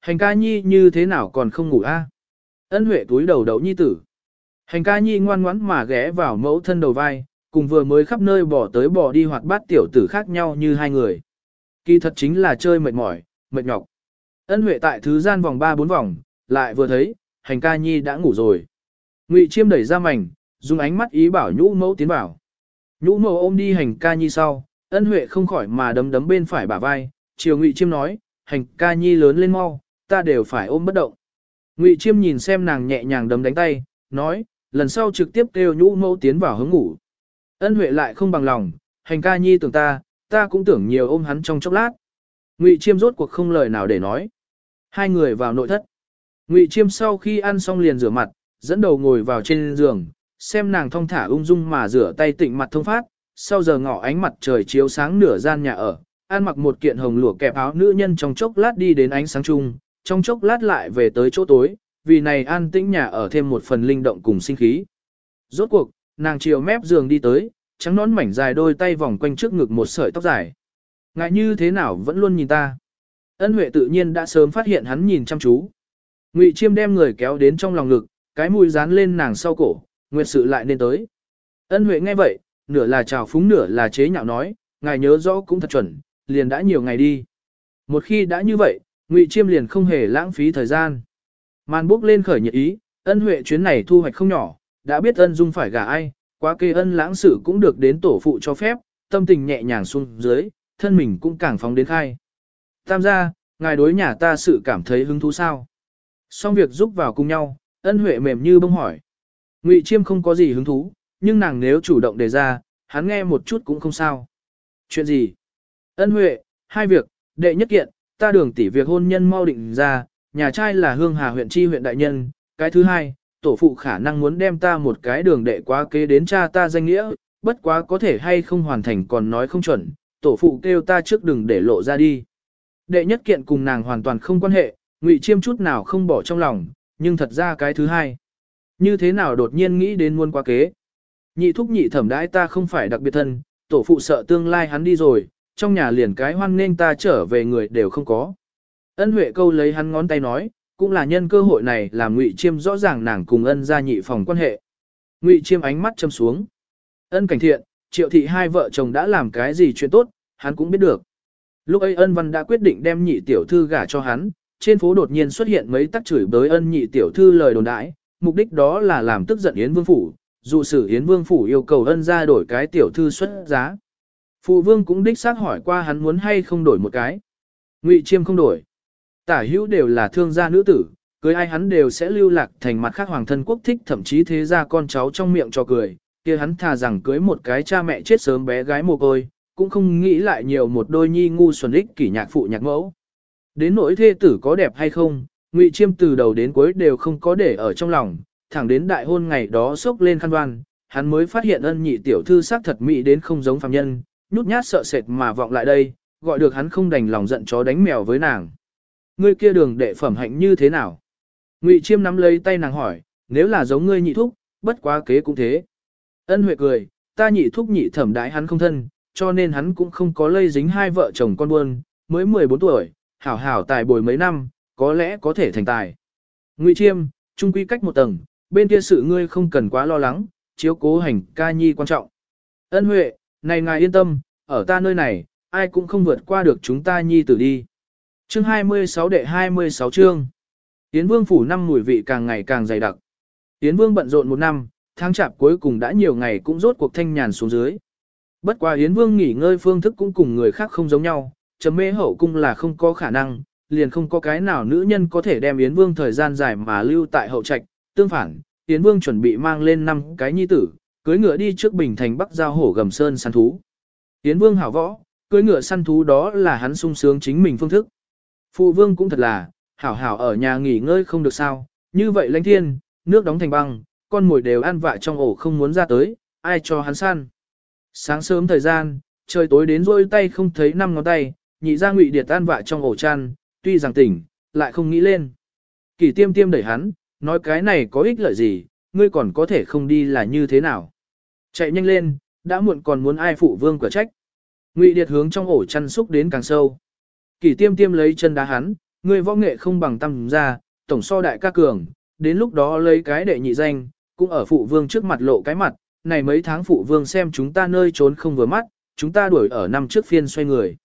Hành ca nhi như thế nào còn không ngủ a? Ân Huệ túi đầu đậu nhi tử. Hành ca nhi ngoan ngoãn mà ghé vào mẫu thân đầu vai, cùng vừa mới khắp nơi bỏ tới bỏ đi hoạt bát tiểu tử khác nhau như hai người. Kỳ thật chính là chơi mệt mỏi, mệt nhọc. Ân Huệ tại thứ gian vòng 3 4 vòng, lại vừa thấy, hành ca nhi đã ngủ rồi. Ngụy Chiêm đẩy ra mảnh, dùng ánh mắt ý bảo nhũ mẫu tiến vào. Nhũ mẫu ôm đi hành ca nhi sau, ân huệ không khỏi mà đấm đấm bên phải bả vai, chiều Ngụy Chiêm nói, hành ca nhi lớn lên mau, ta đều phải ôm bất động. Ngụy Chiêm nhìn xem nàng nhẹ nhàng đấm đánh tay, nói, lần sau trực tiếp kêu nhũ mẫu tiến vào hướng ngủ. Ân huệ lại không bằng lòng, hành ca nhi tưởng ta, ta cũng tưởng nhiều ôm hắn trong chốc lát. Ngụy Chiêm rốt cuộc không lời nào để nói. Hai người vào nội thất. Ngụy Chiêm sau khi ăn xong liền rửa mặt, dẫn đầu ngồi vào trên giường, xem nàng thong thả ung dung mà rửa tay tịnh mặt thông phát, sau giờ ngọ ánh mặt trời chiếu sáng nửa gian nhà ở, ăn mặc một kiện hồng lụa kẹp áo nữ nhân trong chốc lát đi đến ánh sáng chung, trong chốc lát lại về tới chỗ tối, vì này an tĩnh nhà ở thêm một phần linh động cùng sinh khí. Rốt cuộc, nàng chiều mép giường đi tới, trắng nón mảnh dài đôi tay vòng quanh trước ngực một sợi tóc dài. Ngại như thế nào vẫn luôn nhìn ta. Ân Huệ tự nhiên đã sớm phát hiện hắn nhìn chăm chú. Ngụy Chiêm đem người kéo đến trong lòng ngực, cái mũi dán lên nàng sau cổ, nguyệt sự lại nên tới. Ân Huệ nghe vậy, nửa là trào phúng nửa là chế nhạo nói, ngài nhớ rõ cũng thật chuẩn, liền đã nhiều ngày đi. Một khi đã như vậy, Ngụy Chiêm liền không hề lãng phí thời gian. Màn bước lên khởi nhiệt ý, ân huệ chuyến này thu hoạch không nhỏ, đã biết ân dung phải gả ai, quá kê ân lãng sự cũng được đến tổ phụ cho phép, tâm tình nhẹ nhàng xuống dưới, thân mình cũng càng phóng đến khai. Tam gia, ngài đối nhà ta sự cảm thấy hứng thú sao? Xong việc giúp vào cùng nhau, ân huệ mềm như bông hỏi. Ngụy Chiêm không có gì hứng thú, nhưng nàng nếu chủ động đề ra, hắn nghe một chút cũng không sao. Chuyện gì? Ân huệ, hai việc, đệ nhất kiện, ta đường tỷ việc hôn nhân mau định ra, nhà trai là hương hà huyện chi huyện đại nhân, cái thứ hai, tổ phụ khả năng muốn đem ta một cái đường đệ quá kế đến cha ta danh nghĩa, bất quá có thể hay không hoàn thành còn nói không chuẩn, tổ phụ kêu ta trước đừng để lộ ra đi. Đệ nhất kiện cùng nàng hoàn toàn không quan hệ, ngụy chiêm chút nào không bỏ trong lòng, nhưng thật ra cái thứ hai. Như thế nào đột nhiên nghĩ đến muôn quá kế. Nhị thúc nhị thẩm đãi ta không phải đặc biệt thân, tổ phụ sợ tương lai hắn đi rồi, trong nhà liền cái hoan nên ta trở về người đều không có. Ân Huệ câu lấy hắn ngón tay nói, cũng là nhân cơ hội này làm Ngụy Chiêm rõ ràng nàng cùng ân gia nhị phòng quan hệ. Ngụy Chiêm ánh mắt châm xuống. Ân cảnh thiện, triệu thị hai vợ chồng đã làm cái gì chuyện tốt, hắn cũng biết được. Lúc ấy ân văn đã quyết định đem nhị tiểu thư gả cho hắn, trên phố đột nhiên xuất hiện mấy tắc chửi bới ân nhị tiểu thư lời đồn đãi, mục đích đó là làm tức giận Yến Vương Phủ, dụ sử Yến Vương Phủ yêu cầu ân gia đổi cái tiểu thư xuất giá. Phụ Vương cũng đích xác hỏi qua hắn muốn hay không đổi một cái. Ngụy Chiêm không đổi. Tả hữu đều là thương gia nữ tử, cưới ai hắn đều sẽ lưu lạc thành mặt khác hoàng thân quốc thích thậm chí thế ra con cháu trong miệng cho cười, kia hắn thà rằng cưới một cái cha mẹ chết sớm bé gái mồ côi, cũng không nghĩ lại nhiều một đôi nhi ngu xuẩn ích kỷ nhạc phụ nhạc mẫu. Đến nỗi thê tử có đẹp hay không, Ngụy Chiêm từ đầu đến cuối đều không có để ở trong lòng, thẳng đến đại hôn ngày đó sốc lên khăn đoan, hắn mới phát hiện ân nhị tiểu thư sắc thật mỹ đến không giống phàm nhân, nhút nhát sợ sệt mà vọng lại đây, gọi được hắn không đành lòng giận chó đánh mèo với nàng ngươi kia đường đệ phẩm hạnh như thế nào? Ngụy Chiêm nắm lấy tay nàng hỏi, nếu là giống ngươi nhị thúc, bất quá kế cũng thế. Ân Huệ cười, ta nhị thúc nhị thẩm đái hắn không thân, cho nên hắn cũng không có lây dính hai vợ chồng con buôn, mới 14 tuổi, hảo hảo tài bồi mấy năm, có lẽ có thể thành tài. Ngụy Chiêm, trung quy cách một tầng, bên kia sự ngươi không cần quá lo lắng, chiếu cố hành ca nhi quan trọng. Ân Huệ, này ngài yên tâm, ở ta nơi này, ai cũng không vượt qua được chúng ta nhi tử đi. Chương 26 đệ 26 chương. Yến Vương phủ năm mùi vị càng ngày càng dày đặc. Yến Vương bận rộn một năm, tháng chạp cuối cùng đã nhiều ngày cũng rốt cuộc thanh nhàn xuống dưới. Bất quá Yến Vương nghỉ ngơi phương thức cũng cùng người khác không giống nhau, chấm mê hậu cung là không có khả năng, liền không có cái nào nữ nhân có thể đem Yến Vương thời gian dài mà lưu tại hậu trạch. Tương phản, Yến Vương chuẩn bị mang lên năm cái nhi tử, cưỡi ngựa đi trước Bình Thành Bắc giao hổ gầm sơn săn thú. Yến Vương hảo võ, cưỡi ngựa săn thú đó là hắn sung sướng chính mình phương thức. Phụ vương cũng thật là, hảo hảo ở nhà nghỉ ngơi không được sao, như vậy lãnh thiên, nước đóng thành băng, con mồi đều ăn vạ trong ổ không muốn ra tới, ai cho hắn săn. Sáng sớm thời gian, trời tối đến rôi tay không thấy năm ngón tay, nhị ra ngụy điệt ăn vạ trong ổ chăn, tuy rằng tỉnh, lại không nghĩ lên. Kỳ tiêm tiêm đẩy hắn, nói cái này có ích lợi gì, ngươi còn có thể không đi là như thế nào. Chạy nhanh lên, đã muộn còn muốn ai phụ vương cửa trách. Ngụy điệt hướng trong ổ chăn xúc đến càng sâu. Kỷ tiêm tiêm lấy chân đá hắn, người võ nghệ không bằng tam gia, tổng so đại ca cường, đến lúc đó lấy cái đệ nhị danh, cũng ở phụ vương trước mặt lộ cái mặt, này mấy tháng phụ vương xem chúng ta nơi trốn không vừa mắt, chúng ta đuổi ở năm trước phiên xoay người.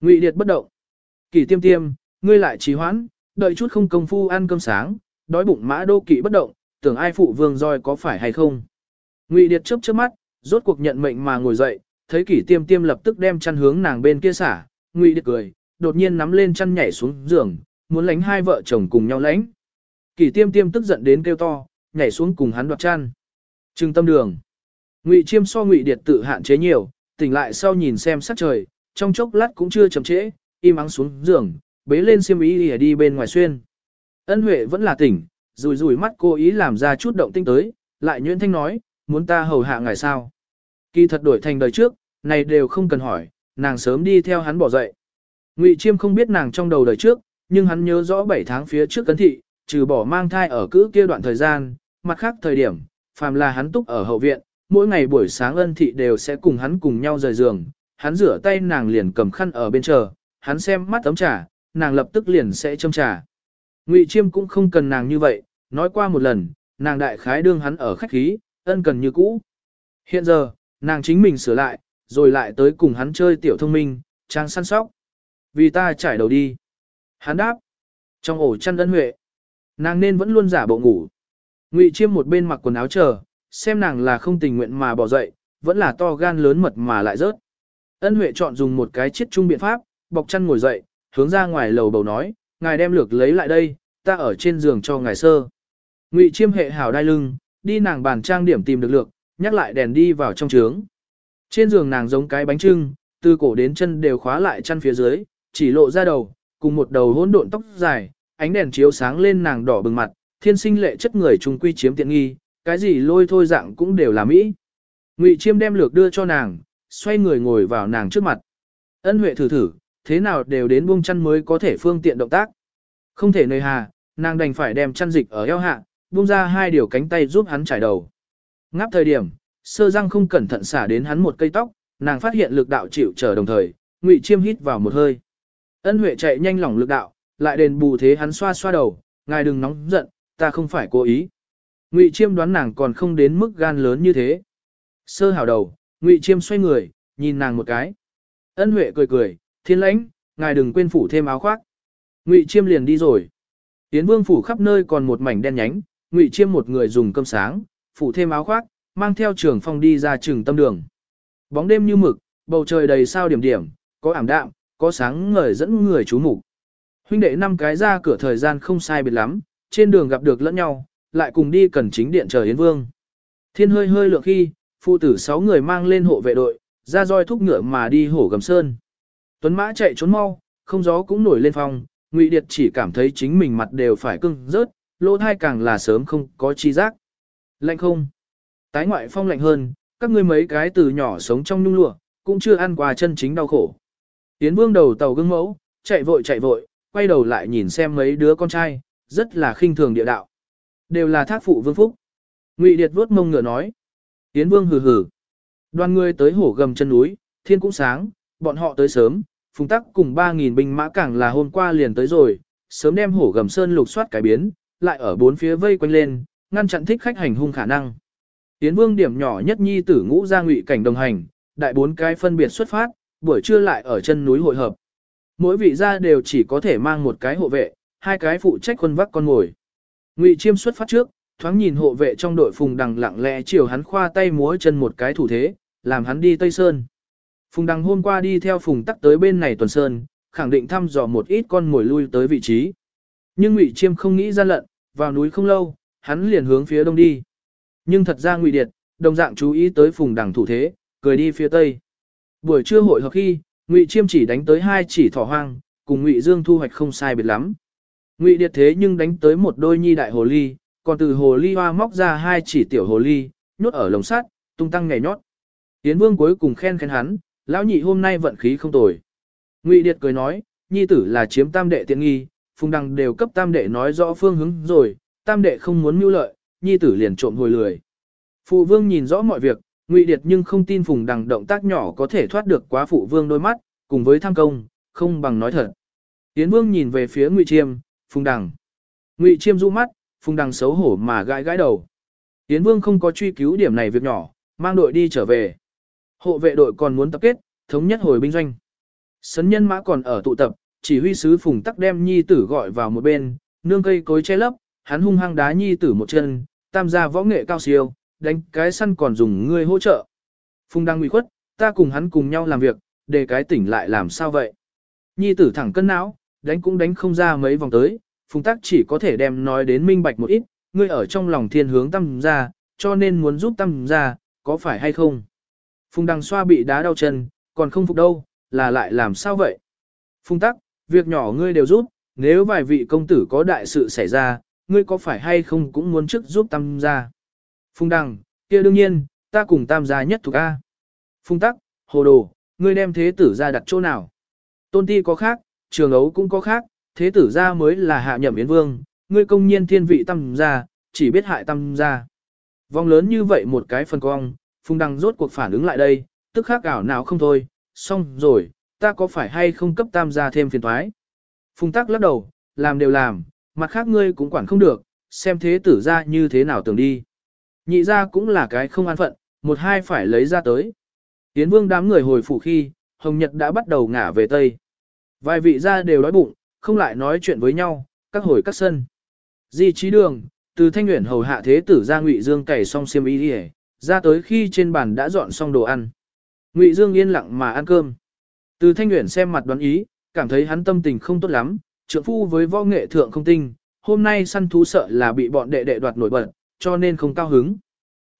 Ngụy Điệt bất động. Kỷ tiêm tiêm, ngươi lại trì hoãn, đợi chút không công phu ăn cơm sáng, đói bụng mã đô kỵ bất động, tưởng ai phụ vương roi có phải hay không. Ngụy Điệt chớp chớp mắt, rốt cuộc nhận mệnh mà ngồi dậy, thấy kỷ tiêm tiêm lập tức đem chăn hướng nàng bên kia xả, Ngụy Điệt cười, đột nhiên nắm lên chăn nhảy xuống giường, muốn lánh hai vợ chồng cùng nhau lánh. Kỷ tiêm tiêm tức giận đến kêu to, nhảy xuống cùng hắn đoạt chăn. Trưng tâm đường. Ngụy chiêm so ngụy điệt tự hạn chế nhiều, tỉnh lại sau nhìn xem sắc trời, trong chốc lát cũng chưa chậm trễ, im ắng xuống giường, bế lên xiêm ý đi, đi bên ngoài xuyên. Ân Huệ vẫn là tỉnh, rùi rùi mắt cô ý làm ra chút động tinh tới, lại nhuyễn thanh nói, muốn ta hầu hạ ngài sao. Kỳ thật đổi thành đời trước, này đều không cần hỏi, nàng sớm đi theo hắn bỏ dậy. Ngụy Chiêm không biết nàng trong đầu đời trước, nhưng hắn nhớ rõ 7 tháng phía trước cấn thị, trừ bỏ mang thai ở cữ kia đoạn thời gian, mặt khác thời điểm, phàm là hắn túc ở hậu viện, mỗi ngày buổi sáng ân thị đều sẽ cùng hắn cùng nhau rời giường, hắn rửa tay nàng liền cầm khăn ở bên chờ, hắn xem mắt ấm trà, nàng lập tức liền sẽ châm trà. Ngụy Chiêm cũng không cần nàng như vậy, nói qua một lần, nàng đại khái đương hắn ở khách khí, ân cần như cũ. Hiện giờ, nàng chính mình sửa lại, rồi lại tới cùng hắn chơi tiểu thông minh, trang săn sóc. Vì ta trải đầu đi. Hắn đáp. Trong ổ chăn ân huệ. Nàng nên vẫn luôn giả bộ ngủ. Ngụy Chiêm một bên mặc quần áo chờ, xem nàng là không tình nguyện mà bỏ dậy, vẫn là to gan lớn mật mà lại rớt. Ân Huệ chọn dùng một cái chiết trung biện pháp, bọc chăn ngồi dậy, hướng ra ngoài lầu bầu nói, ngài đem lược lấy lại đây, ta ở trên giường cho ngài sơ. Ngụy Chiêm hệ hảo đai lưng, đi nàng bàn trang điểm tìm được lược, nhắc lại đèn đi vào trong trướng. Trên giường nàng giống cái bánh trưng, từ cổ đến chân đều khóa lại chăn phía dưới, chỉ lộ ra đầu, cùng một đầu hỗn độn tóc dài, ánh đèn chiếu sáng lên nàng đỏ bừng mặt, thiên sinh lệ chất người trung quy chiếm tiện nghi, cái gì lôi thôi dạng cũng đều là mỹ. Ngụy Chiêm đem lược đưa cho nàng, xoay người ngồi vào nàng trước mặt. Ân Huệ thử thử, thế nào đều đến buông chăn mới có thể phương tiện động tác. Không thể nơi hà, nàng đành phải đem chăn dịch ở eo hạ, buông ra hai điều cánh tay giúp hắn trải đầu. Ngáp thời điểm, sơ răng không cẩn thận xả đến hắn một cây tóc, nàng phát hiện lực đạo chịu trở đồng thời, Ngụy Chiêm hít vào một hơi. Ân Huệ chạy nhanh lỏng lực đạo, lại đền bù thế hắn xoa xoa đầu, ngài đừng nóng giận, ta không phải cố ý. Ngụy Chiêm đoán nàng còn không đến mức gan lớn như thế. Sơ hảo đầu, Ngụy Chiêm xoay người, nhìn nàng một cái. Ân Huệ cười cười, thiên lãnh, ngài đừng quên phủ thêm áo khoác. Ngụy Chiêm liền đi rồi. Tiến vương phủ khắp nơi còn một mảnh đen nhánh, Ngụy Chiêm một người dùng cơm sáng, phủ thêm áo khoác, mang theo trường phong đi ra trường tâm đường. Bóng đêm như mực, bầu trời đầy sao điểm điểm, có ảm đạm, có sáng ngời dẫn người chú mục. Huynh đệ năm cái ra cửa thời gian không sai biệt lắm, trên đường gặp được lẫn nhau, lại cùng đi cần chính điện chờ Yến Vương. Thiên hơi hơi lượng khi, phụ tử sáu người mang lên hộ vệ đội, ra roi thúc ngựa mà đi hổ gầm sơn. Tuấn mã chạy trốn mau, không gió cũng nổi lên phong, Ngụy Điệt chỉ cảm thấy chính mình mặt đều phải cưng rớt, lỗ thai càng là sớm không có chi giác. Lạnh không? Tái ngoại phong lạnh hơn, các ngươi mấy cái từ nhỏ sống trong nhung lụa, cũng chưa ăn qua chân chính đau khổ. Tiến Vương đầu tàu gương mẫu, chạy vội chạy vội, quay đầu lại nhìn xem mấy đứa con trai, rất là khinh thường địa đạo. Đều là thác phụ vương phúc. Ngụy Điệt vuốt mông ngựa nói. Tiến Vương hừ hừ. Đoàn người tới hổ gầm chân núi, thiên cũng sáng, bọn họ tới sớm, phùng tắc cùng 3.000 binh mã càng là hôm qua liền tới rồi, sớm đem hổ gầm sơn lục soát cải biến, lại ở bốn phía vây quanh lên, ngăn chặn thích khách hành hung khả năng. Yến Vương điểm nhỏ nhất nhi tử ngũ ra ngụy cảnh đồng hành, đại bốn cái phân biệt xuất phát, buổi trưa lại ở chân núi hội hợp. Mỗi vị gia đều chỉ có thể mang một cái hộ vệ, hai cái phụ trách quân vác con ngồi. Ngụy Chiêm xuất phát trước, thoáng nhìn hộ vệ trong đội Phùng Đằng lặng lẽ chiều hắn khoa tay múa chân một cái thủ thế, làm hắn đi Tây Sơn. Phùng Đằng hôm qua đi theo Phùng Tắc tới bên này tuần sơn, khẳng định thăm dò một ít con ngồi lui tới vị trí. Nhưng Ngụy Chiêm không nghĩ ra lận, vào núi không lâu, hắn liền hướng phía đông đi. Nhưng thật ra Ngụy Điệt, đồng dạng chú ý tới Phùng Đằng thủ thế, cười đi phía tây. Buổi trưa hội hợp khi, Ngụy Chiêm chỉ đánh tới hai chỉ thỏ hoang, cùng Ngụy Dương thu hoạch không sai biệt lắm. Ngụy Điệt thế nhưng đánh tới một đôi nhi đại hồ ly, còn từ hồ ly hoa móc ra hai chỉ tiểu hồ ly, nhốt ở lồng sắt, tung tăng nhảy nhót. Tiến Vương cuối cùng khen khen hắn, lão nhị hôm nay vận khí không tồi. Ngụy Điệt cười nói, nhi tử là chiếm tam đệ tiện nghi, phùng đăng đều cấp tam đệ nói rõ phương hướng rồi, tam đệ không muốn mưu lợi, nhi tử liền trộm hồi lười. Phụ vương nhìn rõ mọi việc, Ngụy Điệt nhưng không tin phùng đằng động tác nhỏ có thể thoát được quá phụ vương đôi mắt, cùng với tham công, không bằng nói thật. Tiến Vương nhìn về phía Ngụy Chiêm, Phùng Đằng. Ngụy Chiêm du mắt, Phùng Đằng xấu hổ mà gãi gãi đầu. Tiến Vương không có truy cứu điểm này việc nhỏ, mang đội đi trở về. Hộ vệ đội còn muốn tập kết, thống nhất hồi binh doanh. Sấn nhân mã còn ở tụ tập, chỉ huy sứ Phùng Tắc đem nhi tử gọi vào một bên, nương cây cối che lấp, hắn hung hăng đá nhi tử một chân, tam gia võ nghệ cao siêu, đánh cái săn còn dùng ngươi hỗ trợ. Phùng đang nguy khuất, ta cùng hắn cùng nhau làm việc, để cái tỉnh lại làm sao vậy. Nhi tử thẳng cân não, đánh cũng đánh không ra mấy vòng tới, Phùng Tắc chỉ có thể đem nói đến minh bạch một ít, ngươi ở trong lòng thiên hướng tam gia, cho nên muốn giúp tam gia, có phải hay không? Phùng đằng xoa bị đá đau chân, còn không phục đâu, là lại làm sao vậy? Phùng tắc, việc nhỏ ngươi đều giúp, nếu vài vị công tử có đại sự xảy ra, ngươi có phải hay không cũng muốn trước giúp tam gia? Phùng đằng, kia đương nhiên, ta cùng tam gia nhất thuộc A. Phùng tắc, hồ đồ, ngươi đem thế tử ra đặt chỗ nào? Tôn ti có khác, trường ấu cũng có khác, thế tử ra mới là hạ nhậm yến vương, ngươi công nhiên thiên vị tam gia, chỉ biết hại tam gia. Vòng lớn như vậy một cái phần cong, Phùng Đăng rốt cuộc phản ứng lại đây, tức khắc ảo nào không thôi, xong rồi, ta có phải hay không cấp tam gia thêm phiền thoái. Phùng Tắc lắc đầu, làm đều làm, mặt khác ngươi cũng quản không được, xem thế tử ra như thế nào tưởng đi. Nhị ra cũng là cái không an phận, một hai phải lấy ra tới. Tiến vương đám người hồi phủ khi, Hồng Nhật đã bắt đầu ngả về Tây. Vài vị ra đều đói bụng, không lại nói chuyện với nhau, các hồi các sân. Di trí đường, từ thanh nguyện hầu hạ thế tử ra ngụy dương cày xong xiêm y đi ra tới khi trên bàn đã dọn xong đồ ăn. Ngụy Dương yên lặng mà ăn cơm. Từ Thanh Uyển xem mặt đoán ý, cảm thấy hắn tâm tình không tốt lắm, trượng phu với võ nghệ thượng không tinh, hôm nay săn thú sợ là bị bọn đệ đệ đoạt nổi bật, cho nên không cao hứng.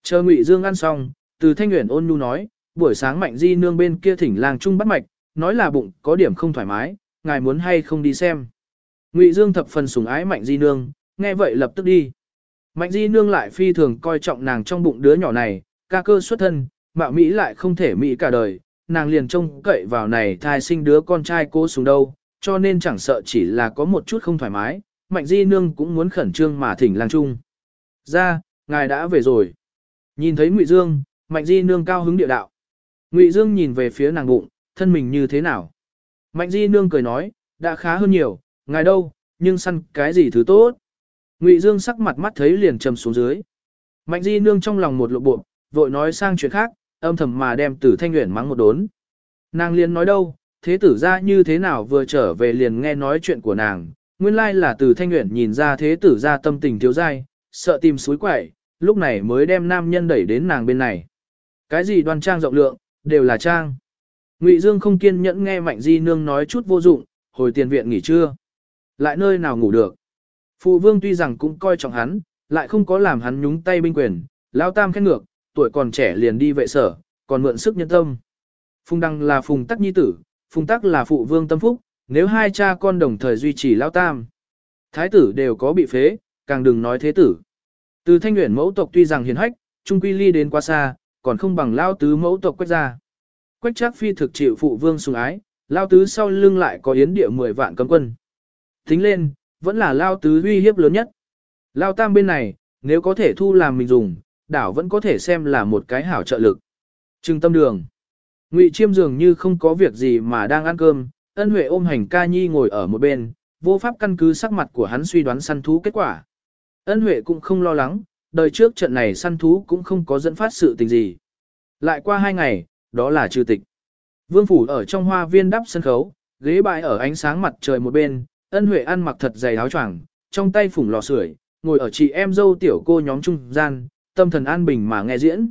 Chờ Ngụy Dương ăn xong, Từ Thanh Uyển ôn nhu nói, buổi sáng Mạnh Di nương bên kia thỉnh làng trung bắt mạch, nói là bụng có điểm không thoải mái, ngài muốn hay không đi xem. Ngụy Dương thập phần sủng ái Mạnh Di nương, nghe vậy lập tức đi. Mạnh di nương lại phi thường coi trọng nàng trong bụng đứa nhỏ này, ca cơ xuất thân, mạo Mỹ lại không thể Mỹ cả đời, nàng liền trông cậy vào này thai sinh đứa con trai cô xuống đâu, cho nên chẳng sợ chỉ là có một chút không thoải mái, mạnh di nương cũng muốn khẩn trương mà thỉnh lang trung. Ra, ngài đã về rồi. Nhìn thấy Ngụy Dương, mạnh di nương cao hứng địa đạo. Ngụy Dương nhìn về phía nàng bụng, thân mình như thế nào? Mạnh di nương cười nói, đã khá hơn nhiều, ngài đâu, nhưng săn cái gì thứ tốt? Ngụy Dương sắc mặt mắt thấy liền trầm xuống dưới. Mạnh Di nương trong lòng một lộ bộ, vội nói sang chuyện khác, âm thầm mà đem Tử Thanh nguyện mắng một đốn. Nàng liền nói đâu, thế tử ra như thế nào vừa trở về liền nghe nói chuyện của nàng, nguyên lai là Tử Thanh nguyện nhìn ra thế tử ra tâm tình thiếu dai, sợ tìm suối quẩy, lúc này mới đem nam nhân đẩy đến nàng bên này. Cái gì đoan trang rộng lượng, đều là trang. Ngụy Dương không kiên nhẫn nghe Mạnh Di nương nói chút vô dụng, hồi tiền viện nghỉ trưa. Lại nơi nào ngủ được. Phụ vương tuy rằng cũng coi trọng hắn, lại không có làm hắn nhúng tay binh quyền, lao tam khen ngược, tuổi còn trẻ liền đi vệ sở, còn mượn sức nhân tâm. Phùng Đăng là Phùng Tắc Nhi tử, Phùng Tắc là phụ vương tâm phúc, nếu hai cha con đồng thời duy trì lao tam. Thái tử đều có bị phế, càng đừng nói thế tử. Từ thanh nguyện mẫu tộc tuy rằng hiền hách, trung quy ly đến quá xa, còn không bằng lao tứ mẫu tộc quách ra. Quách trác phi thực chịu phụ vương sùng ái, lao tứ sau lưng lại có yến địa 10 vạn cấm quân. Tính lên, vẫn là lao tứ uy hiếp lớn nhất. Lao tam bên này, nếu có thể thu làm mình dùng, đảo vẫn có thể xem là một cái hảo trợ lực. Trưng tâm đường. Ngụy chiêm dường như không có việc gì mà đang ăn cơm, ân huệ ôm hành ca nhi ngồi ở một bên, vô pháp căn cứ sắc mặt của hắn suy đoán săn thú kết quả. Ân huệ cũng không lo lắng, đời trước trận này săn thú cũng không có dẫn phát sự tình gì. Lại qua hai ngày, đó là trừ tịch. Vương phủ ở trong hoa viên đắp sân khấu, ghế bãi ở ánh sáng mặt trời một bên, Ân Huệ ăn mặc thật dày áo choàng, trong tay phủng lò sưởi, ngồi ở chị em dâu tiểu cô nhóm trung gian, tâm thần an bình mà nghe diễn.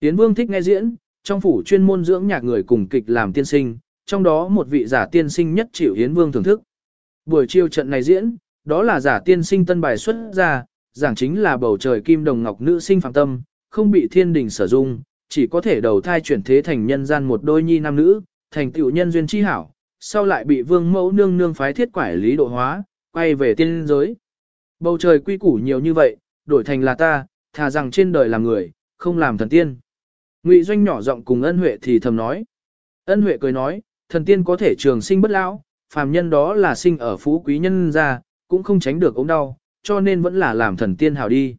Yến Vương thích nghe diễn, trong phủ chuyên môn dưỡng nhạc người cùng kịch làm tiên sinh, trong đó một vị giả tiên sinh nhất chịu Yến Vương thưởng thức. Buổi chiều trận này diễn, đó là giả tiên sinh tân bài xuất ra, giảng chính là bầu trời kim đồng ngọc nữ sinh phạm tâm, không bị thiên đình sử dụng, chỉ có thể đầu thai chuyển thế thành nhân gian một đôi nhi nam nữ, thành tựu nhân duyên chi hảo, sau lại bị vương mẫu nương nương phái thiết quải lý độ hóa, quay về tiên giới. Bầu trời quy củ nhiều như vậy, đổi thành là ta, thà rằng trên đời làm người, không làm thần tiên. Ngụy Doanh nhỏ giọng cùng ân huệ thì thầm nói. Ân huệ cười nói, thần tiên có thể trường sinh bất lão, phàm nhân đó là sinh ở phú quý nhân gia, cũng không tránh được ốm đau, cho nên vẫn là làm thần tiên hảo đi.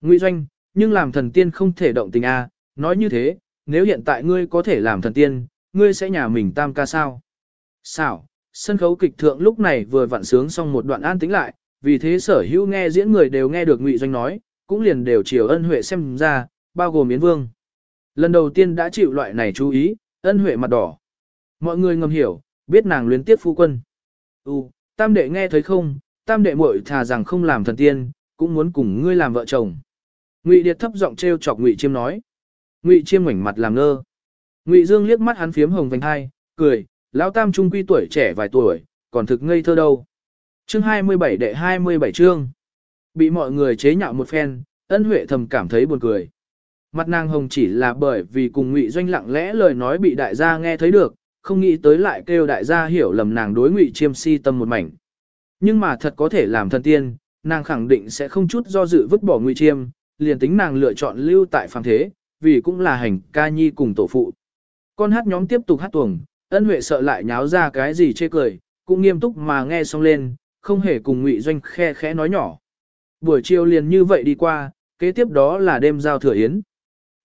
Ngụy Doanh, nhưng làm thần tiên không thể động tình a, nói như thế, nếu hiện tại ngươi có thể làm thần tiên, ngươi sẽ nhà mình tam ca sao? Sao? sân khấu kịch thượng lúc này vừa vặn sướng xong một đoạn an tĩnh lại, vì thế sở hữu nghe diễn người đều nghe được Ngụy Doanh nói, cũng liền đều chiều ân huệ xem ra, bao gồm Yến Vương. Lần đầu tiên đã chịu loại này chú ý, ân huệ mặt đỏ. Mọi người ngầm hiểu, biết nàng luyến tiếp phu quân. Ừ, tam đệ nghe thấy không, tam đệ muội thà rằng không làm thần tiên, cũng muốn cùng ngươi làm vợ chồng. Ngụy Điệt thấp giọng trêu chọc Ngụy Chiêm nói. Ngụy Chiêm ngoảnh mặt làm ngơ. Ngụy Dương liếc mắt hắn phiếm hồng vành hai, cười, lão tam trung quy tuổi trẻ vài tuổi, còn thực ngây thơ đâu. Chương 27 đệ 27 chương. Bị mọi người chế nhạo một phen, ân huệ thầm cảm thấy buồn cười. Mặt nàng hồng chỉ là bởi vì cùng ngụy doanh lặng lẽ lời nói bị đại gia nghe thấy được, không nghĩ tới lại kêu đại gia hiểu lầm nàng đối ngụy chiêm si tâm một mảnh. Nhưng mà thật có thể làm thân tiên, nàng khẳng định sẽ không chút do dự vứt bỏ ngụy chiêm, liền tính nàng lựa chọn lưu tại phàm thế, vì cũng là hành ca nhi cùng tổ phụ. Con hát nhóm tiếp tục hát tuồng, ân huệ sợ lại nháo ra cái gì chê cười, cũng nghiêm túc mà nghe xong lên, không hề cùng ngụy doanh khe khẽ nói nhỏ. Buổi chiều liền như vậy đi qua, kế tiếp đó là đêm giao thừa yến.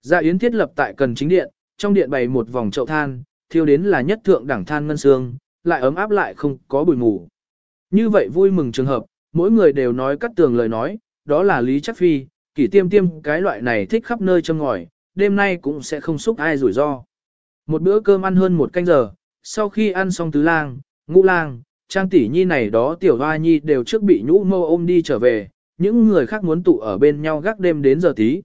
Gia yến thiết lập tại cần chính điện, trong điện bày một vòng chậu than, thiêu đến là nhất thượng đẳng than ngân sương, lại ấm áp lại không có bụi mù. Như vậy vui mừng trường hợp, mỗi người đều nói cắt tường lời nói, đó là Lý Chắc Phi, kỷ tiêm tiêm cái loại này thích khắp nơi châm ngòi, đêm nay cũng sẽ không xúc ai rủi ro. Một bữa cơm ăn hơn một canh giờ, sau khi ăn xong tứ lang, ngũ lang, trang tỷ nhi này đó tiểu hoa nhi đều trước bị nhũ mâu ôm đi trở về, những người khác muốn tụ ở bên nhau gác đêm đến giờ tí.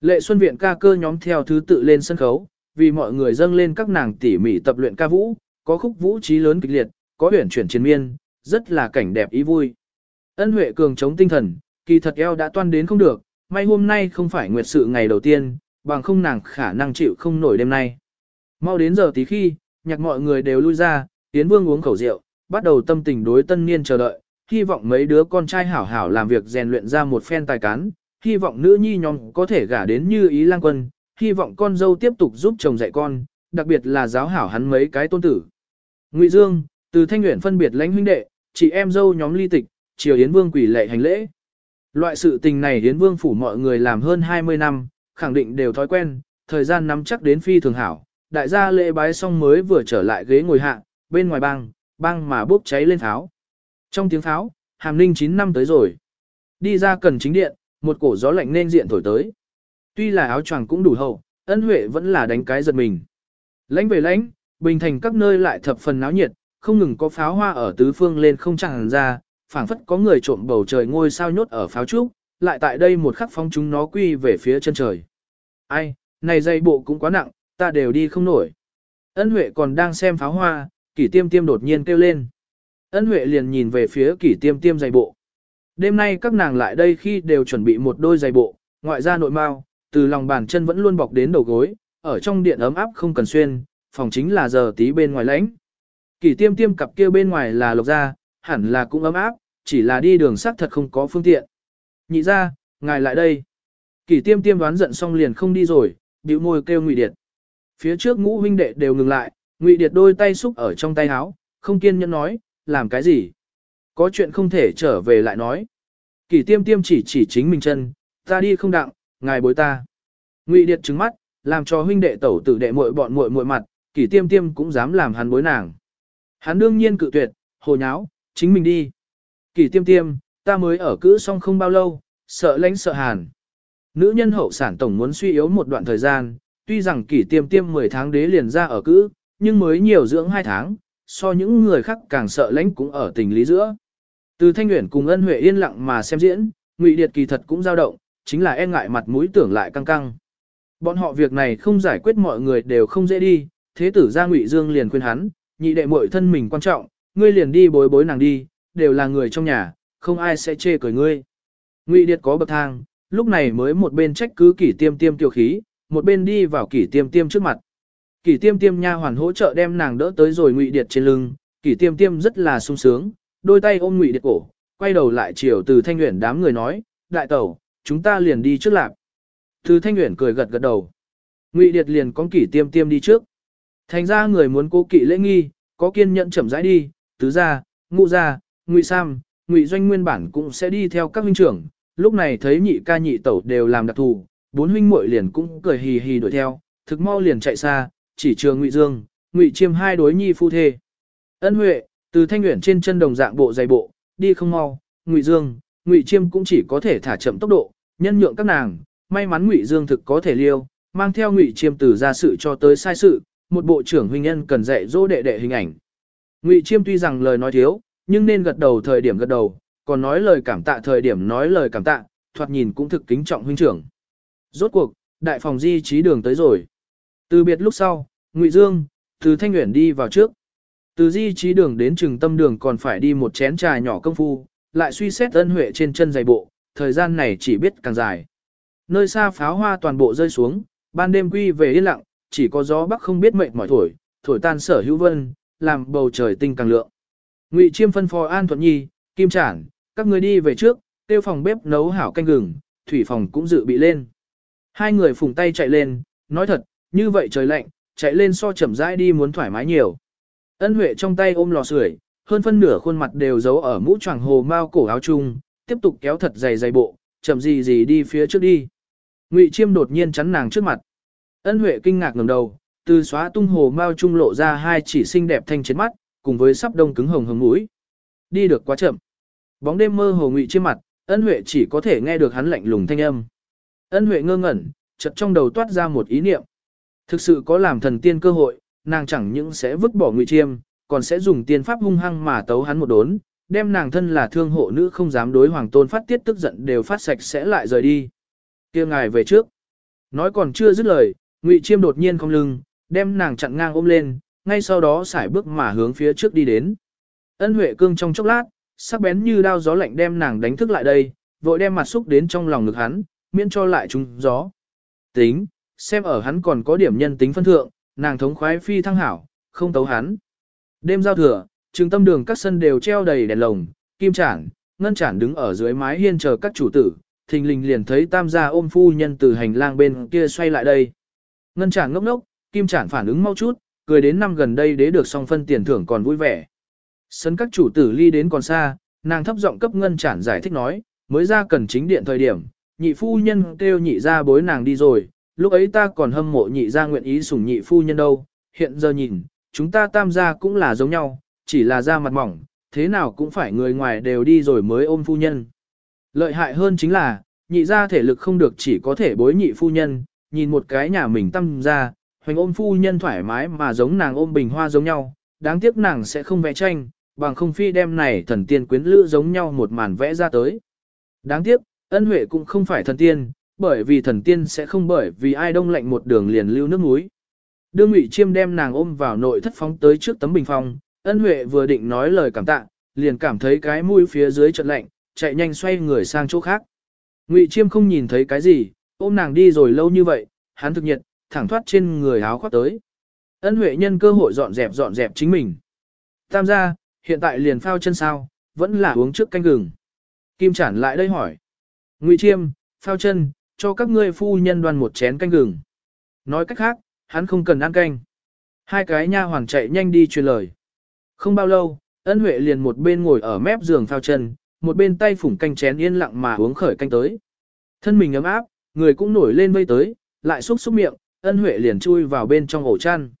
Lệ Xuân Viện ca cơ nhóm theo thứ tự lên sân khấu, vì mọi người dâng lên các nàng tỉ mỉ tập luyện ca vũ, có khúc vũ trí lớn kịch liệt, có huyển chuyển chiến miên, rất là cảnh đẹp ý vui. Ân Huệ cường chống tinh thần, kỳ thật eo đã toan đến không được, may hôm nay không phải nguyệt sự ngày đầu tiên, bằng không nàng khả năng chịu không nổi đêm nay. Mau đến giờ tí khi, nhạc mọi người đều lui ra, Tiến Vương uống khẩu rượu, bắt đầu tâm tình đối tân niên chờ đợi, hy vọng mấy đứa con trai hảo hảo làm việc rèn luyện ra một phen tài cán, hy vọng nữ nhi nhóm có thể gả đến như ý lang quân, hy vọng con dâu tiếp tục giúp chồng dạy con, đặc biệt là giáo hảo hắn mấy cái tôn tử. Ngụy Dương, từ Thanh Nguyện phân biệt lãnh huynh đệ, chị em dâu nhóm ly tịch, triều Yến Vương quỷ lệ hành lễ. Loại sự tình này Yến Vương phủ mọi người làm hơn 20 năm, khẳng định đều thói quen, thời gian nắm chắc đến phi thường hảo. Đại gia lễ bái xong mới vừa trở lại ghế ngồi hạ, bên ngoài băng, băng mà bốc cháy lên tháo. Trong tiếng pháo, hàm ninh 9 năm tới rồi. Đi ra cần chính điện, một cổ gió lạnh nên diện thổi tới. Tuy là áo choàng cũng đủ hậu, ân huệ vẫn là đánh cái giật mình. Lãnh về lãnh, bình thành các nơi lại thập phần náo nhiệt, không ngừng có pháo hoa ở tứ phương lên không tràn ra, phảng phất có người trộm bầu trời ngôi sao nhốt ở pháo trúc, lại tại đây một khắc phong chúng nó quy về phía chân trời. Ai, này dây bộ cũng quá nặng, ta đều đi không nổi. Ân Huệ còn đang xem pháo hoa, kỷ tiêm tiêm đột nhiên kêu lên. Ân Huệ liền nhìn về phía kỷ tiêm tiêm giày bộ. Đêm nay các nàng lại đây khi đều chuẩn bị một đôi giày bộ, ngoại ra nội mao, từ lòng bàn chân vẫn luôn bọc đến đầu gối, ở trong điện ấm áp không cần xuyên, phòng chính là giờ tí bên ngoài lãnh. Kỷ tiêm tiêm cặp kia bên ngoài là lộc ra, hẳn là cũng ấm áp, chỉ là đi đường sắt thật không có phương tiện. Nhị ra, ngài lại đây. Kỷ tiêm tiêm đoán giận xong liền không đi rồi, bĩu môi kêu Ngụy Điệt. Phía trước ngũ huynh đệ đều ngừng lại, Ngụy Điệt đôi tay xúc ở trong tay áo, không kiên nhẫn nói, làm cái gì? Có chuyện không thể trở về lại nói. Kỷ tiêm tiêm chỉ chỉ chính mình chân, ta đi không đặng, ngài bối ta. Ngụy Điệt trứng mắt, làm cho huynh đệ tẩu tử đệ muội bọn muội muội mặt, kỷ tiêm tiêm cũng dám làm hắn bối nàng. Hắn đương nhiên cự tuyệt, hồ nháo, chính mình đi. Kỷ tiêm tiêm, ta mới ở cữ xong không bao lâu, sợ lãnh sợ hàn. Nữ nhân hậu sản tổng muốn suy yếu một đoạn thời gian, tuy rằng kỷ tiêm tiêm 10 tháng đế liền ra ở cữ, nhưng mới nhiều dưỡng 2 tháng, so những người khác càng sợ lãnh cũng ở tình lý giữa. Từ Thanh Nguyễn cùng Ân Huệ yên lặng mà xem diễn, Ngụy Điệt kỳ thật cũng dao động, chính là e ngại mặt mũi tưởng lại căng căng. Bọn họ việc này không giải quyết mọi người đều không dễ đi, thế tử gia Ngụy Dương liền khuyên hắn, nhị đệ muội thân mình quan trọng, ngươi liền đi bối bối nàng đi, đều là người trong nhà, không ai sẽ chê cười ngươi. Ngụy Điệt có bậc thang, lúc này mới một bên trách cứ kỷ tiêm tiêm tiêu khí, một bên đi vào kỷ tiêm tiêm trước mặt. Kỷ tiêm tiêm nha hoàn hỗ trợ đem nàng đỡ tới rồi Ngụy Điệt trên lưng, kỷ tiêm tiêm rất là sung sướng, đôi tay ôm Ngụy Điệt cổ, quay đầu lại chiều từ thanh nguyện đám người nói, đại tẩu, chúng ta liền đi trước lạp. Từ thanh nguyện cười gật gật đầu. Ngụy Điệt liền con kỷ tiêm tiêm đi trước. Thành ra người muốn cố kỵ lễ nghi, có kiên nhẫn chậm rãi đi, tứ gia, ngũ gia, ngụy sam, ngụy doanh nguyên bản cũng sẽ đi theo các huynh trưởng, lúc này thấy nhị ca nhị tẩu đều làm đặc thù, bốn huynh muội liền cũng cười hì hì đuổi theo, thực mau liền chạy xa, chỉ trường ngụy dương, ngụy chiêm hai đối nhi phu thê. Ân huệ, Từ thanh nguyện trên chân đồng dạng bộ dày bộ, đi không mau, Ngụy Dương, Ngụy Chiêm cũng chỉ có thể thả chậm tốc độ, nhân nhượng các nàng, may mắn Ngụy Dương thực có thể liêu, mang theo Ngụy Chiêm từ ra sự cho tới sai sự, một bộ trưởng huynh nhân cần dạy dỗ đệ đệ hình ảnh. Ngụy Chiêm tuy rằng lời nói thiếu, nhưng nên gật đầu thời điểm gật đầu, còn nói lời cảm tạ thời điểm nói lời cảm tạ, thoạt nhìn cũng thực kính trọng huynh trưởng. Rốt cuộc, đại phòng di trí đường tới rồi. Từ biệt lúc sau, Ngụy Dương, từ Thanh Nguyễn đi vào trước. Từ di trí đường đến Trường tâm đường còn phải đi một chén trà nhỏ công phu, lại suy xét ân huệ trên chân giày bộ, thời gian này chỉ biết càng dài. Nơi xa pháo hoa toàn bộ rơi xuống, ban đêm quy về yên lặng, chỉ có gió bắc không biết mệnh mỏi thổi, thổi tan sở hữu vân, làm bầu trời tinh càng lượng. Ngụy Chiêm phân phó An Thuận Nhi, Kim Trản, các người đi về trước, tiêu phòng bếp nấu hảo canh gừng, thủy phòng cũng dự bị lên. Hai người phùng tay chạy lên, nói thật, như vậy trời lạnh, chạy lên so chậm rãi đi muốn thoải mái nhiều. Ân Huệ trong tay ôm lò sưởi, hơn phân nửa khuôn mặt đều giấu ở mũ choàng hồ mao cổ áo chung, tiếp tục kéo thật dày dày bộ, chậm gì gì đi phía trước đi. Ngụy Chiêm đột nhiên chắn nàng trước mặt. Ân Huệ kinh ngạc ngẩng đầu, từ xóa tung hồ mao trung lộ ra hai chỉ xinh đẹp thanh trên mắt, cùng với sắp đông cứng hồng hồng mũi. Đi được quá chậm. Bóng đêm mơ hồ ngụy trên mặt, Ân Huệ chỉ có thể nghe được hắn lạnh lùng thanh âm. Ân Huệ ngơ ngẩn, chợt trong đầu toát ra một ý niệm. Thực sự có làm thần tiên cơ hội, nàng chẳng những sẽ vứt bỏ ngụy chiêm, còn sẽ dùng tiên pháp hung hăng mà tấu hắn một đốn, đem nàng thân là thương hộ nữ không dám đối hoàng tôn phát tiết tức giận đều phát sạch sẽ lại rời đi. kia ngài về trước. Nói còn chưa dứt lời, ngụy chiêm đột nhiên không lưng, đem nàng chặn ngang ôm lên, ngay sau đó xải bước mà hướng phía trước đi đến. Ân Huệ cương trong chốc lát, sắc bén như đao gió lạnh đem nàng đánh thức lại đây, vội đem mặt xúc đến trong lòng ngực hắn, miễn cho lại trúng gió. Tính, xem ở hắn còn có điểm nhân tính phân thượng, nàng thống khoái phi thăng hảo, không tấu hắn. Đêm giao thừa, trường tâm đường các sân đều treo đầy đèn lồng, kim chản, ngân chản đứng ở dưới mái hiên chờ các chủ tử, thình lình liền thấy tam gia ôm phu nhân từ hành lang bên kia xoay lại đây. Ngân chản ngốc ngốc, kim chản phản ứng mau chút, cười đến năm gần đây đế được song phân tiền thưởng còn vui vẻ. Sân các chủ tử ly đến còn xa, nàng thấp giọng cấp ngân chản giải thích nói, mới ra cần chính điện thời điểm, nhị phu nhân kêu nhị ra bối nàng đi rồi, lúc ấy ta còn hâm mộ nhị gia nguyện ý sủng nhị phu nhân đâu, hiện giờ nhìn, chúng ta tam gia cũng là giống nhau, chỉ là da mặt mỏng, thế nào cũng phải người ngoài đều đi rồi mới ôm phu nhân. Lợi hại hơn chính là, nhị gia thể lực không được chỉ có thể bối nhị phu nhân, nhìn một cái nhà mình tam gia, hoành ôm phu nhân thoải mái mà giống nàng ôm bình hoa giống nhau, đáng tiếc nàng sẽ không vẽ tranh, bằng không phi đem này thần tiên quyến lữ giống nhau một màn vẽ ra tới. Đáng tiếc, ân huệ cũng không phải thần tiên, bởi vì thần tiên sẽ không bởi vì ai đông lạnh một đường liền lưu nước núi. Đưa Ngụy Chiêm đem nàng ôm vào nội thất phóng tới trước tấm bình phong, ân huệ vừa định nói lời cảm tạ, liền cảm thấy cái mũi phía dưới chợt lạnh, chạy nhanh xoay người sang chỗ khác. Ngụy Chiêm không nhìn thấy cái gì, ôm nàng đi rồi lâu như vậy, hắn thực nhiệt, thẳng thoát trên người áo khoác tới. Ân huệ nhân cơ hội dọn dẹp dọn dẹp chính mình. Tam gia, hiện tại liền phao chân sao, vẫn là uống trước canh gừng. Kim Trản lại đây hỏi. Ngụy Chiêm, phao chân, cho các ngươi phu nhân đoan một chén canh gừng. Nói cách khác, hắn không cần ăn canh. Hai cái nha hoàng chạy nhanh đi truyền lời. Không bao lâu, ân huệ liền một bên ngồi ở mép giường phao chân, một bên tay phủng canh chén yên lặng mà uống khởi canh tới. Thân mình ấm áp, người cũng nổi lên vây tới, lại xúc xúc miệng, ân huệ liền chui vào bên trong ổ chăn.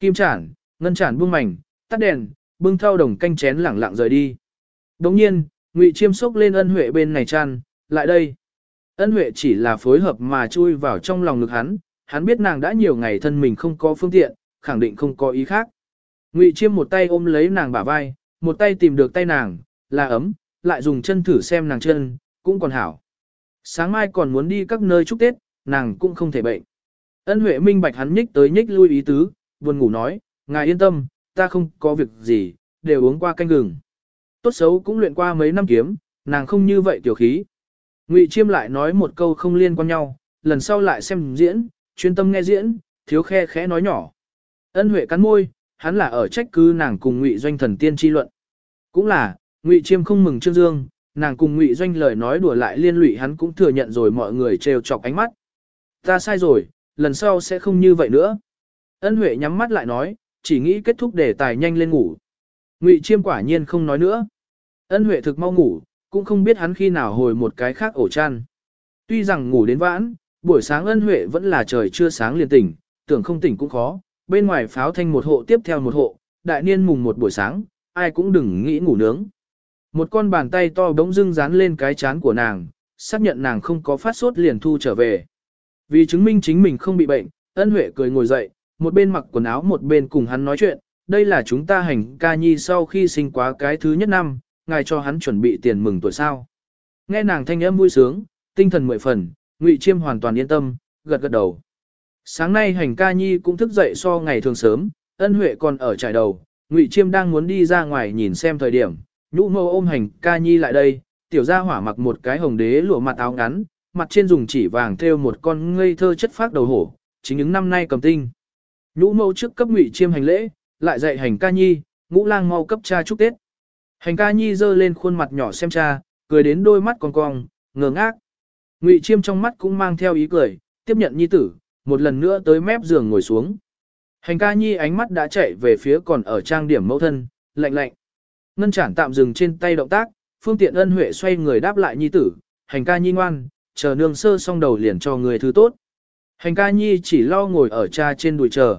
Kim chản, ngân chản buông mảnh, tắt đèn, bưng thao đồng canh chén lẳng lặng rời đi. Đồng nhiên, Ngụy Chiêm sốc lên ân huệ bên này chăn, lại đây. Ân huệ chỉ là phối hợp mà chui vào trong lòng ngực hắn, hắn biết nàng đã nhiều ngày thân mình không có phương tiện, khẳng định không có ý khác. Ngụy Chiêm một tay ôm lấy nàng bả vai, một tay tìm được tay nàng, là ấm, lại dùng chân thử xem nàng chân, cũng còn hảo. Sáng mai còn muốn đi các nơi chúc Tết, nàng cũng không thể bệnh. Ân Huệ minh bạch hắn nhích tới nhích lui ý tứ, buồn ngủ nói, ngài yên tâm, ta không có việc gì, đều uống qua canh gừng. Tốt xấu cũng luyện qua mấy năm kiếm, nàng không như vậy tiểu khí. Ngụy Chiêm lại nói một câu không liên quan nhau, lần sau lại xem diễn, chuyên tâm nghe diễn, thiếu khe khẽ nói nhỏ. Ân Huệ cắn môi, hắn là ở trách cứ nàng cùng Ngụy Doanh thần tiên chi luận. Cũng là, Ngụy Chiêm không mừng Trương Dương, nàng cùng Ngụy Doanh lời nói đùa lại liên lụy hắn cũng thừa nhận rồi mọi người trêu chọc ánh mắt. Ta sai rồi, lần sau sẽ không như vậy nữa. Ân Huệ nhắm mắt lại nói, chỉ nghĩ kết thúc để tài nhanh lên ngủ. Ngụy Chiêm quả nhiên không nói nữa. Ân Huệ thực mau ngủ, cũng không biết hắn khi nào hồi một cái khác ổ chăn. Tuy rằng ngủ đến vãn, buổi sáng Ân Huệ vẫn là trời chưa sáng liền tỉnh, tưởng không tỉnh cũng khó, bên ngoài pháo thanh một hộ tiếp theo một hộ, đại niên mùng một buổi sáng, ai cũng đừng nghĩ ngủ nướng. Một con bàn tay to bỗng dưng dán lên cái chán của nàng, xác nhận nàng không có phát sốt liền thu trở về. Vì chứng minh chính mình không bị bệnh, ân huệ cười ngồi dậy, một bên mặc quần áo một bên cùng hắn nói chuyện, đây là chúng ta hành ca nhi sau khi sinh quá cái thứ nhất năm, ngài cho hắn chuẩn bị tiền mừng tuổi sao. Nghe nàng thanh âm vui sướng, tinh thần mười phần, Ngụy Chiêm hoàn toàn yên tâm, gật gật đầu. Sáng nay hành ca nhi cũng thức dậy so ngày thường sớm, ân huệ còn ở trải đầu, Ngụy Chiêm đang muốn đi ra ngoài nhìn xem thời điểm, nhũ mâu ôm hành ca nhi lại đây, tiểu gia hỏa mặc một cái hồng đế lụa mặt áo ngắn, mặt trên dùng chỉ vàng thêu một con ngây thơ chất phác đầu hổ, chính những năm nay cầm tinh. Nhũ mâu trước cấp Ngụy Chiêm hành lễ, lại dạy hành ca nhi, ngũ lang mau cấp cha chúc Tết. Hành ca nhi dơ lên khuôn mặt nhỏ xem cha, cười đến đôi mắt cong cong, ngơ ngác. Ngụy Chiêm trong mắt cũng mang theo ý cười, tiếp nhận nhi tử, một lần nữa tới mép giường ngồi xuống. Hành ca nhi ánh mắt đã chạy về phía còn ở trang điểm mẫu thân, lạnh lạnh. Ngân chản tạm dừng trên tay động tác, phương tiện ân huệ xoay người đáp lại nhi tử, hành ca nhi ngoan, chờ nương sơ xong đầu liền cho người thứ tốt. Hành ca nhi chỉ lo ngồi ở cha trên đùi chờ.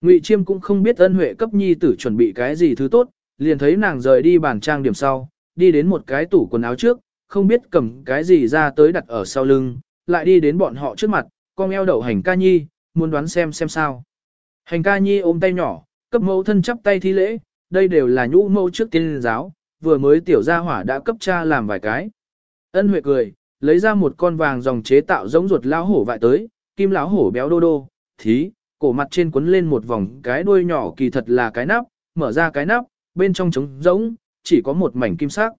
Ngụy Chiêm cũng không biết ân huệ cấp nhi tử chuẩn bị cái gì thứ tốt, liền thấy nàng rời đi bàn trang điểm sau, đi đến một cái tủ quần áo trước, không biết cầm cái gì ra tới đặt ở sau lưng, lại đi đến bọn họ trước mặt, con eo đậu hành ca nhi, muốn đoán xem xem sao. Hành ca nhi ôm tay nhỏ, cấp mẫu thân chắp tay thi lễ, đây đều là nhũ mẫu trước tiên giáo, vừa mới tiểu gia hỏa đã cấp cha làm vài cái. Ân huệ cười, lấy ra một con vàng dòng chế tạo giống ruột lão hổ vại tới, kim lão hổ béo đô đô, thí, cổ mặt trên quấn lên một vòng cái đuôi nhỏ kỳ thật là cái nắp, mở ra cái nắp, bên trong trống rỗng chỉ có một mảnh kim sắc.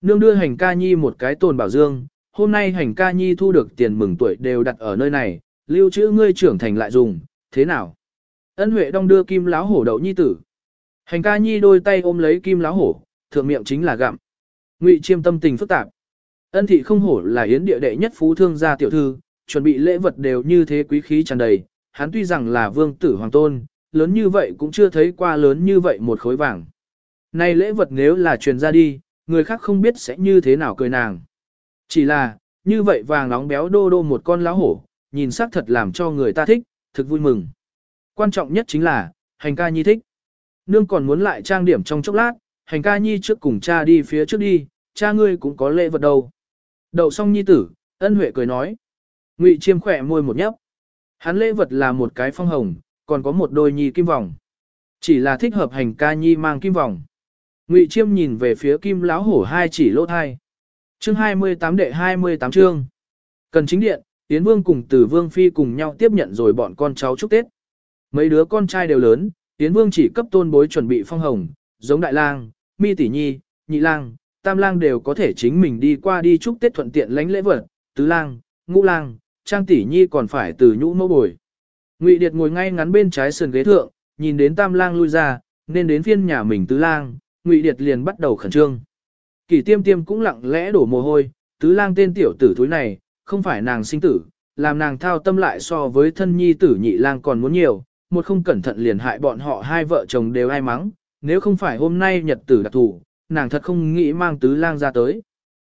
Nương đưa hành ca nhi một cái tồn bảo dương, hôm nay hành ca nhi thu được tiền mừng tuổi đều đặt ở nơi này, lưu trữ ngươi trưởng thành lại dùng, thế nào? Ân Huệ đong đưa kim láo hổ đậu nhi tử. Hành ca nhi đôi tay ôm lấy kim láo hổ, thượng miệng chính là gặm. Ngụy chiêm tâm tình phức tạp. Ân thị không hổ là yến địa đệ nhất phú thương gia tiểu thư, chuẩn bị lễ vật đều như thế quý khí tràn đầy, hắn tuy rằng là vương tử hoàng tôn, lớn như vậy cũng chưa thấy qua lớn như vậy một khối vàng. Này lễ vật nếu là truyền ra đi, người khác không biết sẽ như thế nào cười nàng. Chỉ là, như vậy vàng nóng béo đô đô một con lão hổ, nhìn sắc thật làm cho người ta thích, thực vui mừng. Quan trọng nhất chính là, hành ca nhi thích. Nương còn muốn lại trang điểm trong chốc lát, hành ca nhi trước cùng cha đi phía trước đi, cha ngươi cũng có lễ vật đâu. Đậu xong nhi tử, ân huệ cười nói. Ngụy chiêm khỏe môi một nhấp. Hắn lễ vật là một cái phong hồng, còn có một đôi nhi kim vòng. Chỉ là thích hợp hành ca nhi mang kim vòng. Ngụy chiêm nhìn về phía kim lão hổ hai chỉ lỗ thai. Chương 28 đệ 28 chương. Cần chính điện, Yến Vương cùng Tử Vương Phi cùng nhau tiếp nhận rồi bọn con cháu chúc Tết. Mấy đứa con trai đều lớn, Yến Vương chỉ cấp tôn bối chuẩn bị phong hồng, giống đại lang, mi tỷ nhi, nhị lang, tam lang đều có thể chính mình đi qua đi chúc Tết thuận tiện lãnh lễ vật, tứ lang, ngũ lang, trang tỷ nhi còn phải từ nhũ mẫu bồi. Ngụy Điệt ngồi ngay ngắn bên trái sườn ghế thượng, nhìn đến tam lang lui ra, nên đến phiên nhà mình tứ lang, Ngụy Điệt liền bắt đầu khẩn trương. Kỷ tiêm tiêm cũng lặng lẽ đổ mồ hôi, tứ lang tên tiểu tử thúi này, không phải nàng sinh tử, làm nàng thao tâm lại so với thân nhi tử nhị lang còn muốn nhiều, một không cẩn thận liền hại bọn họ hai vợ chồng đều ai mắng, nếu không phải hôm nay nhật tử đặc thủ, nàng thật không nghĩ mang tứ lang ra tới.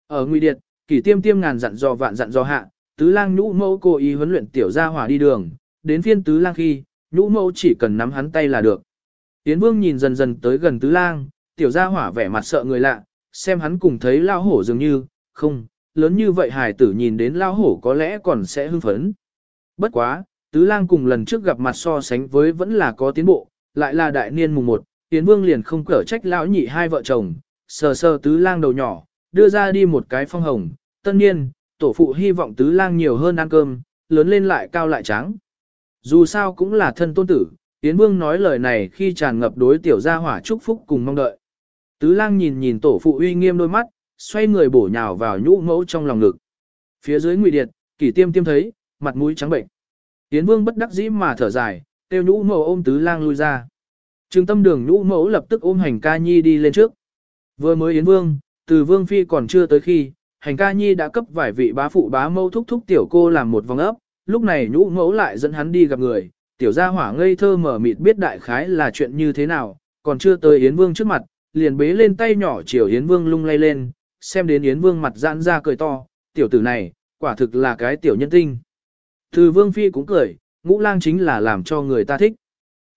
Ở Ngụy Điệt, Kỷ tiêm tiêm ngàn dặn dò vạn dặn dò hạ, tứ lang nhũ mẫu cố ý huấn luyện tiểu gia hỏa đi đường, đến phiên tứ lang khi, nhũ mẫu chỉ cần nắm hắn tay là được. Tiến vương nhìn dần dần tới gần tứ lang, tiểu gia hỏa vẻ mặt sợ người lạ, xem hắn cùng thấy lao hổ dường như, không, lớn như vậy hài tử nhìn đến lao hổ có lẽ còn sẽ hưng phấn. Bất quá, tứ lang cùng lần trước gặp mặt so sánh với vẫn là có tiến bộ, lại là đại niên mùng 1, Tiến Vương liền không cở trách lão nhị hai vợ chồng, sờ sờ tứ lang đầu nhỏ, đưa ra đi một cái phong hồng, tân niên, tổ phụ hy vọng tứ lang nhiều hơn ăn cơm, lớn lên lại cao lại trắng. Dù sao cũng là thân tôn tử, Yến Vương nói lời này khi tràn ngập đối tiểu gia hỏa chúc phúc cùng mong đợi. Tứ lang nhìn nhìn tổ phụ uy nghiêm đôi mắt, xoay người bổ nhào vào nhũ mẫu trong lòng ngực. Phía dưới ngụy điệt, kỷ tiêm tiêm thấy, mặt mũi trắng bệnh. Tiến Vương bất đắc dĩ mà thở dài, tiêu nhũ mẫu ôm tứ lang lui ra. Trương tâm đường nhũ mẫu lập tức ôm hành ca nhi đi lên trước. Vừa mới Yến Vương, từ Vương Phi còn chưa tới khi, hành ca nhi đã cấp vài vị bá phụ bá mâu thúc thúc tiểu cô làm một vòng ấp, lúc này nhũ mẫu lại dẫn hắn đi gặp người, tiểu gia hỏa ngây thơ mở mịt biết đại khái là chuyện như thế nào, còn chưa tới Yến Vương trước mặt, liền bế lên tay nhỏ chiều Yến Vương lung lay lên, xem đến Yến Vương mặt giãn ra cười to, tiểu tử này, quả thực là cái tiểu nhân tinh. Từ Vương Phi cũng cười, ngũ lang chính là làm cho người ta thích.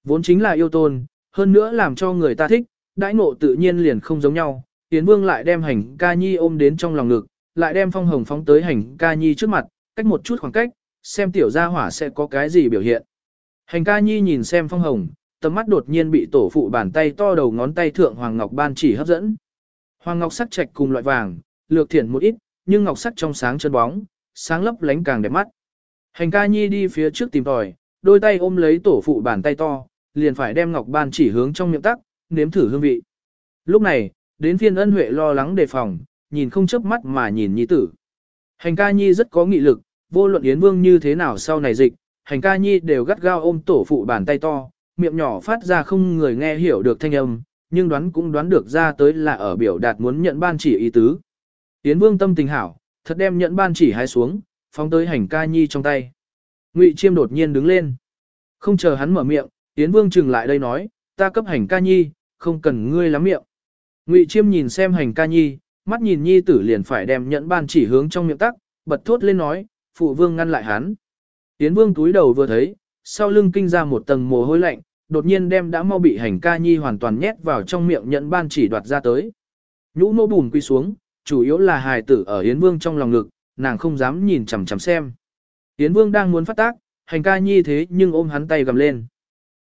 Vốn chính là yêu tôn, hơn nữa làm cho người ta thích, đãi ngộ tự nhiên liền không giống nhau, Yến Vương lại đem hành ca nhi ôm đến trong lòng ngực, lại đem phong hồng phóng tới hành ca nhi trước mặt, cách một chút khoảng cách, xem tiểu gia hỏa sẽ có cái gì biểu hiện. Hành ca nhi nhìn xem phong hồng, tầm mắt đột nhiên bị tổ phụ bàn tay to đầu ngón tay thượng Hoàng Ngọc ban chỉ hấp dẫn. Hoàng Ngọc sắc trạch cùng loại vàng, lược thiển một ít, nhưng ngọc sắc trong sáng chân bóng, sáng lấp lánh càng đẹp mắt. Hành ca nhi đi phía trước tìm tòi, đôi tay ôm lấy tổ phụ bàn tay to, liền phải đem ngọc ban chỉ hướng trong miệng tắc, nếm thử hương vị. Lúc này, đến phiên ân huệ lo lắng đề phòng, nhìn không chớp mắt mà nhìn nhi tử. Hành ca nhi rất có nghị lực, vô luận Yến Vương như thế nào sau này dịch, hành ca nhi đều gắt gao ôm tổ phụ bàn tay to, miệng nhỏ phát ra không người nghe hiểu được thanh âm, nhưng đoán cũng đoán được ra tới là ở biểu đạt muốn nhận ban chỉ ý tứ. Yến Vương tâm tình hảo, thật đem nhận ban chỉ hái xuống, phóng tới hành ca nhi trong tay. Ngụy Chiêm đột nhiên đứng lên. Không chờ hắn mở miệng, Yến Vương trừng lại đây nói, ta cấp hành ca nhi, không cần ngươi lắm miệng. Ngụy Chiêm nhìn xem hành ca nhi, mắt nhìn nhi tử liền phải đem nhẫn ban chỉ hướng trong miệng tắc, bật thốt lên nói, phụ vương ngăn lại hắn. Yến Vương túi đầu vừa thấy, sau lưng kinh ra một tầng mồ hôi lạnh, đột nhiên đem đã mau bị hành ca nhi hoàn toàn nhét vào trong miệng nhận ban chỉ đoạt ra tới. Nhũ nô bùn quy xuống, chủ yếu là hài tử ở Yến Vương trong lòng ngực, nàng không dám nhìn chằm chằm xem. Yến Vương đang muốn phát tác, hành ca nhi thế nhưng ôm hắn tay gầm lên.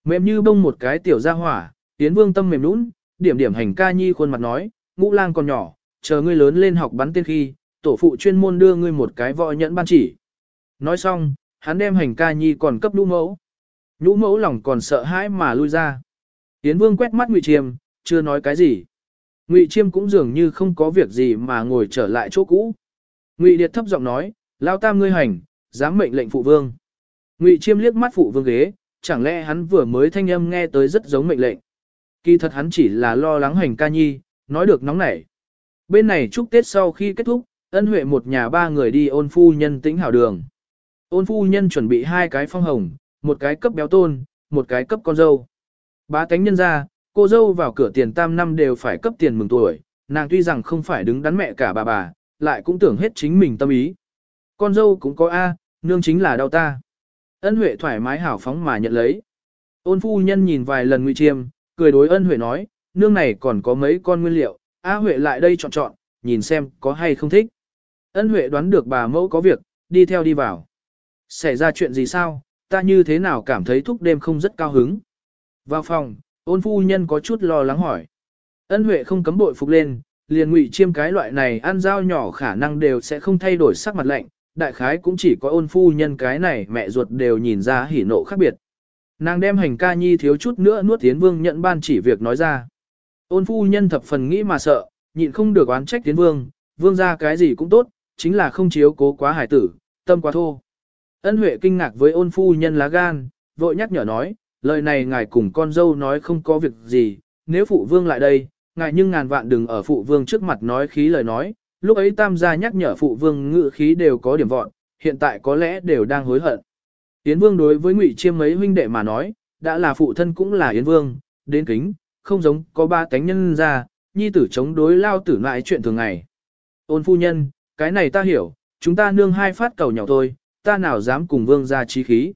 Mềm như bông một cái tiểu ra hỏa, Yến Vương tâm mềm nũng, điểm điểm hành ca nhi khuôn mặt nói, ngũ lang còn nhỏ, chờ ngươi lớn lên học bắn tên khi, tổ phụ chuyên môn đưa ngươi một cái võ nhẫn ban chỉ. Nói xong, hắn đem hành ca nhi còn cấp nhũ mẫu. Nhũ mẫu lòng còn sợ hãi mà lui ra. Yến Vương quét mắt Ngụy Chiêm, chưa nói cái gì. Ngụy Chiêm cũng dường như không có việc gì mà ngồi trở lại chỗ cũ. Ngụy Điệt thấp giọng nói, lao tam ngươi hành, dám mệnh lệnh phụ vương. Ngụy Chiêm liếc mắt phụ vương ghế, chẳng lẽ hắn vừa mới thanh âm nghe tới rất giống mệnh lệnh. Kỳ thật hắn chỉ là lo lắng hành ca nhi, nói được nóng nảy. Bên này chúc Tết sau khi kết thúc, ân huệ một nhà ba người đi ôn phu nhân tĩnh hảo đường. Ôn phu nhân chuẩn bị hai cái phong hồng, một cái cấp béo tôn, một cái cấp con dâu. Bá tánh nhân ra, cô dâu vào cửa tiền tam năm đều phải cấp tiền mừng tuổi, nàng tuy rằng không phải đứng đắn mẹ cả bà bà, lại cũng tưởng hết chính mình tâm ý. Con dâu cũng có A, nương chính là đau ta. Ân Huệ thoải mái hảo phóng mà nhận lấy. Ôn phu nhân nhìn vài lần Ngụy Chiêm, cười đối Ân Huệ nói, nương này còn có mấy con nguyên liệu, A Huệ lại đây chọn chọn, nhìn xem có hay không thích. Ân Huệ đoán được bà mẫu có việc, đi theo đi vào. Xảy ra chuyện gì sao, ta như thế nào cảm thấy thúc đêm không rất cao hứng. Vào phòng, ôn phu nhân có chút lo lắng hỏi. Ân Huệ không cấm bội phục lên, liền ngụy chiêm cái loại này ăn dao nhỏ khả năng đều sẽ không thay đổi sắc mặt lạnh, đại khái cũng chỉ có ôn phu nhân cái này mẹ ruột đều nhìn ra hỉ nộ khác biệt. Nàng đem hành ca nhi thiếu chút nữa nuốt tiến vương nhận ban chỉ việc nói ra. Ôn phu nhân thập phần nghĩ mà sợ, nhịn không được oán trách tiến vương, vương ra cái gì cũng tốt, chính là không chiếu cố quá hải tử, tâm quá thô. Ân Huệ kinh ngạc với ôn phu nhân lá gan, vội nhắc nhở nói, lời này ngài cùng con dâu nói không có việc gì, nếu phụ vương lại đây, ngài nhưng ngàn vạn đừng ở phụ vương trước mặt nói khí lời nói, lúc ấy tam gia nhắc nhở phụ vương ngự khí đều có điểm vọn, hiện tại có lẽ đều đang hối hận. Yến vương đối với ngụy chiêm mấy huynh đệ mà nói, đã là phụ thân cũng là Yến vương, đến kính, không giống có ba cánh nhân ra, nhi tử chống đối lao tử lại chuyện thường ngày. Ôn phu nhân, cái này ta hiểu, chúng ta nương hai phát cầu nhỏ thôi, ta nào dám cùng vương ra trí khí.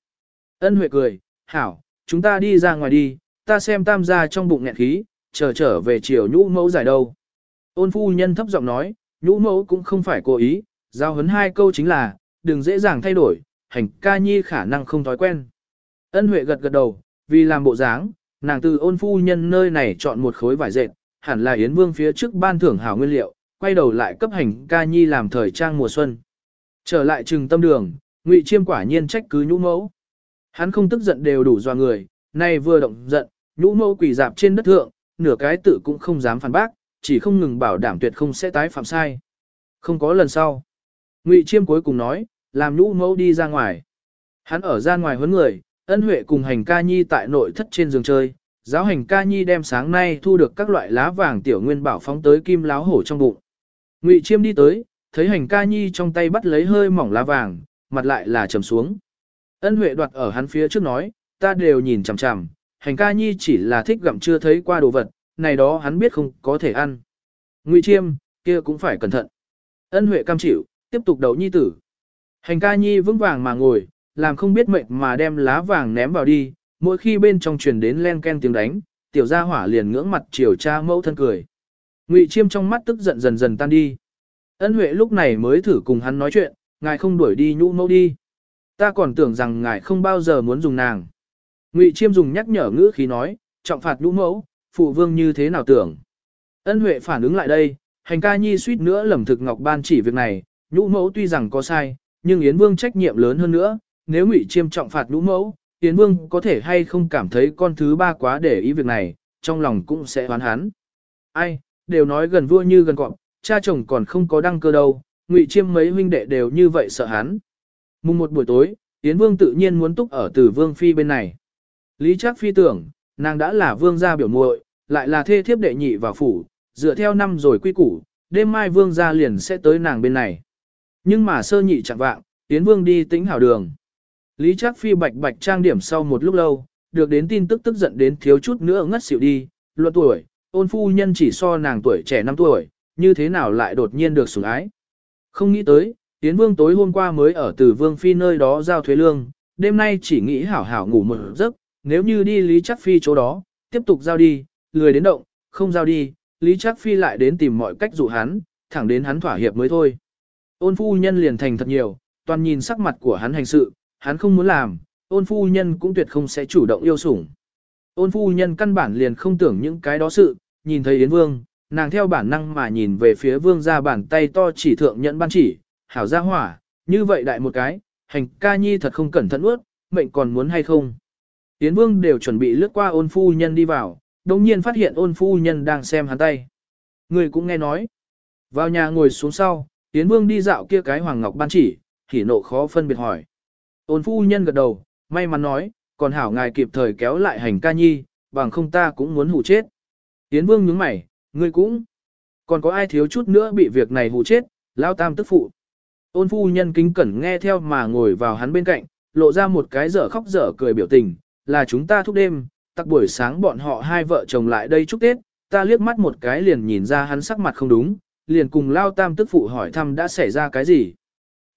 Ân huệ cười, hảo, chúng ta đi ra ngoài đi, ta xem tam gia trong bụng nghẹn khí, chờ trở về chiều nhũ mẫu giải đâu. Ôn phu nhân thấp giọng nói, nhũ mẫu cũng không phải cố ý, giao hấn hai câu chính là, đừng dễ dàng thay đổi, hành ca nhi khả năng không thói quen. Ân Huệ gật gật đầu, vì làm bộ dáng, nàng từ ôn phu nhân nơi này chọn một khối vải dệt, hẳn là Yến Vương phía trước ban thưởng hảo nguyên liệu, quay đầu lại cấp hành ca nhi làm thời trang mùa xuân. Trở lại trừng tâm đường, Ngụy Chiêm quả nhiên trách cứ nhũ mẫu. Hắn không tức giận đều đủ do người, nay vừa động giận, nhũ mẫu quỳ dạp trên đất thượng, nửa cái tự cũng không dám phản bác, chỉ không ngừng bảo đảm tuyệt không sẽ tái phạm sai. Không có lần sau. Ngụy Chiêm cuối cùng nói, làm nhũ mẫu đi ra ngoài. Hắn ở ra ngoài huấn người, ân huệ cùng hành ca nhi tại nội thất trên giường chơi. Giáo hành ca nhi đem sáng nay thu được các loại lá vàng tiểu nguyên bảo phóng tới kim láo hổ trong bụng. Ngụy Chiêm đi tới, thấy hành ca nhi trong tay bắt lấy hơi mỏng lá vàng, mặt lại là trầm xuống. Ân huệ đoạt ở hắn phía trước nói, ta đều nhìn chằm chằm, hành ca nhi chỉ là thích gặm chưa thấy qua đồ vật, này đó hắn biết không có thể ăn. Ngụy Chiêm, kia cũng phải cẩn thận. Ân Huệ cam chịu, tiếp tục đấu nhi tử. Hành ca nhi vững vàng mà ngồi, làm không biết mệnh mà đem lá vàng ném vào đi, mỗi khi bên trong truyền đến len ken tiếng đánh, tiểu gia hỏa liền ngưỡng mặt chiều cha mẫu thân cười. Ngụy Chiêm trong mắt tức giận dần dần tan đi. Ân Huệ lúc này mới thử cùng hắn nói chuyện, ngài không đuổi đi nhũ mẫu đi. Ta còn tưởng rằng ngài không bao giờ muốn dùng nàng. Ngụy Chiêm dùng nhắc nhở ngữ khí nói, trọng phạt nhũ mẫu, phụ vương như thế nào tưởng. Ân Huệ phản ứng lại đây, hành ca nhi suýt nữa lầm thực ngọc ban chỉ việc này, nhũ mẫu tuy rằng có sai, nhưng Yến Vương trách nhiệm lớn hơn nữa, nếu Ngụy Chiêm trọng phạt nhũ mẫu, Yến Vương có thể hay không cảm thấy con thứ ba quá để ý việc này, trong lòng cũng sẽ hoán hắn. Ai, đều nói gần vua như gần cọp, cha chồng còn không có đăng cơ đâu, Ngụy Chiêm mấy huynh đệ đều như vậy sợ hắn. Mùng một buổi tối, Yến Vương tự nhiên muốn túc ở Tử Vương phi bên này. Lý Trác phi tưởng, nàng đã là vương gia biểu muội, lại là thê thiếp đệ nhị vào phủ, dựa theo năm rồi quy củ, đêm mai vương gia liền sẽ tới nàng bên này. Nhưng mà sơ nhị chẳng vạng, Yến Vương đi tĩnh hảo đường. Lý Trác Phi bạch bạch trang điểm sau một lúc lâu, được đến tin tức tức giận đến thiếu chút nữa ngất xỉu đi, luận tuổi, ôn phu nhân chỉ so nàng tuổi trẻ 5 tuổi, như thế nào lại đột nhiên được sủng ái. Không nghĩ tới, Yến Vương tối hôm qua mới ở từ Vương Phi nơi đó giao thuế lương, đêm nay chỉ nghĩ hảo hảo ngủ một giấc, nếu như đi Lý Chắc Phi chỗ đó, tiếp tục giao đi, lười đến động, không giao đi, Lý Trác Phi lại đến tìm mọi cách dụ hắn, thẳng đến hắn thỏa hiệp mới thôi. Ôn phu nhân liền thành thật nhiều, toàn nhìn sắc mặt của hắn hành sự, hắn không muốn làm, ôn phu nhân cũng tuyệt không sẽ chủ động yêu sủng. Ôn phu nhân căn bản liền không tưởng những cái đó sự, nhìn thấy Yến Vương, nàng theo bản năng mà nhìn về phía Vương ra bàn tay to chỉ thượng nhận ban chỉ, hảo ra hỏa, như vậy đại một cái, hành ca nhi thật không cẩn thận ướt, mệnh còn muốn hay không. tiến Vương đều chuẩn bị lướt qua ôn phu nhân đi vào, đồng nhiên phát hiện ôn phu nhân đang xem hắn tay. Người cũng nghe nói. Vào nhà ngồi xuống sau, tiến Vương đi dạo kia cái hoàng ngọc ban chỉ, thì nộ khó phân biệt hỏi. Ôn phu nhân gật đầu, may mắn nói, còn hảo ngài kịp thời kéo lại hành ca nhi, bằng không ta cũng muốn hủ chết. tiến Vương nhướng mày, ngươi cũng. Còn có ai thiếu chút nữa bị việc này hù chết, Lão tam tức phụ. Ôn phu nhân kính cẩn nghe theo mà ngồi vào hắn bên cạnh, lộ ra một cái dở khóc dở cười biểu tình, là chúng ta thúc đêm, tặc buổi sáng bọn họ hai vợ chồng lại đây chúc Tết, ta liếc mắt một cái liền nhìn ra hắn sắc mặt không đúng, liền cùng lao tam tức phụ hỏi thăm đã xảy ra cái gì.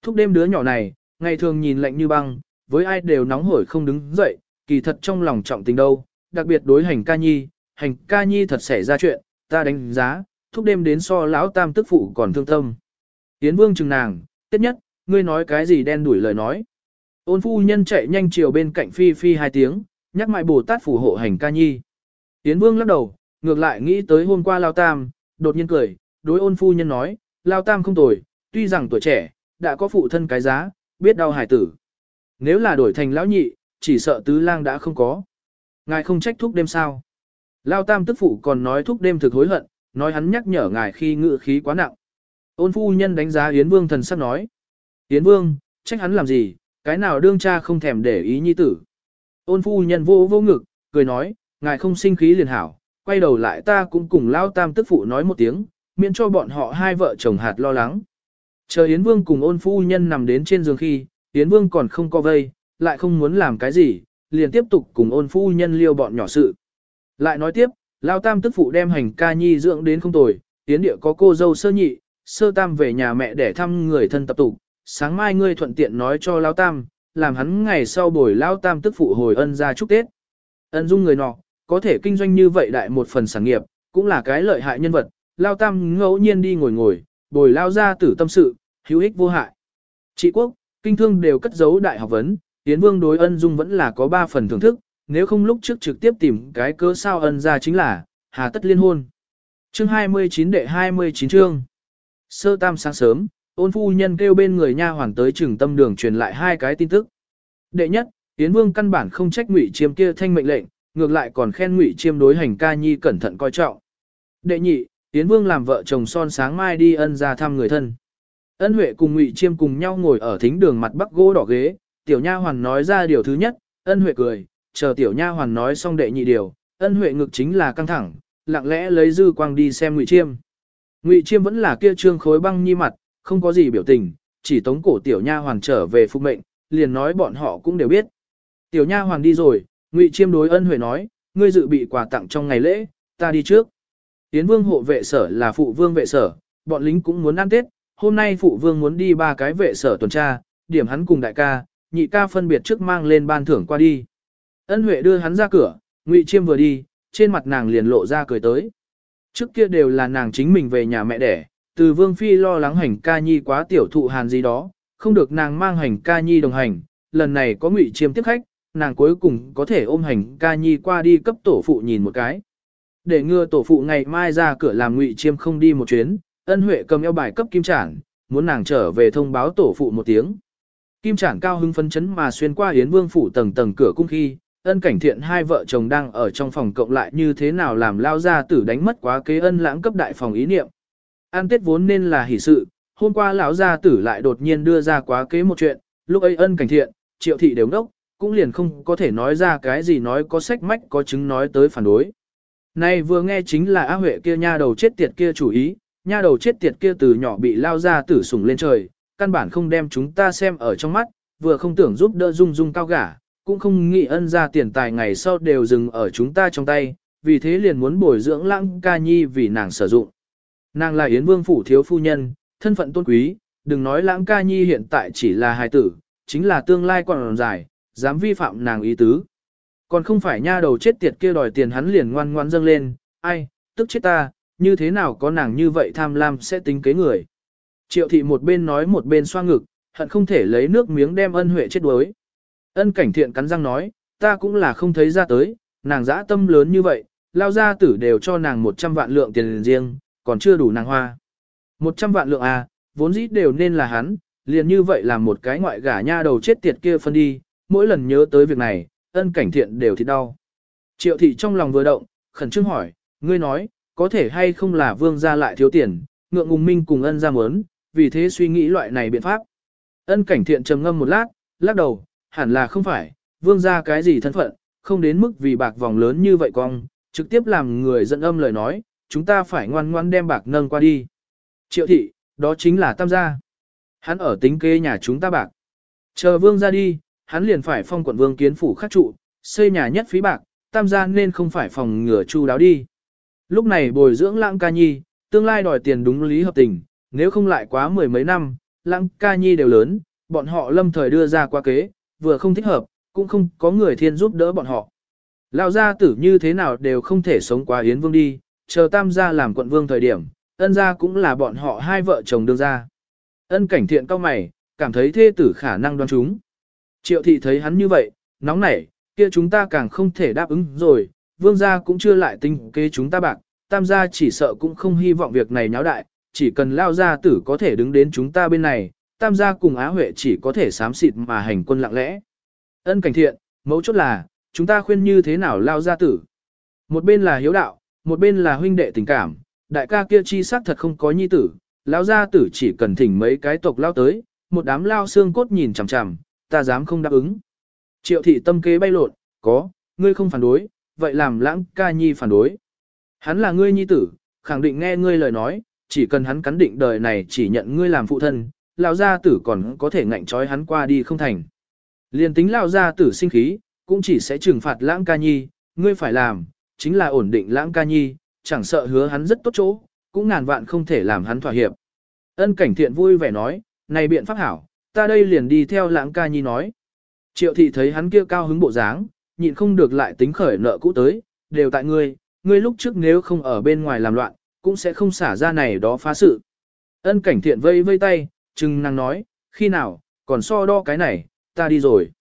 Thúc đêm đứa nhỏ này, ngày thường nhìn lạnh như băng, với ai đều nóng hổi không đứng dậy, kỳ thật trong lòng trọng tình đâu, đặc biệt đối hành ca nhi, hành ca nhi thật xảy ra chuyện, ta đánh giá, thúc đêm đến so lão tam tức phụ còn thương tâm. Yến vương chừng nàng, tiết nhất, ngươi nói cái gì đen đuổi lời nói. Ôn phu nhân chạy nhanh chiều bên cạnh phi phi hai tiếng, nhắc mại Bồ Tát phù hộ hành ca nhi. Yến vương lắc đầu, ngược lại nghĩ tới hôm qua lao tam, đột nhiên cười, đối ôn phu nhân nói, lao tam không tồi, tuy rằng tuổi trẻ, đã có phụ thân cái giá, biết đau hải tử. Nếu là đổi thành lão nhị, chỉ sợ tứ lang đã không có. Ngài không trách thúc đêm sao. Lao tam tức phụ còn nói thúc đêm thực hối hận, nói hắn nhắc nhở ngài khi ngự khí quá nặng. Ôn phu nhân đánh giá Yến Vương thần sắc nói. Yến Vương, trách hắn làm gì, cái nào đương cha không thèm để ý nhi tử. Ôn phu nhân vô vô ngực, cười nói, ngài không sinh khí liền hảo, quay đầu lại ta cũng cùng Lao tam tức phụ nói một tiếng, miễn cho bọn họ hai vợ chồng hạt lo lắng. Chờ Yến Vương cùng ôn phu nhân nằm đến trên giường khi, Yến Vương còn không co vây, lại không muốn làm cái gì, liền tiếp tục cùng ôn phu nhân liêu bọn nhỏ sự. Lại nói tiếp, Lao Tam tức phụ đem hành ca nhi dưỡng đến không tồi, tiến địa có cô dâu sơ nhị, sơ tam về nhà mẹ để thăm người thân tập tục, sáng mai ngươi thuận tiện nói cho Lao Tam, làm hắn ngày sau buổi Lao Tam tức phụ hồi ân ra chúc Tết. Ân dung người nọ, có thể kinh doanh như vậy đại một phần sản nghiệp, cũng là cái lợi hại nhân vật, Lao Tam ngẫu nhiên đi ngồi ngồi, bồi Lao ra tử tâm sự, hữu ích vô hại. Trị quốc, kinh thương đều cất giấu đại học vấn, tiến Vương đối ân dung vẫn là có ba phần thưởng thức, nếu không lúc trước trực tiếp tìm cái cớ sao ân ra chính là, hà tất liên hôn. Chương 29 đệ 29 chương. Sơ tam sáng sớm, ôn phu nhân kêu bên người nha hoàn tới trường tâm đường truyền lại hai cái tin tức. Đệ nhất, Yến Vương căn bản không trách Ngụy Chiêm kia thanh mệnh lệnh, ngược lại còn khen Ngụy Chiêm đối hành ca nhi cẩn thận coi trọng. Đệ nhị, Yến Vương làm vợ chồng son sáng mai đi ân ra thăm người thân. Ân Huệ cùng Ngụy Chiêm cùng nhau ngồi ở thính đường mặt bắc gỗ đỏ ghế, tiểu nha hoàn nói ra điều thứ nhất, Ân Huệ cười, chờ tiểu nha hoàn nói xong đệ nhị điều, Ân Huệ ngực chính là căng thẳng, lặng lẽ lấy dư quang đi xem Ngụy Chiêm. Ngụy Chiêm vẫn là kia trương khối băng nhi mặt, không có gì biểu tình, chỉ tống cổ tiểu nha hoàn trở về phục mệnh, liền nói bọn họ cũng đều biết. Tiểu nha hoàn đi rồi, Ngụy Chiêm đối Ân Huệ nói, ngươi dự bị quà tặng trong ngày lễ, ta đi trước. Tiến vương hộ vệ sở là phụ vương vệ sở, bọn lính cũng muốn ăn Tết, hôm nay phụ vương muốn đi ba cái vệ sở tuần tra, điểm hắn cùng đại ca, nhị ca phân biệt trước mang lên ban thưởng qua đi. Ân Huệ đưa hắn ra cửa, Ngụy Chiêm vừa đi, trên mặt nàng liền lộ ra cười tới. Trước kia đều là nàng chính mình về nhà mẹ đẻ, từ Vương Phi lo lắng hành ca nhi quá tiểu thụ hàn gì đó, không được nàng mang hành ca nhi đồng hành, lần này có ngụy chiêm tiếp khách, nàng cuối cùng có thể ôm hành ca nhi qua đi cấp tổ phụ nhìn một cái. Để ngừa tổ phụ ngày mai ra cửa làm ngụy chiêm không đi một chuyến, ân huệ cầm eo bài cấp kim trản, muốn nàng trở về thông báo tổ phụ một tiếng. Kim trản cao hưng phấn chấn mà xuyên qua Yến Vương phủ tầng tầng cửa cung khi, ân cảnh thiện hai vợ chồng đang ở trong phòng cộng lại như thế nào làm lao ra tử đánh mất quá kế ân lãng cấp đại phòng ý niệm. An tết vốn nên là hỷ sự, hôm qua lão gia tử lại đột nhiên đưa ra quá kế một chuyện, lúc ấy ân cảnh thiện, triệu thị đều đốc, cũng liền không có thể nói ra cái gì nói có sách mách có chứng nói tới phản đối. Này vừa nghe chính là á huệ kia nha đầu chết tiệt kia chủ ý, nha đầu chết tiệt kia từ nhỏ bị lao ra tử sủng lên trời, căn bản không đem chúng ta xem ở trong mắt, vừa không tưởng giúp đỡ dung dung cao gả, cũng không nghĩ ân ra tiền tài ngày sau đều dừng ở chúng ta trong tay, vì thế liền muốn bồi dưỡng lãng ca nhi vì nàng sử dụng. Nàng là Yến Vương Phủ thiếu phu nhân, thân phận tôn quý, đừng nói lãng ca nhi hiện tại chỉ là hài tử, chính là tương lai còn dài, dám vi phạm nàng ý tứ. Còn không phải nha đầu chết tiệt kia đòi tiền hắn liền ngoan ngoan dâng lên, ai, tức chết ta, như thế nào có nàng như vậy tham lam sẽ tính kế người. Triệu thị một bên nói một bên xoa ngực, hận không thể lấy nước miếng đem ân huệ chết đuối. Ân cảnh thiện cắn răng nói, ta cũng là không thấy ra tới, nàng dã tâm lớn như vậy, lao gia tử đều cho nàng 100 vạn lượng tiền riêng, còn chưa đủ nàng hoa. 100 vạn lượng à, vốn dĩ đều nên là hắn, liền như vậy làm một cái ngoại gả nha đầu chết tiệt kia phân đi, mỗi lần nhớ tới việc này, ân cảnh thiện đều thì đau. Triệu thị trong lòng vừa động, khẩn trương hỏi, ngươi nói, có thể hay không là vương gia lại thiếu tiền, ngượng ngùng minh cùng ân ra mớn, vì thế suy nghĩ loại này biện pháp. Ân cảnh thiện trầm ngâm một lát, lắc đầu, hẳn là không phải, vương gia cái gì thân phận, không đến mức vì bạc vòng lớn như vậy cong, trực tiếp làm người dẫn âm lời nói, chúng ta phải ngoan ngoan đem bạc nâng qua đi. Triệu thị, đó chính là tam gia. Hắn ở tính kế nhà chúng ta bạc. Chờ vương ra đi, hắn liền phải phong quận vương kiến phủ khắc trụ, xây nhà nhất phí bạc, tam gia nên không phải phòng ngừa chu đáo đi. Lúc này bồi dưỡng lãng ca nhi, tương lai đòi tiền đúng lý hợp tình, nếu không lại quá mười mấy năm, lãng ca nhi đều lớn, bọn họ lâm thời đưa ra qua kế, vừa không thích hợp, cũng không có người thiên giúp đỡ bọn họ. Lão gia tử như thế nào đều không thể sống qua Yến Vương đi, chờ tam gia làm quận vương thời điểm, ân gia cũng là bọn họ hai vợ chồng đương ra. Ân cảnh thiện cao mày, cảm thấy thê tử khả năng đoán chúng. Triệu thị thấy hắn như vậy, nóng nảy, kia chúng ta càng không thể đáp ứng rồi, vương gia cũng chưa lại tinh kế chúng ta bạc, tam gia chỉ sợ cũng không hy vọng việc này nháo đại, chỉ cần lao gia tử có thể đứng đến chúng ta bên này, tam gia cùng Á Huệ chỉ có thể sám xịt mà hành quân lặng lẽ. Ân cảnh thiện, mấu chốt là, chúng ta khuyên như thế nào lao gia tử. Một bên là hiếu đạo, một bên là huynh đệ tình cảm, đại ca kia chi xác thật không có nhi tử, lão gia tử chỉ cần thỉnh mấy cái tộc lao tới, một đám lao xương cốt nhìn chằm chằm, ta dám không đáp ứng. Triệu thị tâm kế bay lộn, có, ngươi không phản đối, vậy làm lãng ca nhi phản đối. Hắn là ngươi nhi tử, khẳng định nghe ngươi lời nói, chỉ cần hắn cắn định đời này chỉ nhận ngươi làm phụ thân, lão gia tử còn có thể ngạnh trói hắn qua đi không thành. Liên tính lão gia tử sinh khí, cũng chỉ sẽ trừng phạt lãng ca nhi, ngươi phải làm, chính là ổn định lãng ca nhi, chẳng sợ hứa hắn rất tốt chỗ, cũng ngàn vạn không thể làm hắn thỏa hiệp. Ân cảnh thiện vui vẻ nói, này biện pháp hảo, ta đây liền đi theo lãng ca nhi nói. Triệu thị thấy hắn kia cao hứng bộ dáng, nhịn không được lại tính khởi nợ cũ tới, đều tại ngươi, ngươi lúc trước nếu không ở bên ngoài làm loạn, cũng sẽ không xả ra này đó phá sự. Ân cảnh thiện vây vây tay, chừng năng nói, khi nào, còn so đo cái này, ta đi rồi.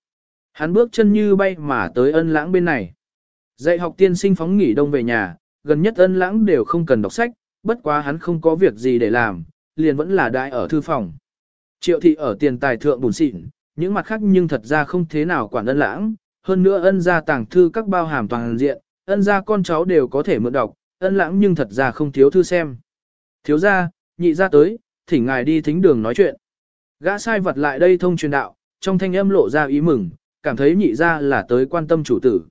Hắn bước chân như bay mà tới ân lãng bên này. Dạy học tiên sinh phóng nghỉ đông về nhà, gần nhất ân lãng đều không cần đọc sách, bất quá hắn không có việc gì để làm, liền vẫn là đại ở thư phòng. Triệu thị ở tiền tài thượng bùn xịn, những mặt khác nhưng thật ra không thế nào quản ân lãng, hơn nữa ân gia tàng thư các bao hàm toàn diện, ân gia con cháu đều có thể mượn đọc, ân lãng nhưng thật ra không thiếu thư xem. Thiếu gia, nhị gia tới, thỉnh ngài đi thính đường nói chuyện. Gã sai vật lại đây thông truyền đạo, trong thanh âm lộ ra ý mừng, cảm thấy nhị gia là tới quan tâm chủ tử.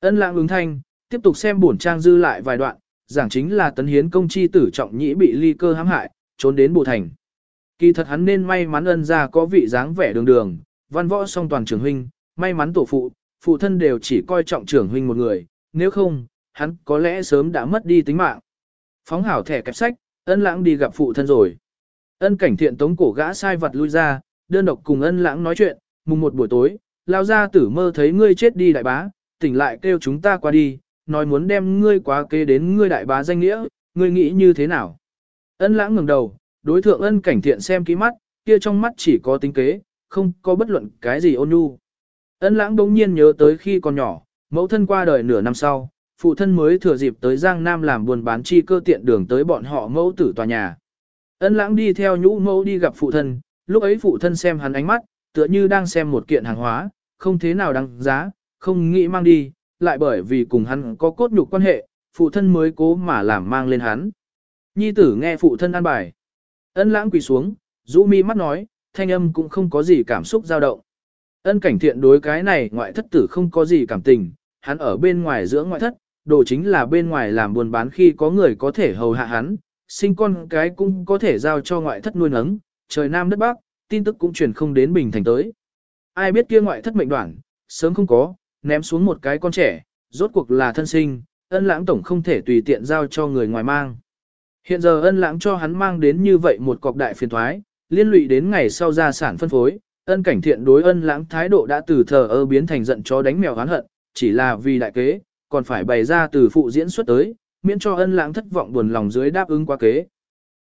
Ân lãng ứng thanh, tiếp tục xem bổn trang dư lại vài đoạn, giảng chính là tấn hiến công chi tử trọng nhĩ bị ly cơ hãm hại, trốn đến bù thành. Kỳ thật hắn nên may mắn ân gia có vị dáng vẻ đường đường, văn võ song toàn trưởng huynh, may mắn tổ phụ, phụ thân đều chỉ coi trọng trưởng huynh một người, nếu không, hắn có lẽ sớm đã mất đi tính mạng. Phóng hảo thẻ kẹp sách, ân lãng đi gặp phụ thân rồi. Ân cảnh thiện tống cổ gã sai vật lui ra, đơn độc cùng ân lãng nói chuyện, mùng một buổi tối, lao ra tử mơ thấy ngươi chết đi đại bá, tỉnh lại kêu chúng ta qua đi, nói muốn đem ngươi quá kế đến ngươi đại bá danh nghĩa, ngươi nghĩ như thế nào? Ân lãng ngẩng đầu, đối thượng ân cảnh thiện xem kỹ mắt, kia trong mắt chỉ có tính kế, không có bất luận cái gì ôn nhu. Ân lãng đống nhiên nhớ tới khi còn nhỏ, mẫu thân qua đời nửa năm sau, phụ thân mới thừa dịp tới Giang Nam làm buôn bán chi cơ tiện đường tới bọn họ mẫu tử tòa nhà. Ân lãng đi theo nhũ mẫu đi gặp phụ thân, lúc ấy phụ thân xem hắn ánh mắt, tựa như đang xem một kiện hàng hóa, không thế nào đáng giá, không nghĩ mang đi, lại bởi vì cùng hắn có cốt nhục quan hệ, phụ thân mới cố mà làm mang lên hắn. Nhi tử nghe phụ thân an bài. Ân lãng quỳ xuống, rũ mi mắt nói, thanh âm cũng không có gì cảm xúc dao động. Ân cảnh thiện đối cái này ngoại thất tử không có gì cảm tình, hắn ở bên ngoài giữa ngoại thất, đồ chính là bên ngoài làm buôn bán khi có người có thể hầu hạ hắn, sinh con cái cũng có thể giao cho ngoại thất nuôi nấng, trời nam đất bắc, tin tức cũng truyền không đến bình thành tới. Ai biết kia ngoại thất mệnh đoạn, sớm không có, ném xuống một cái con trẻ, rốt cuộc là thân sinh, ân lãng tổng không thể tùy tiện giao cho người ngoài mang. Hiện giờ ân lãng cho hắn mang đến như vậy một cọc đại phiền thoái, liên lụy đến ngày sau gia sản phân phối, ân cảnh thiện đối ân lãng thái độ đã từ thờ ơ biến thành giận chó đánh mèo oán hận, chỉ là vì đại kế, còn phải bày ra từ phụ diễn xuất tới, miễn cho ân lãng thất vọng buồn lòng dưới đáp ứng quá kế.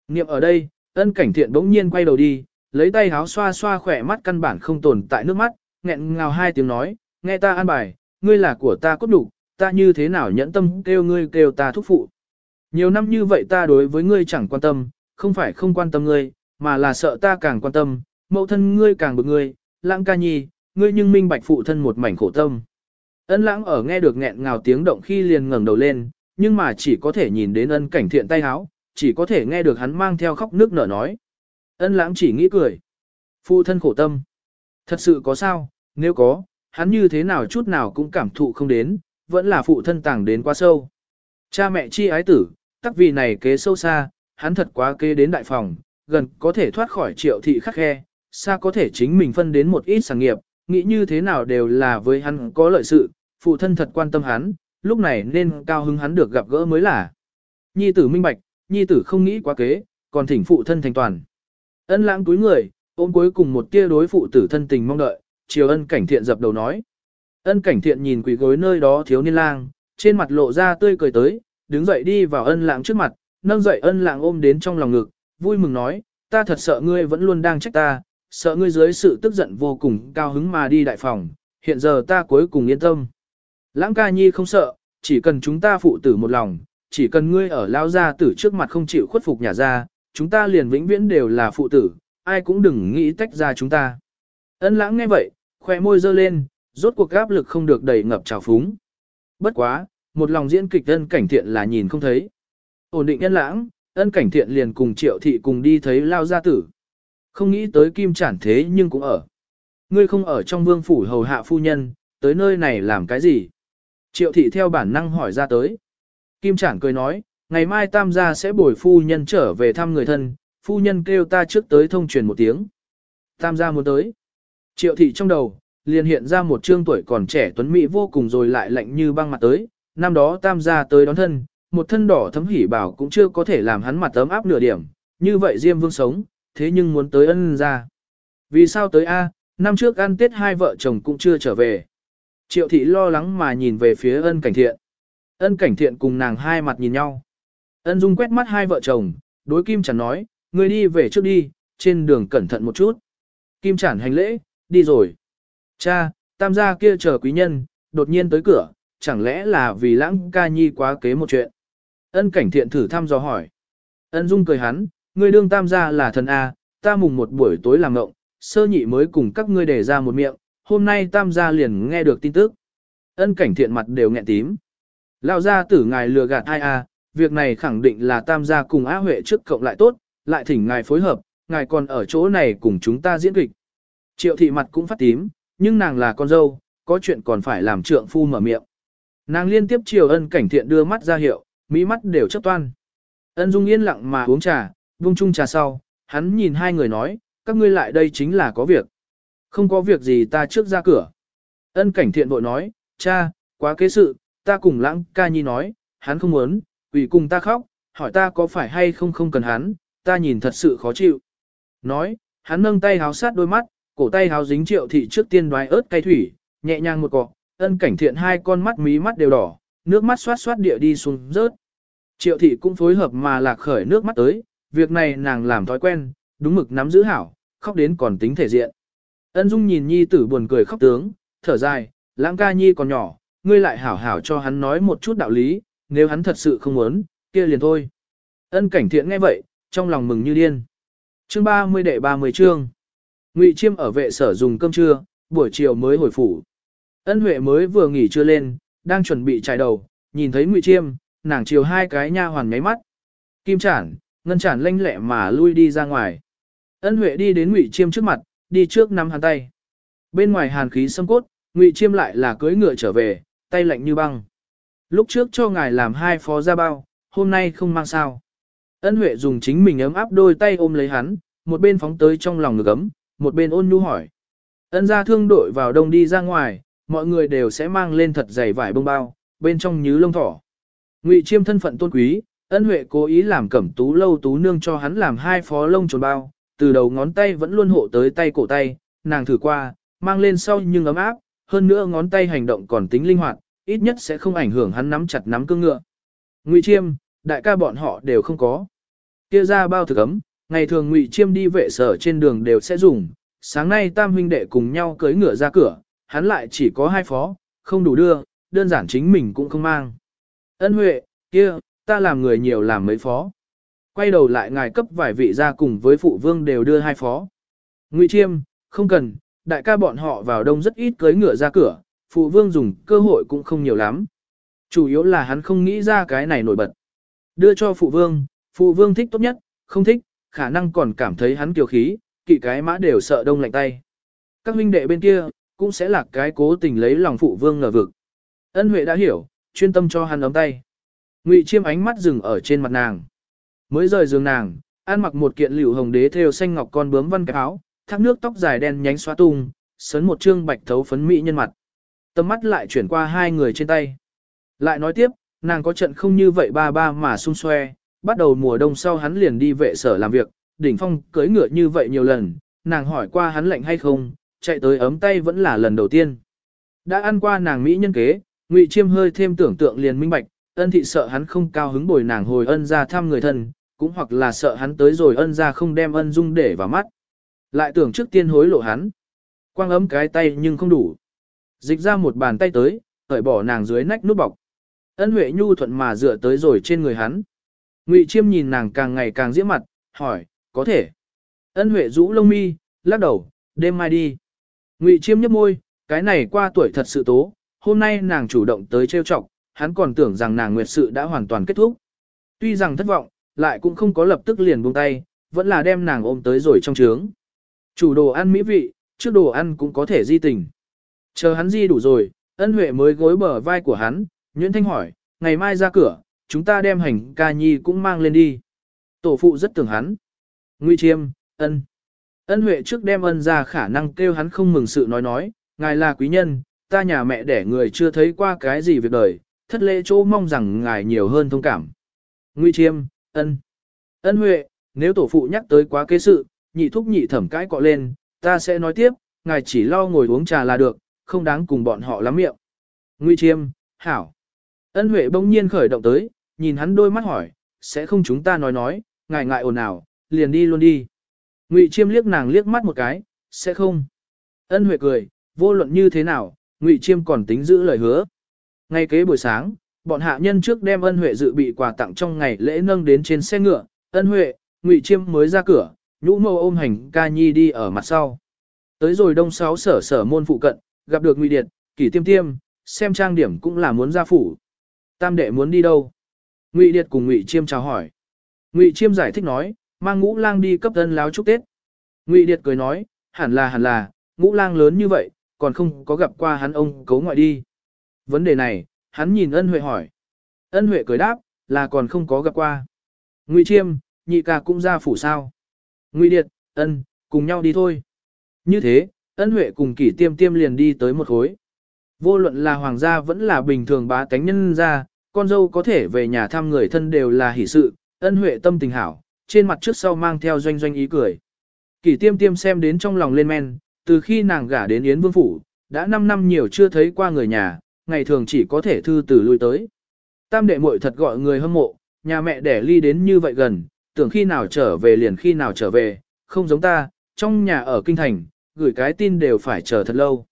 Niệm ở đây, ân cảnh thiện bỗng nhiên quay đầu đi, lấy tay háo xoa xoa khỏe mắt căn bản không tồn tại nước mắt, nghẹn ngào hai tiếng nói, nghe ta an bài, ngươi là của ta cốt đủ, ta như thế nào nhẫn tâm kêu ngươi kêu ta thúc phụ. Nhiều năm như vậy ta đối với ngươi chẳng quan tâm, không phải không quan tâm ngươi, mà là sợ ta càng quan tâm, mẫu thân ngươi càng bực ngươi, lãng ca nhi, ngươi nhưng minh bạch phụ thân một mảnh khổ tâm. Ân lãng ở nghe được nghẹn ngào tiếng động khi liền ngẩng đầu lên, nhưng mà chỉ có thể nhìn đến ân cảnh thiện tay háo, chỉ có thể nghe được hắn mang theo khóc nước nở nói. Ân lãng chỉ nghĩ cười. Phụ thân khổ tâm. Thật sự có sao, nếu có, hắn như thế nào chút nào cũng cảm thụ không đến, vẫn là phụ thân tàng đến quá sâu. Cha mẹ chi ái tử, tắc vì này kế sâu xa, hắn thật quá kế đến đại phòng, gần có thể thoát khỏi triệu thị khắc khe, xa có thể chính mình phân đến một ít sản nghiệp, nghĩ như thế nào đều là với hắn có lợi sự, phụ thân thật quan tâm hắn, lúc này nên cao hứng hắn được gặp gỡ mới là. Nhi tử minh bạch, nhi tử không nghĩ quá kế, còn thỉnh phụ thân thành toàn. Ân lãng túi người, ôm cuối cùng một tia đối phụ tử thân tình mong đợi, chiều ân cảnh thiện dập đầu nói. Ân cảnh thiện nhìn quỷ gối nơi đó thiếu niên lang, trên mặt lộ ra tươi cười tới, đứng dậy đi vào ân lãng trước mặt, nâng dậy ân lãng ôm đến trong lòng ngực, vui mừng nói, ta thật sợ ngươi vẫn luôn đang trách ta, sợ ngươi dưới sự tức giận vô cùng cao hứng mà đi đại phòng, hiện giờ ta cuối cùng yên tâm. Lãng ca nhi không sợ, chỉ cần chúng ta phụ tử một lòng, chỉ cần ngươi ở lao ra tử trước mặt không chịu khuất phục nhà ra, chúng ta liền vĩnh viễn đều là phụ tử, ai cũng đừng nghĩ tách ra chúng ta. Ân lãng nghe vậy, khoe môi dơ lên, rốt cuộc áp lực không được đầy ngập trào phúng. Bất quá, một lòng diễn kịch ân cảnh thiện là nhìn không thấy. Ổn định ân lãng, ân cảnh thiện liền cùng triệu thị cùng đi thấy lao gia tử. Không nghĩ tới kim chản thế nhưng cũng ở. Ngươi không ở trong vương phủ hầu hạ phu nhân, tới nơi này làm cái gì? Triệu thị theo bản năng hỏi ra tới. Kim Trảng cười nói, ngày mai tam gia sẽ bồi phu nhân trở về thăm người thân, phu nhân kêu ta trước tới thông truyền một tiếng. Tam gia muốn tới. Triệu thị trong đầu, liền hiện ra một trương tuổi còn trẻ tuấn mỹ vô cùng rồi lại lạnh như băng mặt tới, năm đó tam gia tới đón thân, một thân đỏ thấm hỉ bảo cũng chưa có thể làm hắn mặt ấm áp nửa điểm, như vậy Diêm Vương sống, thế nhưng muốn tới ân ra. Vì sao tới A, năm trước ăn Tết hai vợ chồng cũng chưa trở về. Triệu thị lo lắng mà nhìn về phía ân cảnh thiện. Ân cảnh thiện cùng nàng hai mặt nhìn nhau. Ân dung quét mắt hai vợ chồng, đối Kim Chản nói, người đi về trước đi, trên đường cẩn thận một chút. Kim Chản hành lễ, đi rồi. Cha, tam gia kia chờ quý nhân, đột nhiên tới cửa, chẳng lẽ là vì lãng ca nhi quá kế một chuyện. Ân cảnh thiện thử thăm dò hỏi. Ân dung cười hắn, ngươi đương tam gia là thần A, ta mùng một buổi tối làm ngộng, sơ nhị mới cùng các ngươi để ra một miệng, hôm nay tam gia liền nghe được tin tức. Ân cảnh thiện mặt đều nghẹn tím. Lão gia tử ngài lừa gạt ai à? việc này khẳng định là tam gia cùng Á Huệ trước cộng lại tốt, lại thỉnh ngài phối hợp, ngài còn ở chỗ này cùng chúng ta diễn kịch. Triệu thị mặt cũng phát tím, nhưng nàng là con dâu, có chuyện còn phải làm trượng phu mở miệng. Nàng liên tiếp chiều ân cảnh thiện đưa mắt ra hiệu, mỹ mắt đều chấp toan. Ân dung yên lặng mà uống trà, buông chung trà sau, hắn nhìn hai người nói, các ngươi lại đây chính là có việc. Không có việc gì ta trước ra cửa. Ân cảnh thiện vội nói, cha, quá kế sự, ta cùng lãng ca nhi nói, hắn không muốn, vì cùng ta khóc, hỏi ta có phải hay không không cần hắn, ta nhìn thật sự khó chịu. Nói, hắn nâng tay háo sát đôi mắt, cổ tay háo dính triệu thị trước tiên đoái ớt cay thủy, nhẹ nhàng một cọ, ân cảnh thiện hai con mắt mí mắt đều đỏ, nước mắt xoát xoát địa đi xuống rớt. Triệu thị cũng phối hợp mà lạc khởi nước mắt tới, việc này nàng làm thói quen, đúng mực nắm giữ hảo, khóc đến còn tính thể diện. Ân Dung nhìn nhi tử buồn cười khóc tướng, thở dài, lãng ca nhi còn nhỏ, ngươi lại hảo hảo cho hắn nói một chút đạo lý, nếu hắn thật sự không muốn, kia liền thôi. Ân cảnh thiện nghe vậy, trong lòng mừng như điên. Chương 30 đệ 30 chương. Ngụy Chiêm ở vệ sở dùng cơm trưa, buổi chiều mới hồi phủ. Ân Huệ mới vừa nghỉ trưa lên, đang chuẩn bị trải đầu, nhìn thấy Ngụy Chiêm, nàng chiều hai cái nha hoàn nháy mắt. Kim Trản, Ngân Trản lanh lẹ mà lui đi ra ngoài. Ân Huệ đi đến Ngụy Chiêm trước mặt, đi trước nắm hắn tay. Bên ngoài hàn khí xâm cốt, Ngụy Chiêm lại là cưỡi ngựa trở về, tay lạnh như băng. Lúc trước cho ngài làm hai phó gia bao, hôm nay không mang sao. Ân Huệ dùng chính mình ấm áp đôi tay ôm lấy hắn, một bên phóng tới trong lòng ngực ấm, một bên ôn nhu hỏi. Ân gia thương đội vào đông đi ra ngoài, mọi người đều sẽ mang lên thật dày vải bông bao, bên trong nhứ lông thỏ. Ngụy Chiêm thân phận tôn quý, ân huệ cố ý làm cẩm tú lâu tú nương cho hắn làm hai phó lông trồn bao, từ đầu ngón tay vẫn luôn hộ tới tay cổ tay, nàng thử qua, mang lên sau nhưng ấm áp, hơn nữa ngón tay hành động còn tính linh hoạt, ít nhất sẽ không ảnh hưởng hắn nắm chặt nắm cương ngựa. Ngụy Chiêm, đại ca bọn họ đều không có. Kia ra bao thực ấm, ngày thường Ngụy Chiêm đi vệ sở trên đường đều sẽ dùng, sáng nay tam huynh đệ cùng nhau cưới ngựa ra cửa, hắn lại chỉ có hai phó, không đủ đưa, đơn giản chính mình cũng không mang. Ân Huệ, kia, ta làm người nhiều làm mấy phó. Quay đầu lại ngài cấp vài vị ra cùng với phụ vương đều đưa hai phó. Ngụy Chiêm, không cần, đại ca bọn họ vào đông rất ít cưới ngựa ra cửa, phụ vương dùng cơ hội cũng không nhiều lắm. Chủ yếu là hắn không nghĩ ra cái này nổi bật. Đưa cho phụ vương, phụ vương thích tốt nhất, không thích, khả năng còn cảm thấy hắn kiều khí, kỵ cái mã đều sợ đông lạnh tay. Các huynh đệ bên kia, cũng sẽ là cái cố tình lấy lòng phụ vương ngờ vực. Ân Huệ đã hiểu, chuyên tâm cho hắn ấm tay. Ngụy Chiêm ánh mắt dừng ở trên mặt nàng. Mới rời giường nàng, ăn mặc một kiện liễu hồng đế thêu xanh ngọc con bướm văn cái áo, thác nước tóc dài đen nhánh xóa tung, sấn một trương bạch thấu phấn mỹ nhân mặt. Tâm mắt lại chuyển qua hai người trên tay. Lại nói tiếp, nàng có trận không như vậy ba ba mà xung xoe, bắt đầu mùa đông sau hắn liền đi vệ sở làm việc, đỉnh phong cưới ngựa như vậy nhiều lần, nàng hỏi qua hắn lạnh hay không, chạy tới ấm tay vẫn là lần đầu tiên. Đã ăn qua nàng Mỹ nhân kế, Ngụy Chiêm hơi thêm tưởng tượng liền minh bạch, ân thị sợ hắn không cao hứng bồi nàng hồi ân ra thăm người thân, cũng hoặc là sợ hắn tới rồi ân ra không đem ân dung để vào mắt. Lại tưởng trước tiên hối lộ hắn. Quang ấm cái tay nhưng không đủ. Dịch ra một bàn tay tới, hởi bỏ nàng dưới nách nút bọc. Ân Huệ nhu thuận mà dựa tới rồi trên người hắn. Ngụy Chiêm nhìn nàng càng ngày càng diễm mặt, hỏi, có thể. Ân Huệ rũ lông mi, lắc đầu, đêm mai đi. Ngụy Chiêm nhấp môi, cái này qua tuổi thật sự tố, hôm nay nàng chủ động tới trêu chọc, hắn còn tưởng rằng nàng nguyệt sự đã hoàn toàn kết thúc. Tuy rằng thất vọng, lại cũng không có lập tức liền buông tay, vẫn là đem nàng ôm tới rồi trong trướng. Chủ đồ ăn mỹ vị, trước đồ ăn cũng có thể di tình. Chờ hắn di đủ rồi, ân huệ mới gối bờ vai của hắn, Nguyễn Thanh hỏi, ngày mai ra cửa, chúng ta đem hành ca nhi cũng mang lên đi. Tổ phụ rất tưởng hắn. Nguy chiêm, ân. Ân huệ trước đem ân ra khả năng kêu hắn không mừng sự nói nói, ngài là quý nhân, ta nhà mẹ đẻ người chưa thấy qua cái gì việc đời, thất lễ chỗ mong rằng ngài nhiều hơn thông cảm. Nguy chiêm, ân. Ân huệ, nếu tổ phụ nhắc tới quá kế sự, nhị thúc nhị thẩm cãi cọ lên, ta sẽ nói tiếp, ngài chỉ lo ngồi uống trà là được, không đáng cùng bọn họ lắm miệng. Nguy chiêm, hảo. Ân huệ bỗng nhiên khởi động tới, nhìn hắn đôi mắt hỏi, sẽ không chúng ta nói nói, ngài ngại ồn ào, liền đi luôn đi. Ngụy chiêm liếc nàng liếc mắt một cái, sẽ không. Ân huệ cười, vô luận như thế nào, Ngụy chiêm còn tính giữ lời hứa. Ngay kế buổi sáng, bọn hạ nhân trước đem ân huệ dự bị quà tặng trong ngày lễ nâng đến trên xe ngựa, ân huệ, Ngụy chiêm mới ra cửa, nhũ mâu ôm hành ca nhi đi ở mặt sau. Tới rồi đông sáu sở sở môn phụ cận, gặp được Ngụy Điệt, kỷ tiêm tiêm, xem trang điểm cũng là muốn ra phủ. Tam đệ muốn đi đâu? Ngụy Điệt cùng Ngụy Chiêm chào hỏi. Ngụy Chiêm giải thích nói, mang ngũ lang đi cấp thân láo chúc Tết. Ngụy Điệt cười nói, hẳn là hẳn là, ngũ lang lớn như vậy, còn không có gặp qua hắn ông cấu ngoại đi. Vấn đề này, hắn nhìn ân huệ hỏi. Ân huệ cười đáp, là còn không có gặp qua. Ngụy Chiêm, nhị ca cũng ra phủ sao. Ngụy Điệt, ân, cùng nhau đi thôi. Như thế, ân huệ cùng kỷ tiêm tiêm liền đi tới một khối. Vô luận là hoàng gia vẫn là bình thường bá tánh nhân gia, con dâu có thể về nhà thăm người thân đều là hỷ sự, ân huệ tâm tình hảo, trên mặt trước sau mang theo doanh doanh ý cười. Kỷ tiêm tiêm xem đến trong lòng lên men, từ khi nàng gả đến Yến Vương Phủ, đã 5 năm nhiều chưa thấy qua người nhà, ngày thường chỉ có thể thư từ lui tới. Tam đệ muội thật gọi người hâm mộ, nhà mẹ đẻ ly đến như vậy gần, tưởng khi nào trở về liền khi nào trở về, không giống ta, trong nhà ở kinh thành, gửi cái tin đều phải chờ thật lâu.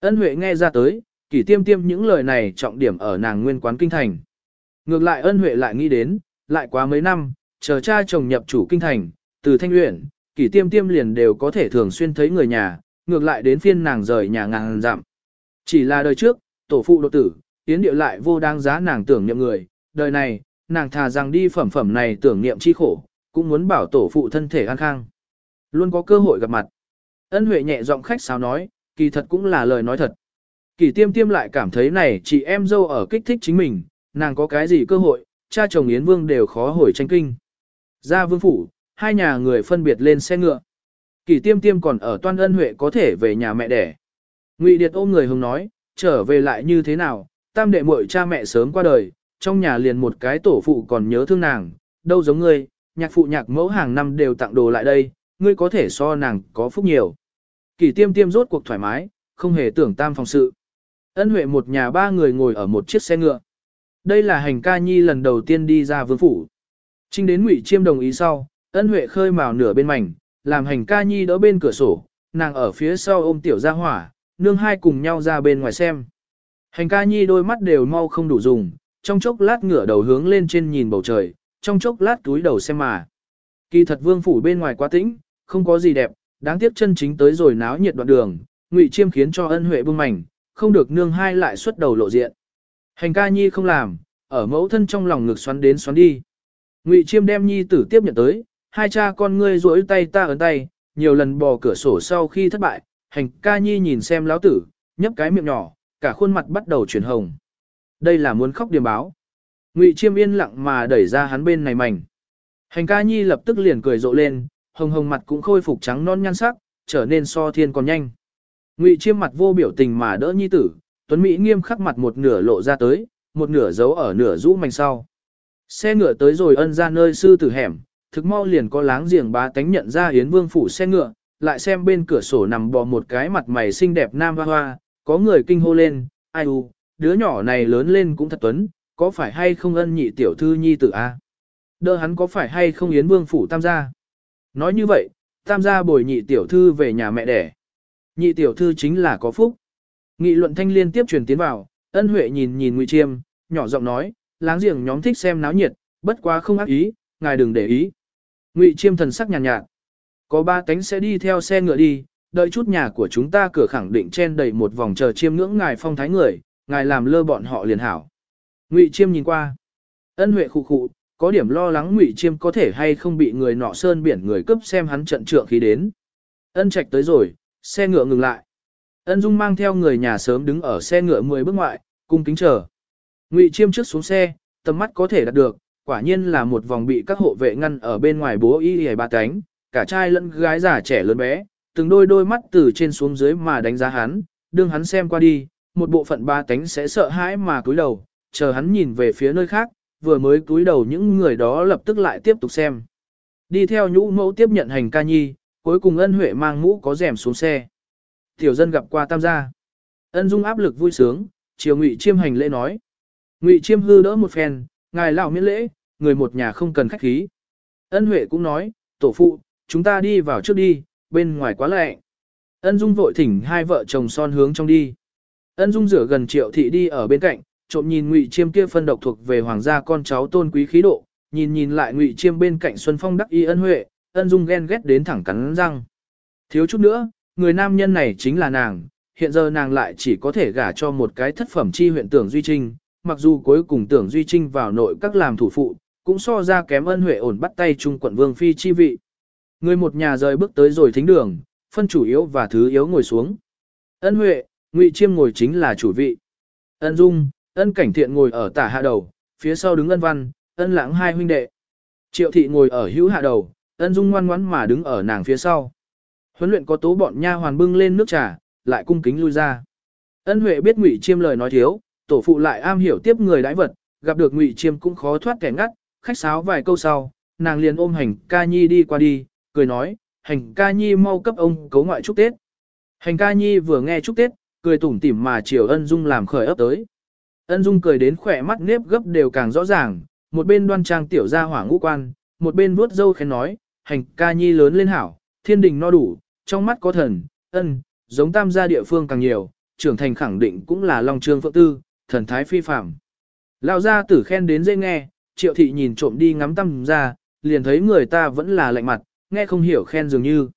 Ân Huệ nghe ra tới, kỷ tiêm tiêm những lời này trọng điểm ở nàng nguyên quán kinh thành. Ngược lại ân Huệ lại nghĩ đến, lại quá mấy năm, chờ cha chồng nhập chủ kinh thành, từ thanh luyện, kỷ tiêm tiêm liền đều có thể thường xuyên thấy người nhà, ngược lại đến phiên nàng rời nhà ngàn dặm. Chỉ là đời trước, tổ phụ đột tử, tiến điệu lại vô đáng giá nàng tưởng niệm người, đời này, nàng thà rằng đi phẩm phẩm này tưởng niệm chi khổ, cũng muốn bảo tổ phụ thân thể an khang. Luôn có cơ hội gặp mặt. Ân Huệ nhẹ giọng khách sáo nói, kỳ thật cũng là lời nói thật. Kỳ tiêm tiêm lại cảm thấy này chị em dâu ở kích thích chính mình, nàng có cái gì cơ hội, cha chồng Yến Vương đều khó hồi tranh kinh. Ra vương phủ, hai nhà người phân biệt lên xe ngựa. Kỳ tiêm tiêm còn ở toan ân huệ có thể về nhà mẹ đẻ. Ngụy Điệt ôm người hùng nói, trở về lại như thế nào, tam đệ muội cha mẹ sớm qua đời, trong nhà liền một cái tổ phụ còn nhớ thương nàng, đâu giống ngươi, nhạc phụ nhạc mẫu hàng năm đều tặng đồ lại đây, ngươi có thể so nàng có phúc nhiều. Kỳ tiêm tiêm rốt cuộc thoải mái, không hề tưởng tam phòng sự. Ân huệ một nhà ba người ngồi ở một chiếc xe ngựa. Đây là hành ca nhi lần đầu tiên đi ra vương phủ. Trinh đến ngụy chiêm đồng ý sau, ân huệ khơi mào nửa bên mảnh, làm hành ca nhi đỡ bên cửa sổ, nàng ở phía sau ôm tiểu ra hỏa, nương hai cùng nhau ra bên ngoài xem. Hành ca nhi đôi mắt đều mau không đủ dùng, trong chốc lát ngửa đầu hướng lên trên nhìn bầu trời, trong chốc lát túi đầu xem mà. Kỳ thật vương phủ bên ngoài quá tĩnh, không có gì đẹp, đáng tiếc chân chính tới rồi náo nhiệt đoạn đường, ngụy chiêm khiến cho ân huệ bưng mảnh, không được nương hai lại xuất đầu lộ diện. Hành ca nhi không làm, ở mẫu thân trong lòng ngực xoắn đến xoắn đi. Ngụy chiêm đem nhi tử tiếp nhận tới, hai cha con ngươi duỗi tay ta ấn tay, nhiều lần bò cửa sổ sau khi thất bại, hành ca nhi nhìn xem lão tử, nhấp cái miệng nhỏ, cả khuôn mặt bắt đầu chuyển hồng. Đây là muốn khóc điểm báo. Ngụy chiêm yên lặng mà đẩy ra hắn bên này mảnh. Hành ca nhi lập tức liền cười rộ lên, hồng hồng mặt cũng khôi phục trắng non nhan sắc, trở nên so thiên còn nhanh. Ngụy chiêm mặt vô biểu tình mà đỡ nhi tử, Tuấn Mỹ nghiêm khắc mặt một nửa lộ ra tới, một nửa giấu ở nửa rũ mảnh sau. Xe ngựa tới rồi ân ra nơi sư tử hẻm, thực mau liền có láng giềng bá tánh nhận ra Yến Vương phủ xe ngựa, lại xem bên cửa sổ nằm bò một cái mặt mày xinh đẹp nam hoa hoa, có người kinh hô lên, ai u, đứa nhỏ này lớn lên cũng thật tuấn, có phải hay không ân nhị tiểu thư nhi tử a? Đỡ hắn có phải hay không Yến Vương phủ tam gia? Nói như vậy, tam gia bồi nhị tiểu thư về nhà mẹ đẻ. Nhị tiểu thư chính là có phúc. Nghị luận thanh liên tiếp truyền tiến vào, ân huệ nhìn nhìn ngụy chiêm, nhỏ giọng nói, láng giềng nhóm thích xem náo nhiệt, bất quá không ác ý, ngài đừng để ý. Ngụy chiêm thần sắc nhàn nhạt, nhạt. Có ba cánh sẽ đi theo xe ngựa đi, đợi chút nhà của chúng ta cửa khẳng định chen đầy một vòng chờ chiêm ngưỡng ngài phong thái người, ngài làm lơ bọn họ liền hảo. Ngụy chiêm nhìn qua. Ân huệ khụ khụ, có điểm lo lắng Ngụy chiêm có thể hay không bị người nọ sơn biển người cướp xem hắn trận trượng khí đến. Ân trạch tới rồi, xe ngựa ngừng lại. Ân Dung mang theo người nhà sớm đứng ở xe ngựa 10 bước ngoại, cung kính chờ. Ngụy Chiêm trước xuống xe, tầm mắt có thể đạt được, quả nhiên là một vòng bị các hộ vệ ngăn ở bên ngoài bố y y ba cánh, cả trai lẫn gái già trẻ lớn bé, từng đôi đôi mắt từ trên xuống dưới mà đánh giá hắn, đương hắn xem qua đi, một bộ phận ba tánh sẽ sợ hãi mà cúi đầu, chờ hắn nhìn về phía nơi khác, vừa mới cúi đầu những người đó lập tức lại tiếp tục xem. Đi theo nhũ mẫu tiếp nhận hành ca nhi, cuối cùng ân huệ mang mũ có rèm xuống xe. Tiểu dân gặp qua tam gia. Ân dung áp lực vui sướng, chiều ngụy chiêm hành lễ nói. Ngụy chiêm hư đỡ một phen, ngài lão miễn lễ, người một nhà không cần khách khí. Ân huệ cũng nói, tổ phụ, chúng ta đi vào trước đi, bên ngoài quá lạnh. Ân dung vội thỉnh hai vợ chồng son hướng trong đi. Ân dung rửa gần triệu thị đi ở bên cạnh, trộm nhìn ngụy chiêm kia phân độc thuộc về hoàng gia con cháu tôn quý khí độ, nhìn nhìn lại ngụy chiêm bên cạnh xuân phong đắc y ân huệ, ân dung ghen ghét đến thẳng cắn răng. Thiếu chút nữa, người nam nhân này chính là nàng, hiện giờ nàng lại chỉ có thể gả cho một cái thất phẩm chi huyện tưởng Duy Trinh, mặc dù cuối cùng tưởng Duy Trinh vào nội các làm thủ phụ, cũng so ra kém ân huệ ổn bắt tay chung quận vương phi chi vị. Người một nhà rời bước tới rồi thính đường, phân chủ yếu và thứ yếu ngồi xuống. Ân huệ, ngụy chiêm ngồi chính là chủ vị. Ân dung, ân cảnh thiện ngồi ở tả hạ đầu, phía sau đứng ân văn, ân lãng hai huynh đệ. Triệu thị ngồi ở hữu hạ đầu, ân dung ngoan ngoãn mà đứng ở nàng phía sau. Huấn luyện có tố bọn nha hoàn bưng lên nước trà, lại cung kính lui ra. Ân Huệ biết Ngụy Chiêm lời nói thiếu, tổ phụ lại am hiểu tiếp người đãi vật, gặp được Ngụy Chiêm cũng khó thoát kẻ ngắt, khách sáo vài câu sau, nàng liền ôm hành ca nhi đi qua đi, cười nói, hành ca nhi mau cấp ông cấu ngoại chúc Tết. Hành ca nhi vừa nghe chúc Tết, cười tủm tỉm mà chiều ân dung làm khởi ấp tới. Ân Dung cười đến khỏe mắt nếp gấp đều càng rõ ràng, một bên đoan trang tiểu gia hỏa ngũ quan, một bên vuốt dâu khen nói, hành ca nhi lớn lên hảo, thiên đình no đủ, trong mắt có thần, ân, giống tam gia địa phương càng nhiều, trưởng thành khẳng định cũng là long trương phượng tư, thần thái phi phạm. Lão gia tử khen đến dễ nghe, triệu thị nhìn trộm đi ngắm tam gia, liền thấy người ta vẫn là lạnh mặt, nghe không hiểu khen dường như.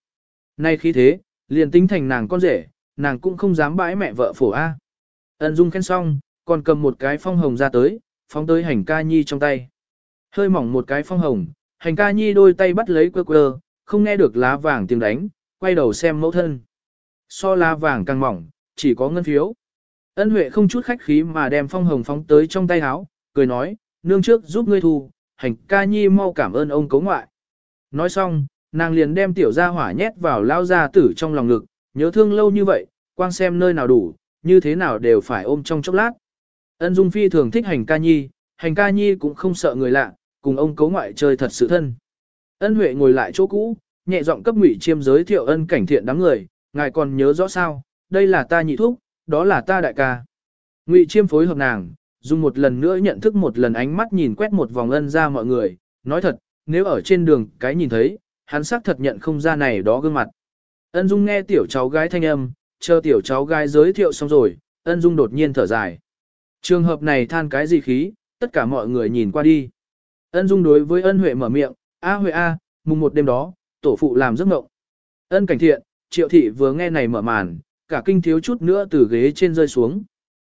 Nay khi thế, liền tính thành nàng con rể, nàng cũng không dám bãi mẹ vợ phổ A. Ân dung khen xong, còn cầm một cái phong hồng ra tới, phóng tới hành ca nhi trong tay. Hơi mỏng một cái phong hồng, hành ca nhi đôi tay bắt lấy quơ quơ, không nghe được lá vàng tiếng đánh, quay đầu xem mẫu thân. So lá vàng càng mỏng, chỉ có ngân phiếu. Ân Huệ không chút khách khí mà đem phong hồng phóng tới trong tay áo, cười nói, nương trước giúp ngươi thu, hành ca nhi mau cảm ơn ông cấu ngoại. Nói xong, nàng liền đem tiểu gia hỏa nhét vào lao gia tử trong lòng ngực, nhớ thương lâu như vậy, quang xem nơi nào đủ, như thế nào đều phải ôm trong chốc lát. Ân Dung Phi thường thích hành ca nhi, hành ca nhi cũng không sợ người lạ, cùng ông cấu ngoại chơi thật sự thân. Ân Huệ ngồi lại chỗ cũ, nhẹ giọng cấp ngụy chiêm giới thiệu ân cảnh thiện đám người, ngài còn nhớ rõ sao, đây là ta nhị thúc, đó là ta đại ca. Ngụy chiêm phối hợp nàng, dùng một lần nữa nhận thức một lần ánh mắt nhìn quét một vòng ân ra mọi người, nói thật, nếu ở trên đường cái nhìn thấy, hắn xác thật nhận không ra này đó gương mặt. Ân Dung nghe tiểu cháu gái thanh âm, chờ tiểu cháu gái giới thiệu xong rồi, Ân Dung đột nhiên thở dài. Trường hợp này than cái gì khí, tất cả mọi người nhìn qua đi. Ân Dung đối với ân Huệ mở miệng, A Huệ A, mùng một đêm đó, tổ phụ làm giấc mộng. Ân cảnh thiện, triệu thị vừa nghe này mở màn, cả kinh thiếu chút nữa từ ghế trên rơi xuống.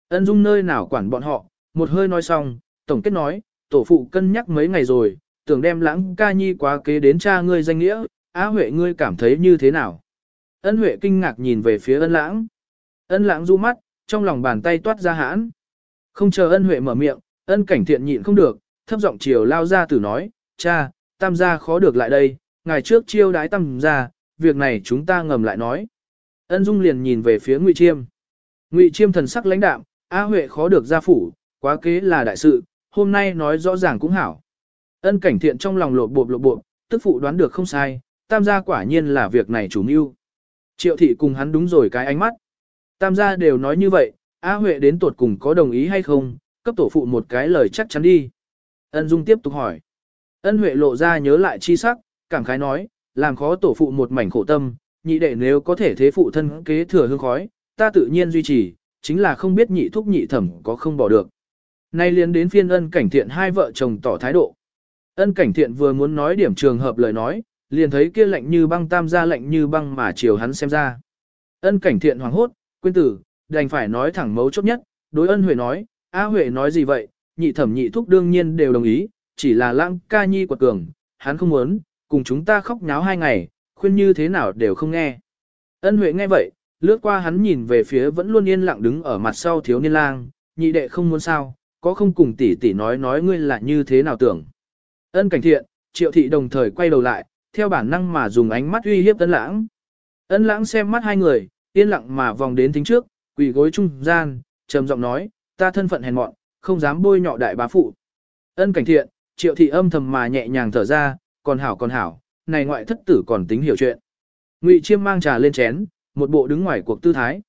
Ân Dung nơi nào quản bọn họ, một hơi nói xong, tổng kết nói, tổ phụ cân nhắc mấy ngày rồi, tưởng đem lãng ca nhi quá kế đến cha ngươi danh nghĩa, Á Huệ ngươi cảm thấy như thế nào? Ân Huệ kinh ngạc nhìn về phía ân lãng. Ân lãng du mắt, trong lòng bàn tay toát ra hãn. Không chờ ân Huệ mở miệng, ân cảnh thiện nhịn không được, thấp giọng chiều lao ra tử nói, cha, tam gia khó được lại đây, ngày trước chiêu đái tam gia, việc này chúng ta ngầm lại nói. Ân Dung liền nhìn về phía Ngụy Chiêm. Ngụy Chiêm thần sắc lãnh đạm, á Huệ khó được gia phủ, quá kế là đại sự, hôm nay nói rõ ràng cũng hảo. Ân cảnh thiện trong lòng lột bộp lột bộp, tức phụ đoán được không sai, tam gia quả nhiên là việc này chủ mưu. Triệu thị cùng hắn đúng rồi cái ánh mắt. Tam gia đều nói như vậy, A Huệ đến tuột cùng có đồng ý hay không, cấp tổ phụ một cái lời chắc chắn đi. Ân Dung tiếp tục hỏi. Ân Huệ lộ ra nhớ lại chi sắc, cảm khái nói, làm khó tổ phụ một mảnh khổ tâm, nhị đệ nếu có thể thế phụ thân kế thừa hương khói, ta tự nhiên duy trì, chính là không biết nhị thúc nhị thẩm có không bỏ được. Nay liên đến phiên ân cảnh thiện hai vợ chồng tỏ thái độ. Ân cảnh thiện vừa muốn nói điểm trường hợp lời nói, liền thấy kia lạnh như băng tam gia lạnh như băng mà chiều hắn xem ra. Ân cảnh thiện hoảng hốt, quên tử, đành phải nói thẳng mấu chốt nhất, đối ân huệ nói, A huệ nói gì vậy, nhị thẩm nhị thúc đương nhiên đều đồng ý, chỉ là lãng ca nhi quật cường, hắn không muốn, cùng chúng ta khóc nháo hai ngày, khuyên như thế nào đều không nghe. Ân huệ nghe vậy, lướt qua hắn nhìn về phía vẫn luôn yên lặng đứng ở mặt sau thiếu niên lang, nhị đệ không muốn sao, có không cùng tỷ tỷ nói nói ngươi là như thế nào tưởng. Ân cảnh thiện, triệu thị đồng thời quay đầu lại, theo bản năng mà dùng ánh mắt uy hiếp ân lãng. Ân lãng xem mắt hai người, yên lặng mà vòng đến tính trước, quỳ gối trung gian, trầm giọng nói, ta thân phận hèn mọn, không dám bôi nhọ đại bá phụ. Ân cảnh thiện, triệu thị âm thầm mà nhẹ nhàng thở ra, còn hảo còn hảo, này ngoại thất tử còn tính hiểu chuyện. Ngụy chiêm mang trà lên chén, một bộ đứng ngoài cuộc tư thái.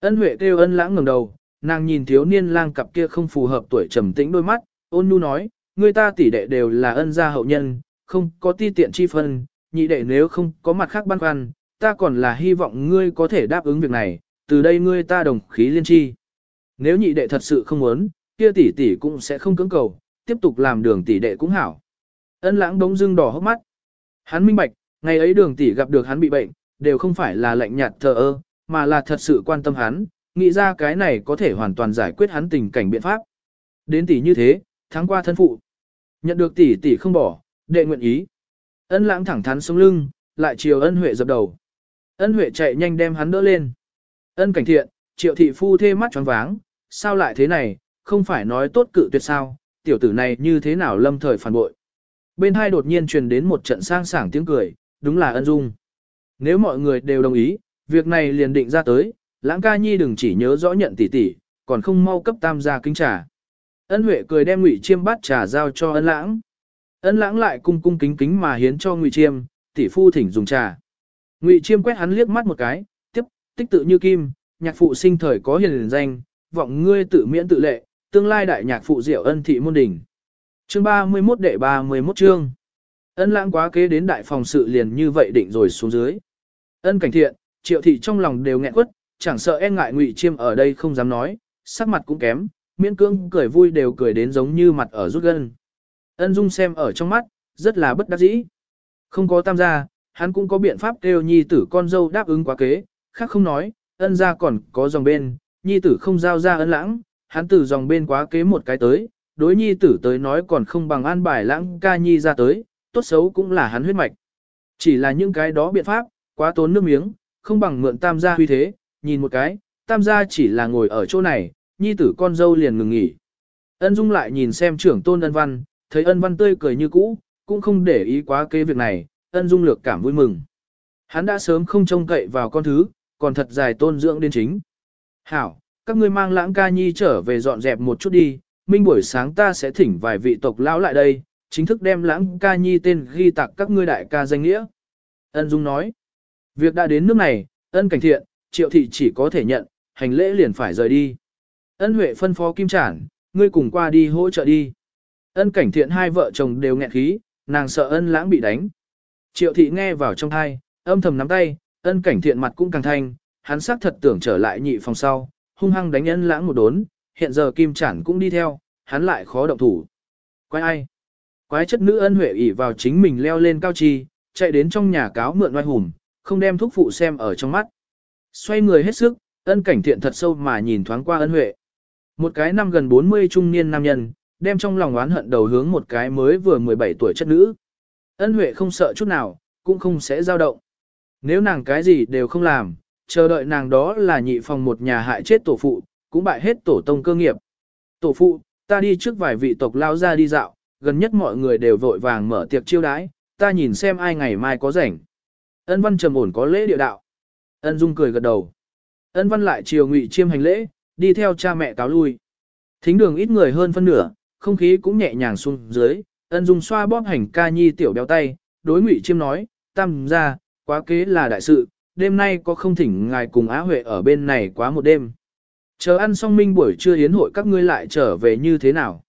Ân huệ kêu ân lãng ngẩng đầu, nàng nhìn thiếu niên lang cặp kia không phù hợp tuổi trầm tĩnh đôi mắt, ôn nhu nói, người ta tỷ đệ đều là ân gia hậu nhân, không có ti tiện chi phân, nhị đệ nếu không có mặt khác băn khoăn, ta còn là hy vọng ngươi có thể đáp ứng việc này, từ đây ngươi ta đồng khí liên chi. Nếu nhị đệ thật sự không muốn, kia tỷ tỷ cũng sẽ không cưỡng cầu, tiếp tục làm đường tỷ đệ cũng hảo. Ân lãng đống dưng đỏ hốc mắt. Hắn minh bạch, ngày ấy đường tỷ gặp được hắn bị bệnh, đều không phải là lạnh nhạt thờ ơ, mà là thật sự quan tâm hắn, nghĩ ra cái này có thể hoàn toàn giải quyết hắn tình cảnh biện pháp. Đến tỷ như thế, tháng qua thân phụ. Nhận được tỷ tỷ không bỏ, đệ nguyện ý. Ân lãng thẳng thắn sống lưng, lại chiều ân huệ dập đầu. Ân huệ chạy nhanh đem hắn đỡ lên. Ân cảnh thiện, triệu thị phu thê mắt tròn váng, sao lại thế này, không phải nói tốt cự tuyệt sao, tiểu tử này như thế nào lâm thời phản bội. Bên hai đột nhiên truyền đến một trận sang sảng tiếng cười, đúng là ân dung. Nếu mọi người đều đồng ý, việc này liền định ra tới, lãng ca nhi đừng chỉ nhớ rõ nhận tỷ tỷ, còn không mau cấp tam gia kính trả Ân Huệ cười đem Ngụy Chiêm bát trà giao cho Ân Lãng. Ân Lãng lại cung cung kính kính mà hiến cho Ngụy Chiêm, tỷ phu thỉnh dùng trà. Ngụy Chiêm quét hắn liếc mắt một cái, tiếp, tích tự như kim, nhạc phụ sinh thời có hiền danh, vọng ngươi tự miễn tự lệ, tương lai đại nhạc phụ diệu ân thị môn đỉnh. Chương 31 đệ 31 chương. Ân lãng quá kế đến đại phòng sự liền như vậy định rồi xuống dưới. Ân cảnh thiện, triệu thị trong lòng đều nghẹn quất, chẳng sợ e ngại ngụy chiêm ở đây không dám nói, sắc mặt cũng kém, miễn cưỡng cười vui đều cười đến giống như mặt ở rút gân. Ân dung xem ở trong mắt, rất là bất đắc dĩ. Không có tam gia, hắn cũng có biện pháp kêu nhi tử con dâu đáp ứng quá kế, khác không nói, ân gia còn có dòng bên, nhi tử không giao ra ân lãng, hắn từ dòng bên quá kế một cái tới, đối nhi tử tới nói còn không bằng an bài lãng ca nhi ra tới, tốt xấu cũng là hắn huyết mạch. Chỉ là những cái đó biện pháp, quá tốn nước miếng, không bằng mượn tam gia huy thế, nhìn một cái, tam gia chỉ là ngồi ở chỗ này, nhi tử con dâu liền ngừng nghỉ. Ân Dung lại nhìn xem trưởng tôn ân văn, thấy ân văn tươi cười như cũ, cũng không để ý quá kế việc này, ân Dung lược cảm vui mừng. Hắn đã sớm không trông cậy vào con thứ, còn thật dài tôn dưỡng đến chính. Hảo, các ngươi mang lãng ca nhi trở về dọn dẹp một chút đi, minh buổi sáng ta sẽ thỉnh vài vị tộc lão lại đây, chính thức đem lãng ca nhi tên ghi tặng các ngươi đại ca danh nghĩa. Ân Dung nói, việc đã đến nước này, ân cảnh thiện, triệu thị chỉ có thể nhận, hành lễ liền phải rời đi. Ân Huệ phân phó Kim Trản, ngươi cùng qua đi hỗ trợ đi. Ân cảnh thiện hai vợ chồng đều nghẹn khí, nàng sợ ân lãng bị đánh. Triệu thị nghe vào trong thai, âm thầm nắm tay, ân cảnh thiện mặt cũng càng thanh, hắn xác thật tưởng trở lại nhị phòng sau, hung hăng đánh ân lãng một đốn, hiện giờ Kim Trản cũng đi theo, hắn lại khó động thủ. Quái ai? Quái chất nữ ân huệ ỉ vào chính mình leo lên cao chi, chạy đến trong nhà cáo mượn oai hùng, không đem thúc phụ xem ở trong mắt. Xoay người hết sức, ân cảnh thiện thật sâu mà nhìn thoáng qua ân huệ. Một cái năm gần 40 trung niên nam nhân, đem trong lòng oán hận đầu hướng một cái mới vừa 17 tuổi chất nữ. Ân huệ không sợ chút nào, cũng không sẽ dao động. Nếu nàng cái gì đều không làm, chờ đợi nàng đó là nhị phòng một nhà hại chết tổ phụ, cũng bại hết tổ tông cơ nghiệp. Tổ phụ, ta đi trước vài vị tộc lao ra đi dạo, gần nhất mọi người đều vội vàng mở tiệc chiêu đãi, ta nhìn xem ai ngày mai có rảnh. Ân văn trầm ổn có lễ địa đạo. Ân dung cười gật đầu. Ân văn lại chiều ngụy chiêm hành lễ, đi theo cha mẹ cáo lui. Thính đường ít người hơn phân nửa, không khí cũng nhẹ nhàng xuống dưới, ân dung xoa bóp hành ca nhi tiểu béo tay, đối ngụy chiêm nói, tam ra, quá kế là đại sự, đêm nay có không thỉnh ngài cùng Á Huệ ở bên này quá một đêm. Chờ ăn xong minh buổi trưa yến hội các ngươi lại trở về như thế nào.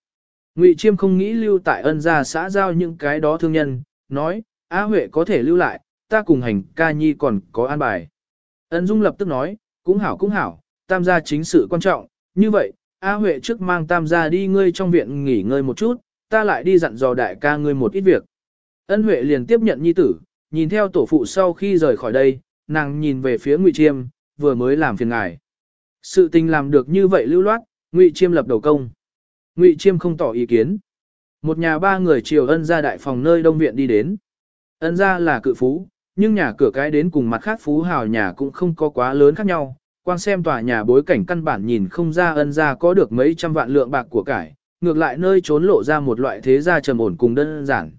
Ngụy Chiêm không nghĩ lưu tại ân gia xã giao những cái đó thương nhân, nói, Á Huệ có thể lưu lại, ta cùng hành ca nhi còn có an bài. Ân Dung lập tức nói, cũng hảo cũng hảo, tam gia chính sự quan trọng, như vậy, A Huệ trước mang tam gia đi ngươi trong viện nghỉ ngơi một chút, ta lại đi dặn dò đại ca ngươi một ít việc. Ân Huệ liền tiếp nhận nhi tử, nhìn theo tổ phụ sau khi rời khỏi đây, nàng nhìn về phía Ngụy Chiêm, vừa mới làm phiền ngài. Sự tình làm được như vậy lưu loát, Ngụy Chiêm lập đầu công. Ngụy Chiêm không tỏ ý kiến. Một nhà ba người chiều ân ra đại phòng nơi đông viện đi đến. Ân ra là cự phú, nhưng nhà cửa cái đến cùng mặt khác phú hào nhà cũng không có quá lớn khác nhau. Quang xem tòa nhà bối cảnh căn bản nhìn không ra ân ra có được mấy trăm vạn lượng bạc của cải, ngược lại nơi trốn lộ ra một loại thế gia trầm ổn cùng đơn giản.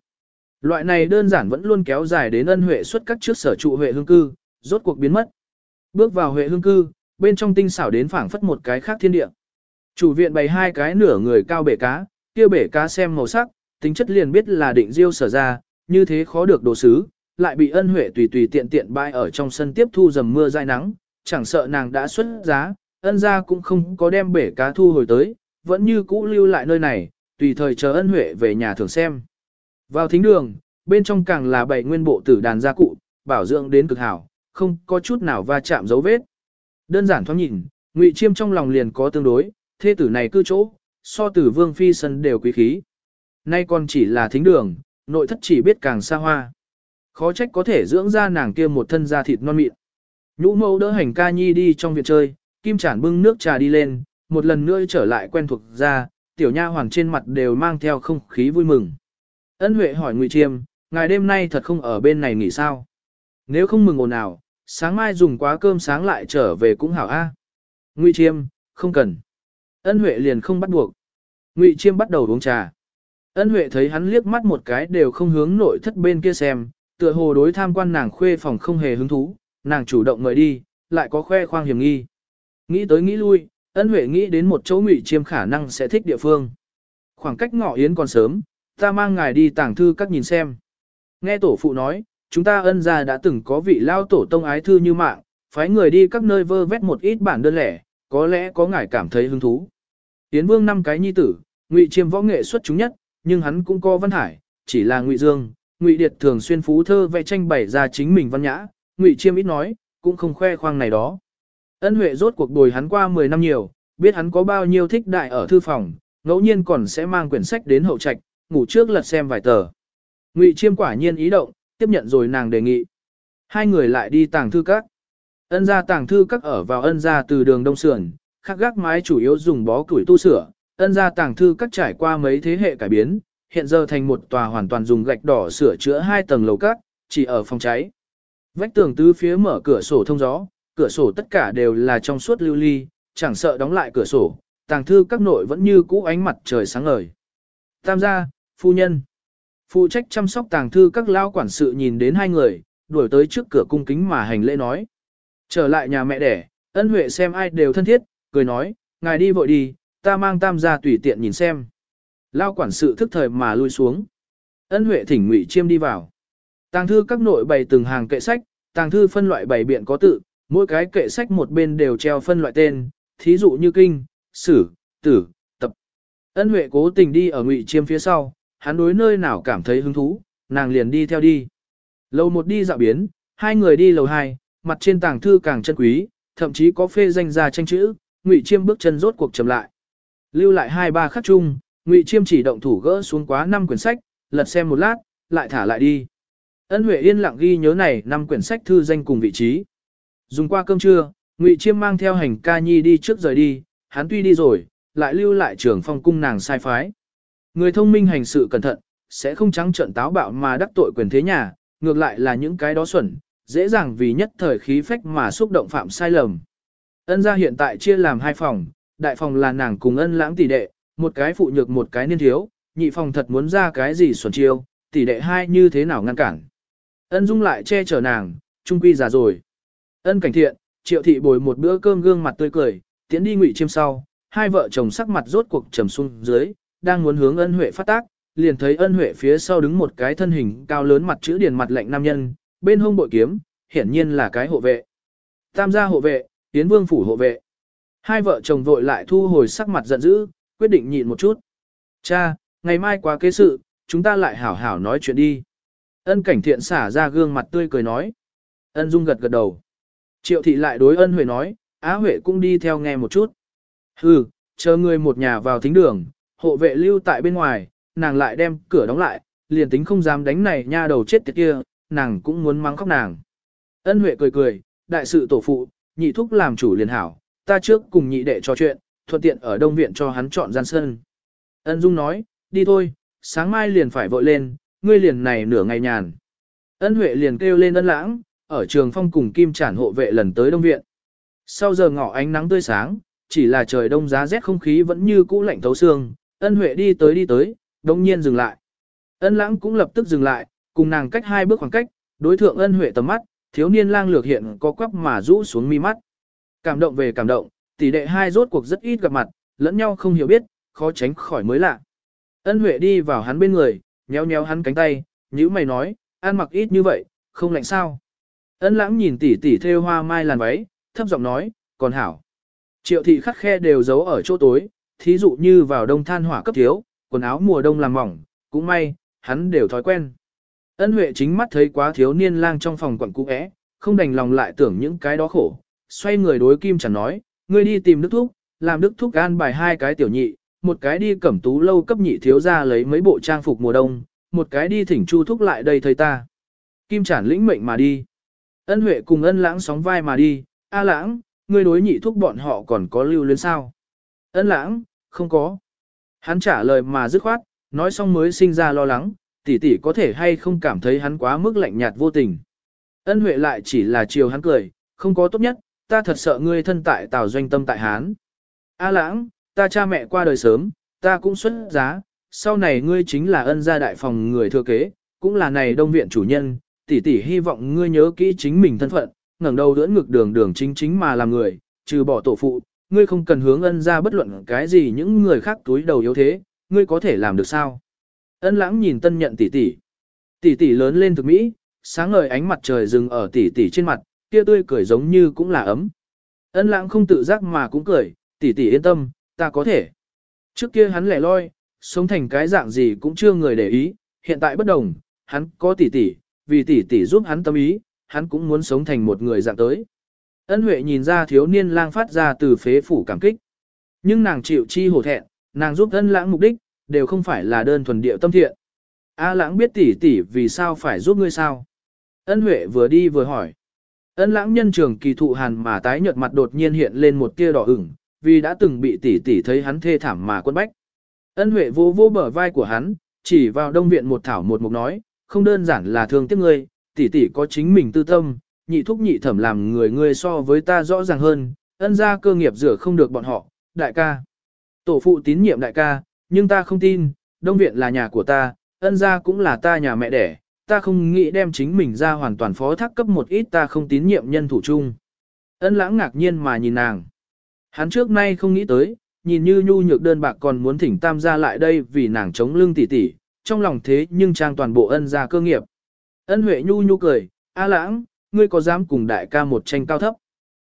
Loại này đơn giản vẫn luôn kéo dài đến ân huệ xuất các trước sở trụ huệ hương cư, rốt cuộc biến mất. Bước vào huệ hương cư, bên trong tinh xảo đến phảng phất một cái khác thiên địa. Chủ viện bày hai cái nửa người cao bể cá, kia bể cá xem màu sắc, tính chất liền biết là định diêu sở ra, như thế khó được đồ sứ, lại bị ân huệ tùy tùy tiện tiện bãi ở trong sân tiếp thu dầm mưa dai nắng, chẳng sợ nàng đã xuất giá, ân gia cũng không có đem bể cá thu hồi tới, vẫn như cũ lưu lại nơi này, tùy thời chờ ân huệ về nhà thường xem. Vào thính đường, bên trong càng là bảy nguyên bộ tử đàn gia cụ, bảo dưỡng đến cực hảo, không có chút nào va chạm dấu vết. Đơn giản thoáng nhìn, Ngụy Chiêm trong lòng liền có tương đối, thế tử này cư chỗ, so tử vương phi sân đều quý khí. Nay còn chỉ là thính đường, nội thất chỉ biết càng xa hoa. Khó trách có thể dưỡng ra nàng kia một thân da thịt non mịn. Nhũ mẫu đỡ hành ca nhi đi trong viện chơi, kim chản bưng nước trà đi lên, một lần nữa trở lại quen thuộc ra, tiểu nha hoàng trên mặt đều mang theo không khí vui mừng. Ân Huệ hỏi Ngụy Chiêm, ngài đêm nay thật không ở bên này nghỉ sao? Nếu không mừng ồn nào, sáng mai dùng quá cơm sáng lại trở về cũng hảo a. Ngụy Chiêm, không cần. Ân Huệ liền không bắt buộc. Ngụy Chiêm bắt đầu uống trà. Ân Huệ thấy hắn liếc mắt một cái đều không hướng nội thất bên kia xem, tựa hồ đối tham quan nàng khuê phòng không hề hứng thú, nàng chủ động mời đi, lại có khoe khoang hiểm nghi. Nghĩ tới nghĩ lui, Ân Huệ nghĩ đến một chỗ Ngụy Chiêm khả năng sẽ thích địa phương. Khoảng cách ngọ yến còn sớm, ta mang ngài đi tàng thư các nhìn xem. Nghe tổ phụ nói, chúng ta ân gia đã từng có vị lao tổ tông ái thư như mạng, phái người đi các nơi vơ vét một ít bản đơn lẻ, có lẽ có ngài cảm thấy hứng thú. Tiến Vương năm cái nhi tử, Ngụy Chiêm võ nghệ xuất chúng nhất, nhưng hắn cũng có văn hải, chỉ là Ngụy Dương, Ngụy Điệt thường xuyên phú thơ vẽ tranh bày ra chính mình văn nhã, Ngụy Chiêm ít nói, cũng không khoe khoang này đó. Ân Huệ rốt cuộc bồi hắn qua 10 năm nhiều, biết hắn có bao nhiêu thích đại ở thư phòng, ngẫu nhiên còn sẽ mang quyển sách đến hậu trạch, ngủ trước lật xem vài tờ. Ngụy Chiêm quả nhiên ý động, tiếp nhận rồi nàng đề nghị. Hai người lại đi tàng thư các. Ân gia tàng thư các ở vào ân gia từ đường đông sườn, khắc gác mái chủ yếu dùng bó củi tu sửa. Ân gia tàng thư các trải qua mấy thế hệ cải biến, hiện giờ thành một tòa hoàn toàn dùng gạch đỏ sửa chữa hai tầng lầu các, chỉ ở phòng cháy. Vách tường tứ phía mở cửa sổ thông gió, cửa sổ tất cả đều là trong suốt lưu ly, chẳng sợ đóng lại cửa sổ, tàng thư các nội vẫn như cũ ánh mặt trời sáng ngời. Tam gia, phu nhân. Phụ trách chăm sóc tàng thư các lao quản sự nhìn đến hai người, đuổi tới trước cửa cung kính mà hành lễ nói. Trở lại nhà mẹ đẻ, ân huệ xem ai đều thân thiết, cười nói, ngài đi vội đi, ta mang tam gia tùy tiện nhìn xem. Lao quản sự thức thời mà lui xuống. Ân huệ thỉnh ngụy chiêm đi vào. Tàng thư các nội bày từng hàng kệ sách, tàng thư phân loại bày biện có tự, mỗi cái kệ sách một bên đều treo phân loại tên, thí dụ như kinh, sử, tử, tập. Ân Huệ cố tình đi ở Ngụy Chiêm phía sau, hắn đối nơi nào cảm thấy hứng thú, nàng liền đi theo đi. Lầu một đi dạo biến, hai người đi lầu hai, mặt trên tàng thư càng chân quý, thậm chí có phê danh ra tranh chữ, Ngụy Chiêm bước chân rốt cuộc chậm lại. Lưu lại hai ba khắc chung, Ngụy Chiêm chỉ động thủ gỡ xuống quá năm quyển sách, lật xem một lát, lại thả lại đi. Ân Huệ yên lặng ghi nhớ này năm quyển sách thư danh cùng vị trí. Dùng qua cơm trưa, Ngụy Chiêm mang theo hành ca nhi đi trước rời đi, hắn tuy đi rồi, lại lưu lại trưởng phong cung nàng sai phái. Người thông minh hành sự cẩn thận, sẽ không trắng trợn táo bạo mà đắc tội quyền thế nhà, ngược lại là những cái đó xuẩn, dễ dàng vì nhất thời khí phách mà xúc động phạm sai lầm. Ân gia hiện tại chia làm hai phòng, đại phòng là nàng cùng ân lãng tỷ đệ, một cái phụ nhược một cái niên thiếu, nhị phòng thật muốn ra cái gì xuẩn chiêu, tỷ đệ hai như thế nào ngăn cản. Ân dung lại che chở nàng, trung quy già rồi. Ân cảnh thiện, triệu thị bồi một bữa cơm gương mặt tươi cười, tiến đi ngụy chiêm sau, hai vợ chồng sắc mặt rốt cuộc trầm xuống dưới, đang muốn hướng ân huệ phát tác, liền thấy ân huệ phía sau đứng một cái thân hình cao lớn mặt chữ điền mặt lạnh nam nhân, bên hông bội kiếm, hiển nhiên là cái hộ vệ. Tam gia hộ vệ, tiến vương phủ hộ vệ. Hai vợ chồng vội lại thu hồi sắc mặt giận dữ, quyết định nhịn một chút. Cha, ngày mai qua kế sự, chúng ta lại hảo hảo nói chuyện đi. Ân cảnh thiện xả ra gương mặt tươi cười nói. Ân dung gật gật đầu. Triệu thị lại đối ân huệ nói, Á Huệ cũng đi theo nghe một chút. Hừ, chờ người một nhà vào thính đường, hộ vệ lưu tại bên ngoài, nàng lại đem cửa đóng lại, liền tính không dám đánh này nha đầu chết tiệt kia, nàng cũng muốn mắng khóc nàng. Ân Huệ cười cười, đại sự tổ phụ, nhị thúc làm chủ liền hảo, ta trước cùng nhị đệ trò chuyện, thuận tiện ở đông viện cho hắn chọn gian sân. Ân Dung nói, đi thôi, sáng mai liền phải vội lên, ngươi liền này nửa ngày nhàn. Ân Huệ liền kêu lên ân lãng, ở trường phong cùng kim trản hộ vệ lần tới đông viện. Sau giờ ngọ ánh nắng tươi sáng, chỉ là trời đông giá rét không khí vẫn như cũ lạnh thấu xương, ân huệ đi tới đi tới, đông nhiên dừng lại. Ân lãng cũng lập tức dừng lại, cùng nàng cách hai bước khoảng cách, đối thượng ân huệ tầm mắt, thiếu niên lang lược hiện có quắp mà rũ xuống mi mắt. Cảm động về cảm động, tỷ đệ hai rốt cuộc rất ít gặp mặt, lẫn nhau không hiểu biết, khó tránh khỏi mới lạ. Ân huệ đi vào hắn bên người, nhéo nhéo hắn cánh tay, nhữ mày nói, ăn mặc ít như vậy, không lạnh sao. Ân lãng nhìn tỉ tỉ theo hoa mai làn váy, thấp giọng nói, còn hảo. Triệu thị khắc khe đều giấu ở chỗ tối, thí dụ như vào đông than hỏa cấp thiếu, quần áo mùa đông làm mỏng, cũng may, hắn đều thói quen. Ân Huệ chính mắt thấy quá thiếu niên lang trong phòng quẩn cũ é, không đành lòng lại tưởng những cái đó khổ, xoay người đối Kim chẳng nói, ngươi đi tìm Đức Thúc, làm Đức Thúc gan bài hai cái tiểu nhị, một cái đi cẩm tú lâu cấp nhị thiếu ra lấy mấy bộ trang phục mùa đông, một cái đi thỉnh Chu Thúc lại đây thấy ta. Kim chản lĩnh mệnh mà đi. Ân Huệ cùng ân lãng sóng vai mà đi, A lãng, ngươi đối nhị thúc bọn họ còn có lưu luyến sao? Ân lãng, không có. Hắn trả lời mà dứt khoát, nói xong mới sinh ra lo lắng, tỷ tỷ có thể hay không cảm thấy hắn quá mức lạnh nhạt vô tình. Ân Huệ lại chỉ là chiều hắn cười, không có tốt nhất, ta thật sợ ngươi thân tại tào doanh tâm tại Hán. A lãng, ta cha mẹ qua đời sớm, ta cũng xuất giá, sau này ngươi chính là ân gia đại phòng người thừa kế, cũng là này đông viện chủ nhân, tỷ tỷ hy vọng ngươi nhớ kỹ chính mình thân phận, ngẩng đầu đỡ ngực đường đường chính chính mà làm người, trừ bỏ tổ phụ, ngươi không cần hướng ân gia bất luận cái gì những người khác túi đầu yếu thế, ngươi có thể làm được sao? Ân lãng nhìn tân nhận tỷ tỷ. Tỷ tỷ lớn lên thực mỹ, sáng ngời ánh mặt trời dừng ở tỷ tỷ trên mặt, kia tươi cười giống như cũng là ấm. Ân lãng không tự giác mà cũng cười, tỷ tỷ yên tâm, ta có thể. Trước kia hắn lẻ loi, sống thành cái dạng gì cũng chưa người để ý, hiện tại bất đồng, hắn có tỷ tỷ, vì tỷ tỷ giúp hắn tâm ý, hắn cũng muốn sống thành một người dạng tới. Ân Huệ nhìn ra thiếu niên lang phát ra từ phế phủ cảm kích. Nhưng nàng chịu chi hổ thẹn, nàng giúp ân lãng mục đích, đều không phải là đơn thuần điệu tâm thiện. A lãng biết tỷ tỷ vì sao phải giúp ngươi sao. Ân Huệ vừa đi vừa hỏi. Ân lãng nhân trường kỳ thụ hàn mà tái nhợt mặt đột nhiên hiện lên một tia đỏ ửng, vì đã từng bị tỷ tỷ thấy hắn thê thảm mà quân bách. Ân Huệ vô vô bờ vai của hắn, chỉ vào đông viện một thảo một mục nói, không đơn giản là thương tiếc ngươi, tỷ tỷ có chính mình tư tâm, nhị thúc nhị thẩm làm người ngươi so với ta rõ ràng hơn, ân gia cơ nghiệp rửa không được bọn họ, đại ca. Tổ phụ tín nhiệm đại ca, nhưng ta không tin, đông viện là nhà của ta, ân gia cũng là ta nhà mẹ đẻ, ta không nghĩ đem chính mình ra hoàn toàn phó thác cấp một ít ta không tín nhiệm nhân thủ chung. Ân lãng ngạc nhiên mà nhìn nàng. Hắn trước nay không nghĩ tới, nhìn như nhu nhược đơn bạc còn muốn thỉnh tam gia lại đây vì nàng chống lưng tỉ tỉ, trong lòng thế nhưng trang toàn bộ ân gia cơ nghiệp. Ân huệ nhu nhu cười, a lãng, ngươi có dám cùng đại ca một tranh cao thấp.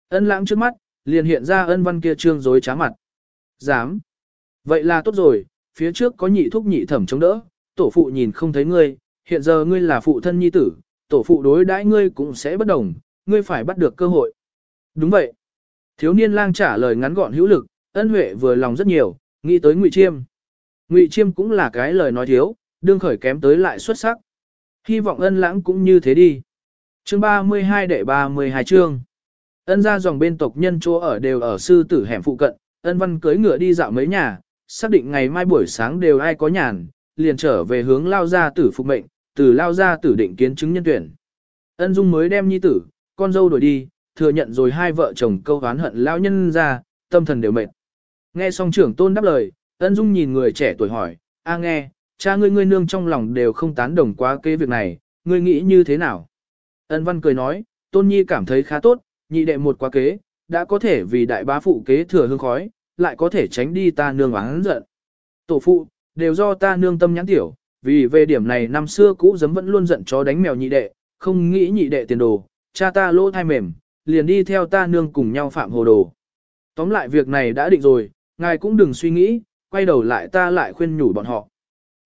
Ân lãng trước mắt, liền hiện ra ân văn kia trương dối trá mặt. Dám. Vậy là tốt rồi, phía trước có nhị thúc nhị thẩm chống đỡ, tổ phụ nhìn không thấy ngươi, hiện giờ ngươi là phụ thân nhi tử, tổ phụ đối đãi ngươi cũng sẽ bất đồng, ngươi phải bắt được cơ hội. Đúng vậy. Thiếu niên lang trả lời ngắn gọn hữu lực, ân huệ vừa lòng rất nhiều, nghĩ tới ngụy chiêm. Ngụy chiêm cũng là cái lời nói thiếu, đương khởi kém tới lại xuất sắc. Hy vọng ân lãng cũng như thế đi. Chương 32 đệ 32 chương. Ân ra dòng bên tộc nhân chỗ ở đều ở sư tử hẻm phụ cận, ân văn cưới ngựa đi dạo mấy nhà, xác định ngày mai buổi sáng đều ai có nhàn, liền trở về hướng lao ra tử phục mệnh, từ lao ra tử định kiến chứng nhân tuyển. Ân dung mới đem nhi tử, con dâu đổi đi, thừa nhận rồi hai vợ chồng câu oán hận lao nhân ra, tâm thần đều mệt. Nghe xong trưởng tôn đáp lời, ân dung nhìn người trẻ tuổi hỏi, a nghe, cha ngươi ngươi nương trong lòng đều không tán đồng quá kế việc này, ngươi nghĩ như thế nào? Ân văn cười nói, tôn nhi cảm thấy khá tốt, nhị đệ một quá kế, đã có thể vì đại bá phụ kế thừa hương khói, lại có thể tránh đi ta nương oán giận. Tổ phụ, đều do ta nương tâm nhãn tiểu, vì về điểm này năm xưa cũ dấm vẫn luôn giận chó đánh mèo nhị đệ, không nghĩ nhị đệ tiền đồ, cha ta lỗ thai mềm, liền đi theo ta nương cùng nhau phạm hồ đồ. Tóm lại việc này đã định rồi, ngài cũng đừng suy nghĩ, quay đầu lại ta lại khuyên nhủ bọn họ.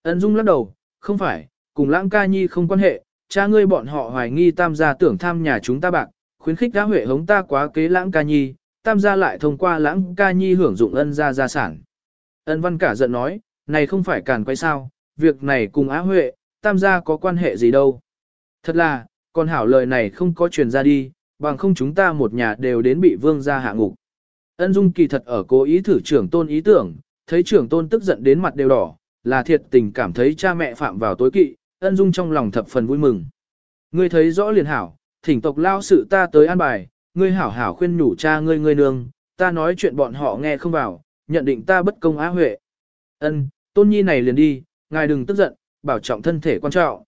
Ân Dung lắc đầu, không phải, cùng lãng ca nhi không quan hệ, cha ngươi bọn họ hoài nghi tam gia tưởng tham nhà chúng ta bạc, khuyến khích đã huệ hống ta quá kế lãng ca nhi, tam gia lại thông qua lãng ca nhi hưởng dụng ân gia gia sản. Ân văn cả giận nói, này không phải càn quay sao, việc này cùng á huệ, tam gia có quan hệ gì đâu. Thật là, còn hảo lời này không có truyền ra đi, bằng không chúng ta một nhà đều đến bị vương gia hạ ngục. Ân dung kỳ thật ở cố ý thử trưởng tôn ý tưởng, thấy trưởng tôn tức giận đến mặt đều đỏ, là thiệt tình cảm thấy cha mẹ phạm vào tối kỵ, ân dung trong lòng thập phần vui mừng. Ngươi thấy rõ liền hảo, thỉnh tộc lao sự ta tới an bài, ngươi hảo hảo khuyên nhủ cha ngươi ngươi nương, ta nói chuyện bọn họ nghe không vào, nhận định ta bất công á huệ. Ân, tôn nhi này liền đi, ngài đừng tức giận, bảo trọng thân thể quan trọng.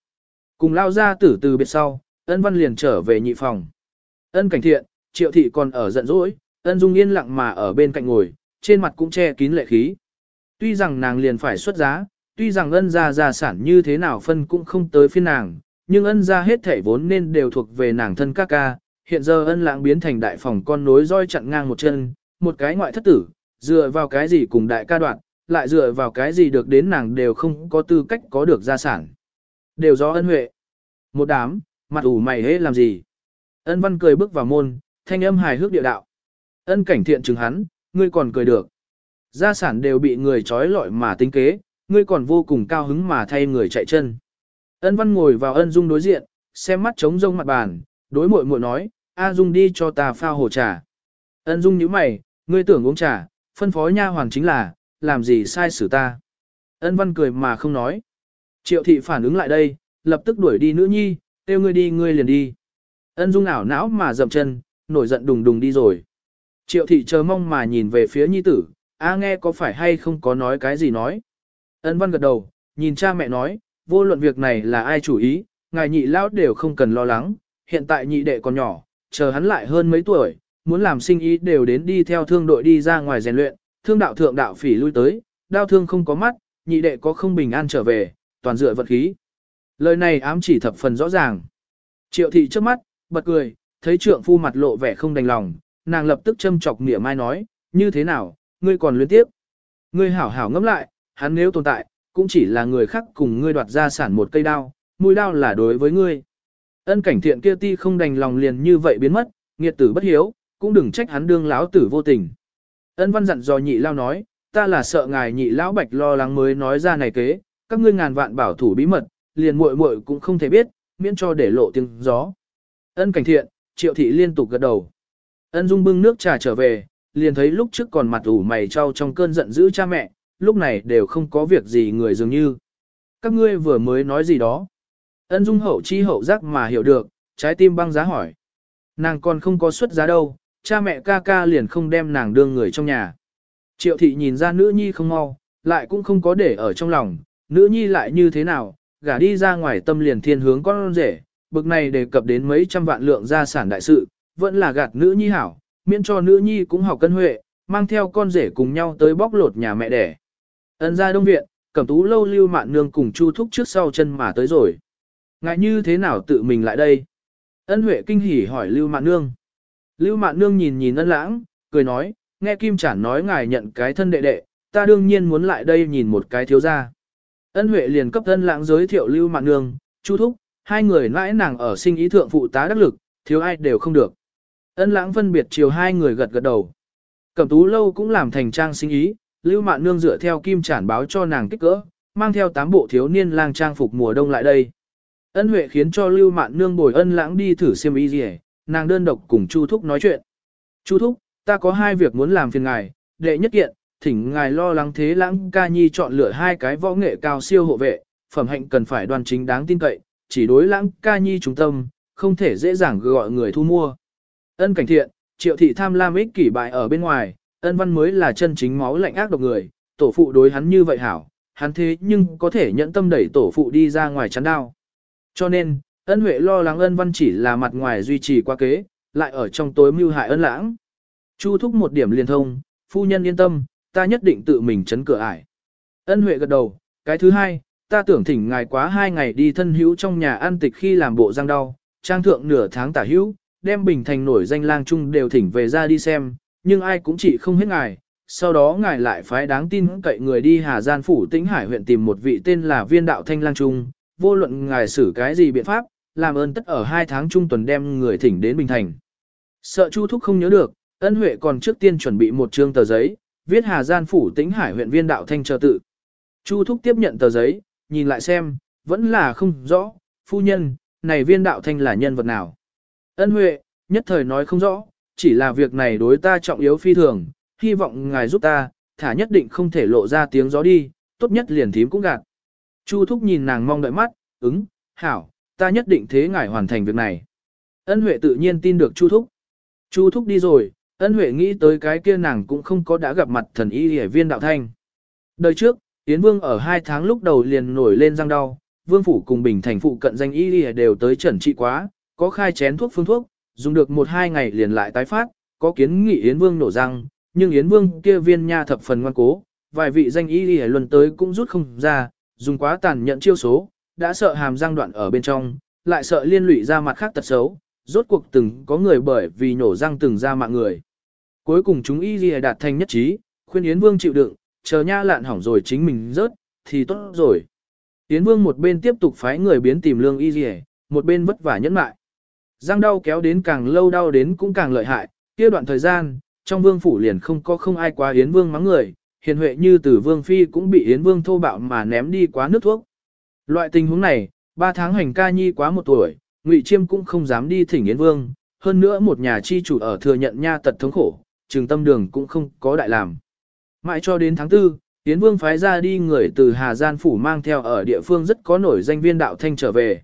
Cùng lao ra tử từ biệt sau, ân văn liền trở về nhị phòng. Ân cảnh thiện, triệu thị còn ở giận dỗi, ân dung yên lặng mà ở bên cạnh ngồi, trên mặt cũng che kín lệ khí. Tuy rằng nàng liền phải xuất giá, tuy rằng ân gia gia sản như thế nào phân cũng không tới phiên nàng, nhưng ân gia hết thể vốn nên đều thuộc về nàng thân các ca, hiện giờ ân lãng biến thành đại phòng con nối roi chặn ngang một chân, một cái ngoại thất tử, dựa vào cái gì cùng đại ca đoạn, lại dựa vào cái gì được đến nàng đều không có tư cách có được gia sản. Đều do ân huệ. Một đám, mặt ủ mày hế làm gì. Ân văn cười bước vào môn, thanh âm hài hước địa đạo. Ân cảnh thiện chừng hắn, ngươi còn cười được. Gia sản đều bị người trói lọi mà tính kế, ngươi còn vô cùng cao hứng mà thay người chạy chân. Ân văn ngồi vào ân dung đối diện, xem mắt trống rông mặt bàn, đối muội muội nói, A dung đi cho ta pha hồ trà. Ân dung nhíu mày, ngươi tưởng uống trà, phân phó nha hoàng chính là, làm gì sai xử ta. Ân văn cười mà không nói. Triệu thị phản ứng lại đây, lập tức đuổi đi nữ nhi, kêu ngươi đi ngươi liền đi. Ân dung ảo não mà dậm chân, nổi giận đùng đùng đi rồi. Triệu thị chờ mong mà nhìn về phía nhi tử, A nghe có phải hay không có nói cái gì nói. Ân văn gật đầu, nhìn cha mẹ nói, vô luận việc này là ai chủ ý, ngài nhị lão đều không cần lo lắng, hiện tại nhị đệ còn nhỏ, chờ hắn lại hơn mấy tuổi, muốn làm sinh ý đều đến đi theo thương đội đi ra ngoài rèn luyện, thương đạo thượng đạo phỉ lui tới, đao thương không có mắt, nhị đệ có không bình an trở về, toàn dựa vật khí. Lời này ám chỉ thập phần rõ ràng. Triệu thị trước mắt, bật cười, thấy trượng phu mặt lộ vẻ không đành lòng, nàng lập tức châm chọc mỉa mai nói, như thế nào, ngươi còn luyến tiếp. Ngươi hảo hảo ngẫm lại, hắn nếu tồn tại, cũng chỉ là người khác cùng ngươi đoạt gia sản một cây đao, mũi đao là đối với ngươi. Ân cảnh thiện kia ti không đành lòng liền như vậy biến mất, nghiệt tử bất hiếu, cũng đừng trách hắn đương láo tử vô tình. Ân văn dặn dò nhị lao nói, ta là sợ ngài nhị lão bạch lo lắng mới nói ra này kế, các ngươi ngàn vạn bảo thủ bí mật, liền muội muội cũng không thể biết, miễn cho để lộ tiếng gió. Ân cảnh thiện, triệu thị liên tục gật đầu. Ân dung bưng nước trà trở về, liền thấy lúc trước còn mặt ủ mày trao trong cơn giận dữ cha mẹ, lúc này đều không có việc gì người dường như. Các ngươi vừa mới nói gì đó. Ân dung hậu chi hậu giác mà hiểu được, trái tim băng giá hỏi. Nàng còn không có xuất giá đâu, cha mẹ ca ca liền không đem nàng đương người trong nhà. Triệu thị nhìn ra nữ nhi không mau, lại cũng không có để ở trong lòng, nữ nhi lại như thế nào, gả đi ra ngoài tâm liền thiên hướng con rể, bực này đề cập đến mấy trăm vạn lượng gia sản đại sự, vẫn là gạt nữ nhi hảo, miễn cho nữ nhi cũng học cân huệ, mang theo con rể cùng nhau tới bóc lột nhà mẹ đẻ. Ân ra đông viện, cẩm tú lâu lưu mạn nương cùng chu thúc trước sau chân mà tới rồi. Ngại như thế nào tự mình lại đây? Ân huệ kinh hỉ hỏi lưu mạn nương. Lưu mạn nương nhìn nhìn ân lãng, cười nói, nghe kim chản nói ngài nhận cái thân đệ đệ, ta đương nhiên muốn lại đây nhìn một cái thiếu gia. Ân huệ liền cấp ân lãng giới thiệu lưu mạn nương, chu thúc, hai người mãi nàng ở sinh ý thượng phụ tá đắc lực, thiếu ai đều không được. Ân lãng phân biệt chiều hai người gật gật đầu. Cẩm tú lâu cũng làm thành trang sinh ý, lưu mạn nương dựa theo kim chản báo cho nàng kích cỡ, mang theo tám bộ thiếu niên lang trang phục mùa đông lại đây. Ân huệ khiến cho lưu mạn nương bồi ân lãng đi thử xem ý gì nàng đơn độc cùng Chu Thúc nói chuyện. Chu Thúc, ta có hai việc muốn làm phiền ngài, đệ nhất kiện, thỉnh ngài lo lắng thế lãng ca nhi chọn lựa hai cái võ nghệ cao siêu hộ vệ, phẩm hạnh cần phải đoan chính đáng tin cậy, chỉ đối lãng ca nhi trung tâm, không thể dễ dàng gọi người thu mua. Ân cảnh thiện, triệu thị tham lam ích kỷ bại ở bên ngoài, ân văn mới là chân chính máu lạnh ác độc người, tổ phụ đối hắn như vậy hảo, hắn thế nhưng có thể nhẫn tâm đẩy tổ phụ đi ra ngoài chắn đao. Cho nên, ân huệ lo lắng ân văn chỉ là mặt ngoài duy trì qua kế, lại ở trong tối mưu hại ân lãng. Chu thúc một điểm liên thông, phu nhân yên tâm, ta nhất định tự mình chấn cửa ải. Ân huệ gật đầu, cái thứ hai, ta tưởng thỉnh ngài quá hai ngày đi thân hữu trong nhà an tịch khi làm bộ răng đau, trang thượng nửa tháng tả hữu, đem bình thành nổi danh lang chung đều thỉnh về ra đi xem, nhưng ai cũng chỉ không hết ngài. Sau đó ngài lại phái đáng tin cậy người đi Hà Gian Phủ Tĩnh Hải huyện tìm một vị tên là viên đạo thanh lang trung, vô luận ngài xử cái gì biện pháp, làm ơn tất ở hai tháng trung tuần đem người thỉnh đến Bình Thành. Sợ Chu Thúc không nhớ được, ân huệ còn trước tiên chuẩn bị một trương tờ giấy, viết Hà Gian Phủ Tĩnh Hải huyện viên đạo thanh chờ tự. Chu Thúc tiếp nhận tờ giấy, nhìn lại xem, vẫn là không rõ, phu nhân, này viên đạo thanh là nhân vật nào. Ân huệ, nhất thời nói không rõ, chỉ là việc này đối ta trọng yếu phi thường, hy vọng ngài giúp ta, thả nhất định không thể lộ ra tiếng gió đi, tốt nhất liền thím cũng gạt. Chu Thúc nhìn nàng mong đợi mắt, ứng, hảo, ta nhất định thế ngài hoàn thành việc này. Ân Huệ tự nhiên tin được Chu Thúc. Chu Thúc đi rồi, Ân Huệ nghĩ tới cái kia nàng cũng không có đã gặp mặt thần y hề viên đạo thanh. Đời trước, Yến Vương ở hai tháng lúc đầu liền nổi lên răng đau, Vương Phủ cùng Bình Thành phụ cận danh y đều tới trần trị quá, có khai chén thuốc phương thuốc, dùng được một hai ngày liền lại tái phát, có kiến nghị Yến Vương nổ răng, nhưng Yến Vương kia viên nha thập phần ngoan cố, vài vị danh y y luân tới cũng rút không ra, dùng quá tàn nhẫn chiêu số, đã sợ hàm răng đoạn ở bên trong, lại sợ liên lụy ra mặt khác tật xấu, rốt cuộc từng có người bởi vì nổ răng từng ra mạng người. Cuối cùng chúng y y đạt thành nhất trí, khuyên Yến Vương chịu đựng, chờ nha lạn hỏng rồi chính mình rớt, thì tốt rồi. Yến Vương một bên tiếp tục phái người biến tìm lương y y, một bên vất vả nhẫn mại. Giang đau kéo đến càng lâu đau đến cũng càng lợi hại, kia đoạn thời gian, trong vương phủ liền không có không ai quá Yến Vương mắng người, hiền huệ như tử Vương Phi cũng bị Yến Vương thô bạo mà ném đi quá nước thuốc. Loại tình huống này, ba tháng hành ca nhi quá một tuổi, Ngụy Chiêm cũng không dám đi thỉnh Yến Vương, hơn nữa một nhà chi chủ ở thừa nhận nha tật thống khổ, trường tâm đường cũng không có đại làm. Mãi cho đến tháng 4, Tiến Vương phái ra đi người từ Hà Gian Phủ mang theo ở địa phương rất có nổi danh viên đạo thanh trở về.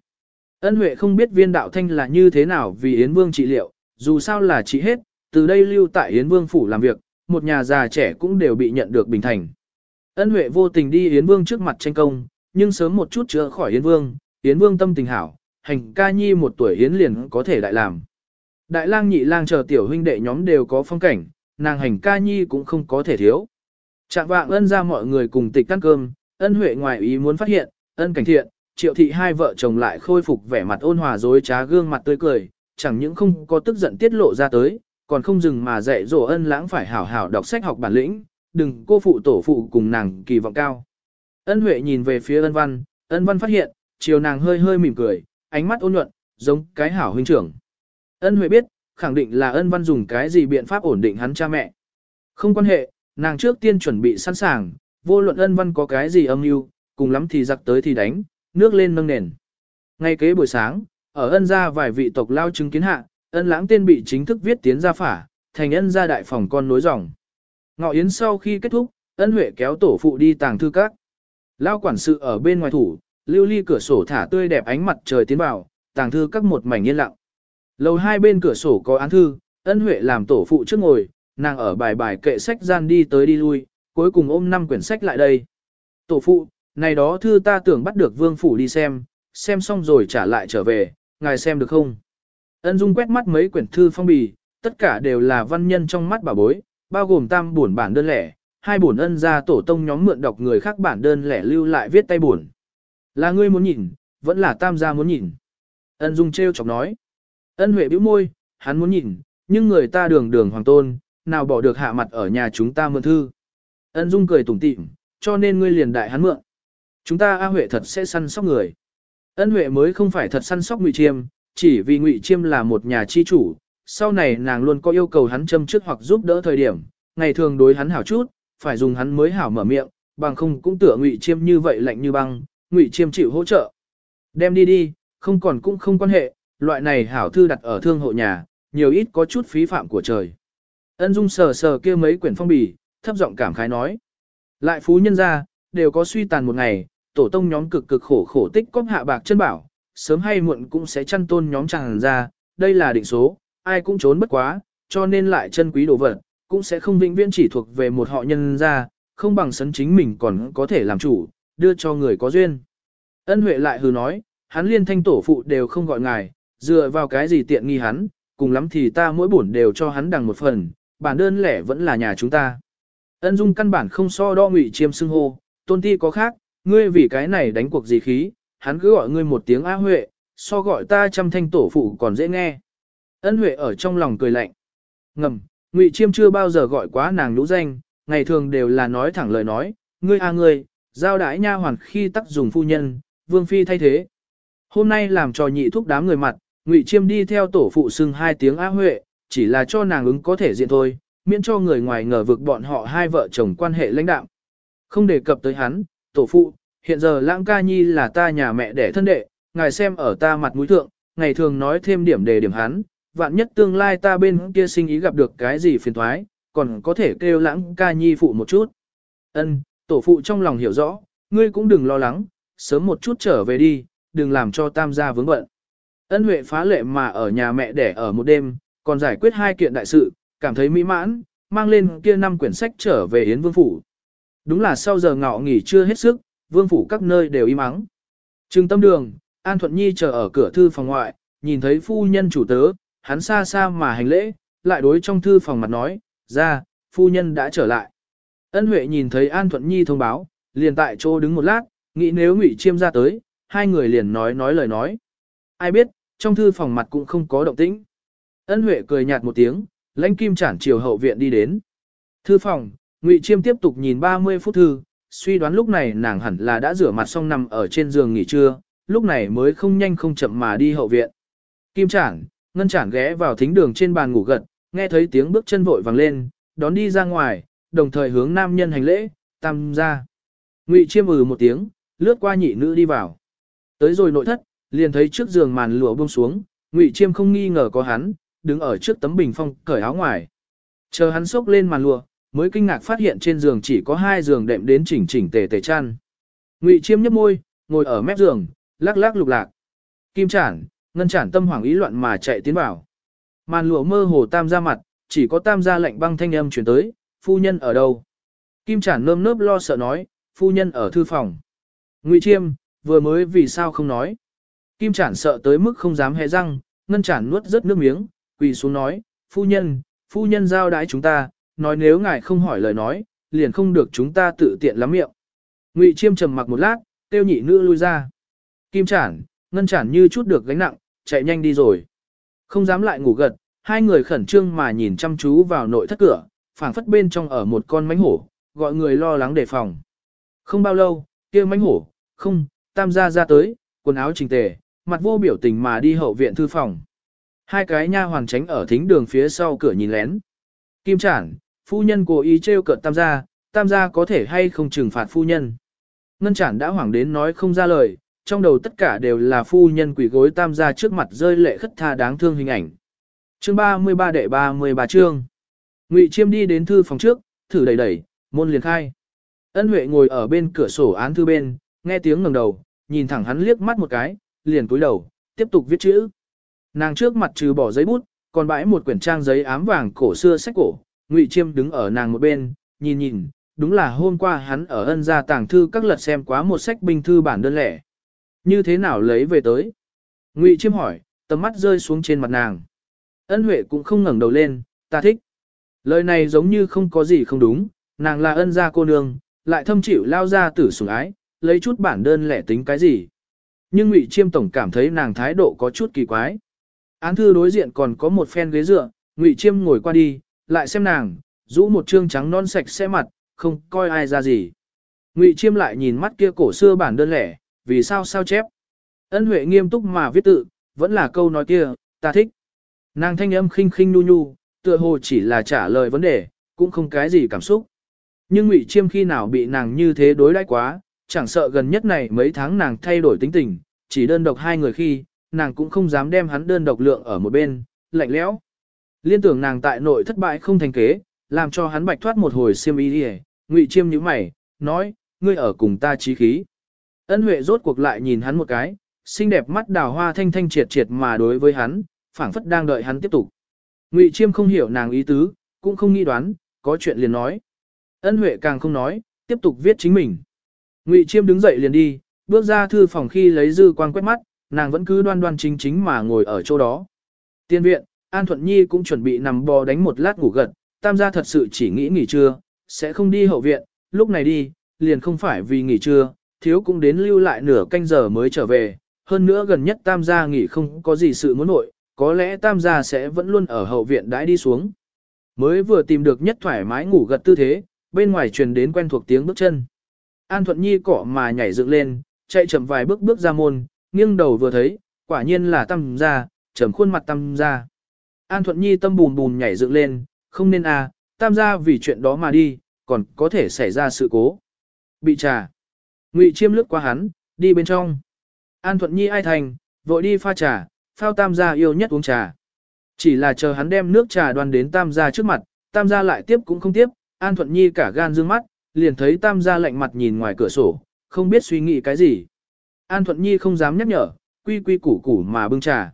Ân Huệ không biết viên đạo thanh là như thế nào vì Yến Vương trị liệu, dù sao là trị hết, từ đây lưu tại Yến Vương Phủ làm việc, một nhà già trẻ cũng đều bị nhận được bình thành. Ân Huệ vô tình đi Yến Vương trước mặt tranh công, nhưng sớm một chút chữa khỏi Yến Vương, Yến Vương tâm tình hảo, hành ca nhi một tuổi Yến liền có thể đại làm. Đại lang nhị lang chờ tiểu huynh đệ nhóm đều có phong cảnh, nàng hành ca nhi cũng không có thể thiếu. Trạng vạng ân ra mọi người cùng tịch ăn cơm, ân huệ ngoài ý muốn phát hiện, ân cảnh thiện, triệu thị hai vợ chồng lại khôi phục vẻ mặt ôn hòa dối trá gương mặt tươi cười, chẳng những không có tức giận tiết lộ ra tới, còn không dừng mà dạy dỗ ân lãng phải hảo hảo đọc sách học bản lĩnh, đừng cô phụ tổ phụ cùng nàng kỳ vọng cao. Ân Huệ nhìn về phía ân văn, ân văn phát hiện, chiều nàng hơi hơi mỉm cười, ánh mắt ôn nhuận, giống cái hảo huynh trưởng. Ân Huệ biết, khẳng định là ân văn dùng cái gì biện pháp ổn định hắn cha mẹ. Không quan hệ, nàng trước tiên chuẩn bị sẵn sàng, vô luận ân văn có cái gì âm mưu, cùng lắm thì giặc tới thì đánh, nước lên nâng nền. Ngay kế buổi sáng, ở ân gia vài vị tộc lao chứng kiến hạ, ân lãng tên bị chính thức viết tiến ra phả, thành ân gia đại phòng con nối dòng. Ngọ yến sau khi kết thúc, ân huệ kéo tổ phụ đi tàng thư các. Lao quản sự ở bên ngoài thủ, lưu ly cửa sổ thả tươi đẹp ánh mặt trời tiến vào, tàng thư các một mảnh yên lặng. Lầu hai bên cửa sổ có án thư, ân huệ làm tổ phụ trước ngồi, nàng ở bài bài kệ sách gian đi tới đi lui, cuối cùng ôm năm quyển sách lại đây. Tổ phụ, này đó thư ta tưởng bắt được vương phủ đi xem, xem xong rồi trả lại trở về, ngài xem được không? Ân Dung quét mắt mấy quyển thư phong bì, tất cả đều là văn nhân trong mắt bà bối, bao gồm tam buồn bản đơn lẻ, hai buồn ân ra tổ tông nhóm mượn đọc người khác bản đơn lẻ lưu lại viết tay buồn. Là ngươi muốn nhìn, vẫn là tam gia muốn nhìn. Ân Dung treo chọc nói. Ân Huệ bĩu môi, hắn muốn nhìn, nhưng người ta đường đường hoàng tôn, nào bỏ được hạ mặt ở nhà chúng ta mượn thư. Ân Dung cười tủm tỉm, cho nên ngươi liền đại hắn mượn. Chúng ta A Huệ thật sẽ săn sóc người. Ân Huệ mới không phải thật săn sóc Ngụy Chiêm, chỉ vì Ngụy Chiêm là một nhà chi chủ, sau này nàng luôn có yêu cầu hắn châm trước hoặc giúp đỡ thời điểm, ngày thường đối hắn hảo chút, phải dùng hắn mới hảo mở miệng, bằng không cũng tựa Ngụy Chiêm như vậy lạnh như băng, Ngụy Chiêm chịu hỗ trợ. Đem đi đi, không còn cũng không quan hệ, loại này hảo thư đặt ở thương hộ nhà, nhiều ít có chút phí phạm của trời. Ân Dung sờ sờ kia mấy quyển phong bì, thấp giọng cảm khái nói. Lại phú nhân ra, đều có suy tàn một ngày, tổ tông nhóm cực cực khổ khổ tích cóp hạ bạc chân bảo, sớm hay muộn cũng sẽ chăn tôn nhóm chẳng ra, đây là định số, ai cũng trốn bất quá, cho nên lại chân quý đồ vật, cũng sẽ không vĩnh viễn chỉ thuộc về một họ nhân ra, không bằng sấn chính mình còn có thể làm chủ, đưa cho người có duyên. Ân Huệ lại hừ nói, hắn liên thanh tổ phụ đều không gọi ngài, dựa vào cái gì tiện nghi hắn, cùng lắm thì ta mỗi bổn đều cho hắn đằng một phần, bản đơn lẻ vẫn là nhà chúng ta. Ân Dung căn bản không so đo ngụy chiêm xưng hô, tôn ti có khác, ngươi vì cái này đánh cuộc gì khí, hắn cứ gọi ngươi một tiếng A Huệ, so gọi ta trăm thanh tổ phụ còn dễ nghe. Ân Huệ ở trong lòng cười lạnh. Ngầm, Ngụy Chiêm chưa bao giờ gọi quá nàng lũ danh, ngày thường đều là nói thẳng lời nói, ngươi a ngươi, giao đãi nha hoàn khi tắc dùng phu nhân, vương phi thay thế. Hôm nay làm trò nhị thúc đám người mặt, Ngụy Chiêm đi theo tổ phụ xưng hai tiếng A Huệ, chỉ là cho nàng ứng có thể diện thôi, miễn cho người ngoài ngờ vực bọn họ hai vợ chồng quan hệ lãnh đạo. Không đề cập tới hắn, tổ phụ, hiện giờ lãng ca nhi là ta nhà mẹ đẻ thân đệ, ngài xem ở ta mặt mũi thượng, ngày thường nói thêm điểm đề điểm hắn, vạn nhất tương lai ta bên kia sinh ý gặp được cái gì phiền thoái, còn có thể kêu lãng ca nhi phụ một chút. Ân, tổ phụ trong lòng hiểu rõ, ngươi cũng đừng lo lắng, sớm một chút trở về đi, đừng làm cho tam gia vướng bận. Ân Huệ phá lệ mà ở nhà mẹ đẻ ở một đêm, còn giải quyết hai kiện đại sự, cảm thấy mỹ mãn, mang lên kia năm quyển sách trở về Yến Vương Phủ. Đúng là sau giờ ngọ nghỉ chưa hết sức, Vương Phủ các nơi đều im ắng. Trừng tâm đường, An Thuận Nhi chờ ở cửa thư phòng ngoại, nhìn thấy phu nhân chủ tớ, hắn xa xa mà hành lễ, lại đối trong thư phòng mặt nói, ra, phu nhân đã trở lại. Ân Huệ nhìn thấy An Thuận Nhi thông báo, liền tại chỗ đứng một lát, nghĩ nếu Ngụy Chiêm ra tới, hai người liền nói nói lời nói. Ai biết, trong thư phòng mặt cũng không có động tĩnh. Ân Huệ cười nhạt một tiếng, lãnh kim chản chiều hậu viện đi đến. Thư phòng, Ngụy Chiêm tiếp tục nhìn 30 phút thư, suy đoán lúc này nàng hẳn là đã rửa mặt xong nằm ở trên giường nghỉ trưa, lúc này mới không nhanh không chậm mà đi hậu viện. Kim chản, ngân chản ghé vào thính đường trên bàn ngủ gật, nghe thấy tiếng bước chân vội vàng lên, đón đi ra ngoài, đồng thời hướng nam nhân hành lễ, tam ra. Ngụy Chiêm ừ một tiếng, lướt qua nhị nữ đi vào. Tới rồi nội thất, liền thấy trước giường màn lụa buông xuống, Ngụy Chiêm không nghi ngờ có hắn, đứng ở trước tấm bình phong cởi áo ngoài. Chờ hắn sốc lên màn lụa, mới kinh ngạc phát hiện trên giường chỉ có hai giường đệm đến chỉnh chỉnh tề tề chăn. Ngụy Chiêm nhếch môi, ngồi ở mép giường, lắc lắc lục lạc. Kim Chản, ngân chản tâm hoảng ý loạn mà chạy tiến vào. Màn lụa mơ hồ tam ra mặt, chỉ có tam gia lệnh băng thanh âm chuyển tới, phu nhân ở đâu? Kim Chản nơm nớp lo sợ nói, phu nhân ở thư phòng. Ngụy Chiêm, vừa mới vì sao không nói? Kim Chản sợ tới mức không dám hé răng, ngân chản nuốt rất nước miếng, quỳ xuống nói, phu nhân, phu nhân giao đái chúng ta, nói nếu ngài không hỏi lời nói, liền không được chúng ta tự tiện lắm miệng. Ngụy Chiêm trầm mặc một lát, tiêu nhị nữ lui ra. Kim Chản, ngân chản như chút được gánh nặng, chạy nhanh đi rồi. Không dám lại ngủ gật, hai người khẩn trương mà nhìn chăm chú vào nội thất cửa, phảng phất bên trong ở một con mánh hổ, gọi người lo lắng đề phòng. Không bao lâu, kia mánh hổ, không, tam gia ra tới, quần áo chỉnh tề, mặt vô biểu tình mà đi hậu viện thư phòng. Hai cái nha hoàn tránh ở thính đường phía sau cửa nhìn lén. Kim trản phu nhân cố ý trêu cợt tam gia, tam gia có thể hay không trừng phạt phu nhân. Ngân trản đã hoảng đến nói không ra lời, trong đầu tất cả đều là phu nhân quỷ gối tam gia trước mặt rơi lệ khất tha đáng thương hình ảnh. Chương 33 đệ 33 chương. Ngụy Chiêm đi đến thư phòng trước, thử đẩy đẩy, môn liền khai. Ân Huệ ngồi ở bên cửa sổ án thư bên, nghe tiếng ngẩng đầu, nhìn thẳng hắn liếc mắt một cái, liền cúi đầu, tiếp tục viết chữ. Nàng trước mặt trừ bỏ giấy bút, còn bãi một quyển trang giấy ám vàng cổ xưa sách cổ, Ngụy Chiêm đứng ở nàng một bên, nhìn nhìn, đúng là hôm qua hắn ở ân gia tàng thư các lật xem quá một sách binh thư bản đơn lẻ. Như thế nào lấy về tới? Ngụy Chiêm hỏi, tầm mắt rơi xuống trên mặt nàng. Ân Huệ cũng không ngẩng đầu lên, ta thích. Lời này giống như không có gì không đúng, nàng là ân gia cô nương, lại thâm chịu lao ra tử sủng ái, lấy chút bản đơn lẻ tính cái gì. Nhưng Ngụy Chiêm tổng cảm thấy nàng thái độ có chút kỳ quái. Án thư đối diện còn có một phen ghế dựa, Ngụy Chiêm ngồi qua đi, lại xem nàng, rũ một trương trắng non sạch sẽ mặt, không coi ai ra gì. Ngụy Chiêm lại nhìn mắt kia cổ xưa bản đơn lẻ, vì sao sao chép. Ân Huệ nghiêm túc mà viết tự, vẫn là câu nói kia, ta thích. Nàng thanh âm khinh khinh nu nhu, tựa hồ chỉ là trả lời vấn đề, cũng không cái gì cảm xúc. Nhưng Ngụy Chiêm khi nào bị nàng như thế đối đãi quá, chẳng sợ gần nhất này mấy tháng nàng thay đổi tính tình, chỉ đơn độc hai người khi, nàng cũng không dám đem hắn đơn độc lượng ở một bên, lạnh lẽo. Liên tưởng nàng tại nội thất bại không thành kế, làm cho hắn bạch thoát một hồi xiêm y đi Ngụy Chiêm nhíu mày, nói, ngươi ở cùng ta trí khí. Ân Huệ rốt cuộc lại nhìn hắn một cái, xinh đẹp mắt đào hoa thanh thanh triệt triệt mà đối với hắn, phảng phất đang đợi hắn tiếp tục. Ngụy Chiêm không hiểu nàng ý tứ, cũng không nghĩ đoán, có chuyện liền nói. Ân Huệ càng không nói, tiếp tục viết chính mình. Ngụy Chiêm đứng dậy liền đi, bước ra thư phòng khi lấy dư quang quét mắt, nàng vẫn cứ đoan đoan chính chính mà ngồi ở chỗ đó. Tiên viện, An Thuận Nhi cũng chuẩn bị nằm bò đánh một lát ngủ gật, tam gia thật sự chỉ nghĩ nghỉ trưa, sẽ không đi hậu viện, lúc này đi, liền không phải vì nghỉ trưa, thiếu cũng đến lưu lại nửa canh giờ mới trở về, hơn nữa gần nhất tam gia nghỉ không có gì sự muốn nội, có lẽ tam gia sẽ vẫn luôn ở hậu viện đãi đi xuống. Mới vừa tìm được nhất thoải mái ngủ gật tư thế, bên ngoài truyền đến quen thuộc tiếng bước chân. An Thuận Nhi cỏ mà nhảy dựng lên, chạy chậm vài bước bước ra môn, nghiêng đầu vừa thấy, quả nhiên là tam gia, trầm khuôn mặt tam gia. An Thuận Nhi tâm bùn bùn nhảy dựng lên, không nên à, tam gia vì chuyện đó mà đi, còn có thể xảy ra sự cố. Bị trà. Ngụy Chiêm lướt qua hắn, đi bên trong. An Thuận Nhi ai thành, vội đi pha trà, phao tam gia yêu nhất uống trà. Chỉ là chờ hắn đem nước trà đoan đến tam gia trước mặt, tam gia lại tiếp cũng không tiếp, An Thuận Nhi cả gan dương mắt, liền thấy tam gia lạnh mặt nhìn ngoài cửa sổ, không biết suy nghĩ cái gì. An Thuận Nhi không dám nhắc nhở, quy quy củ củ mà bưng trà.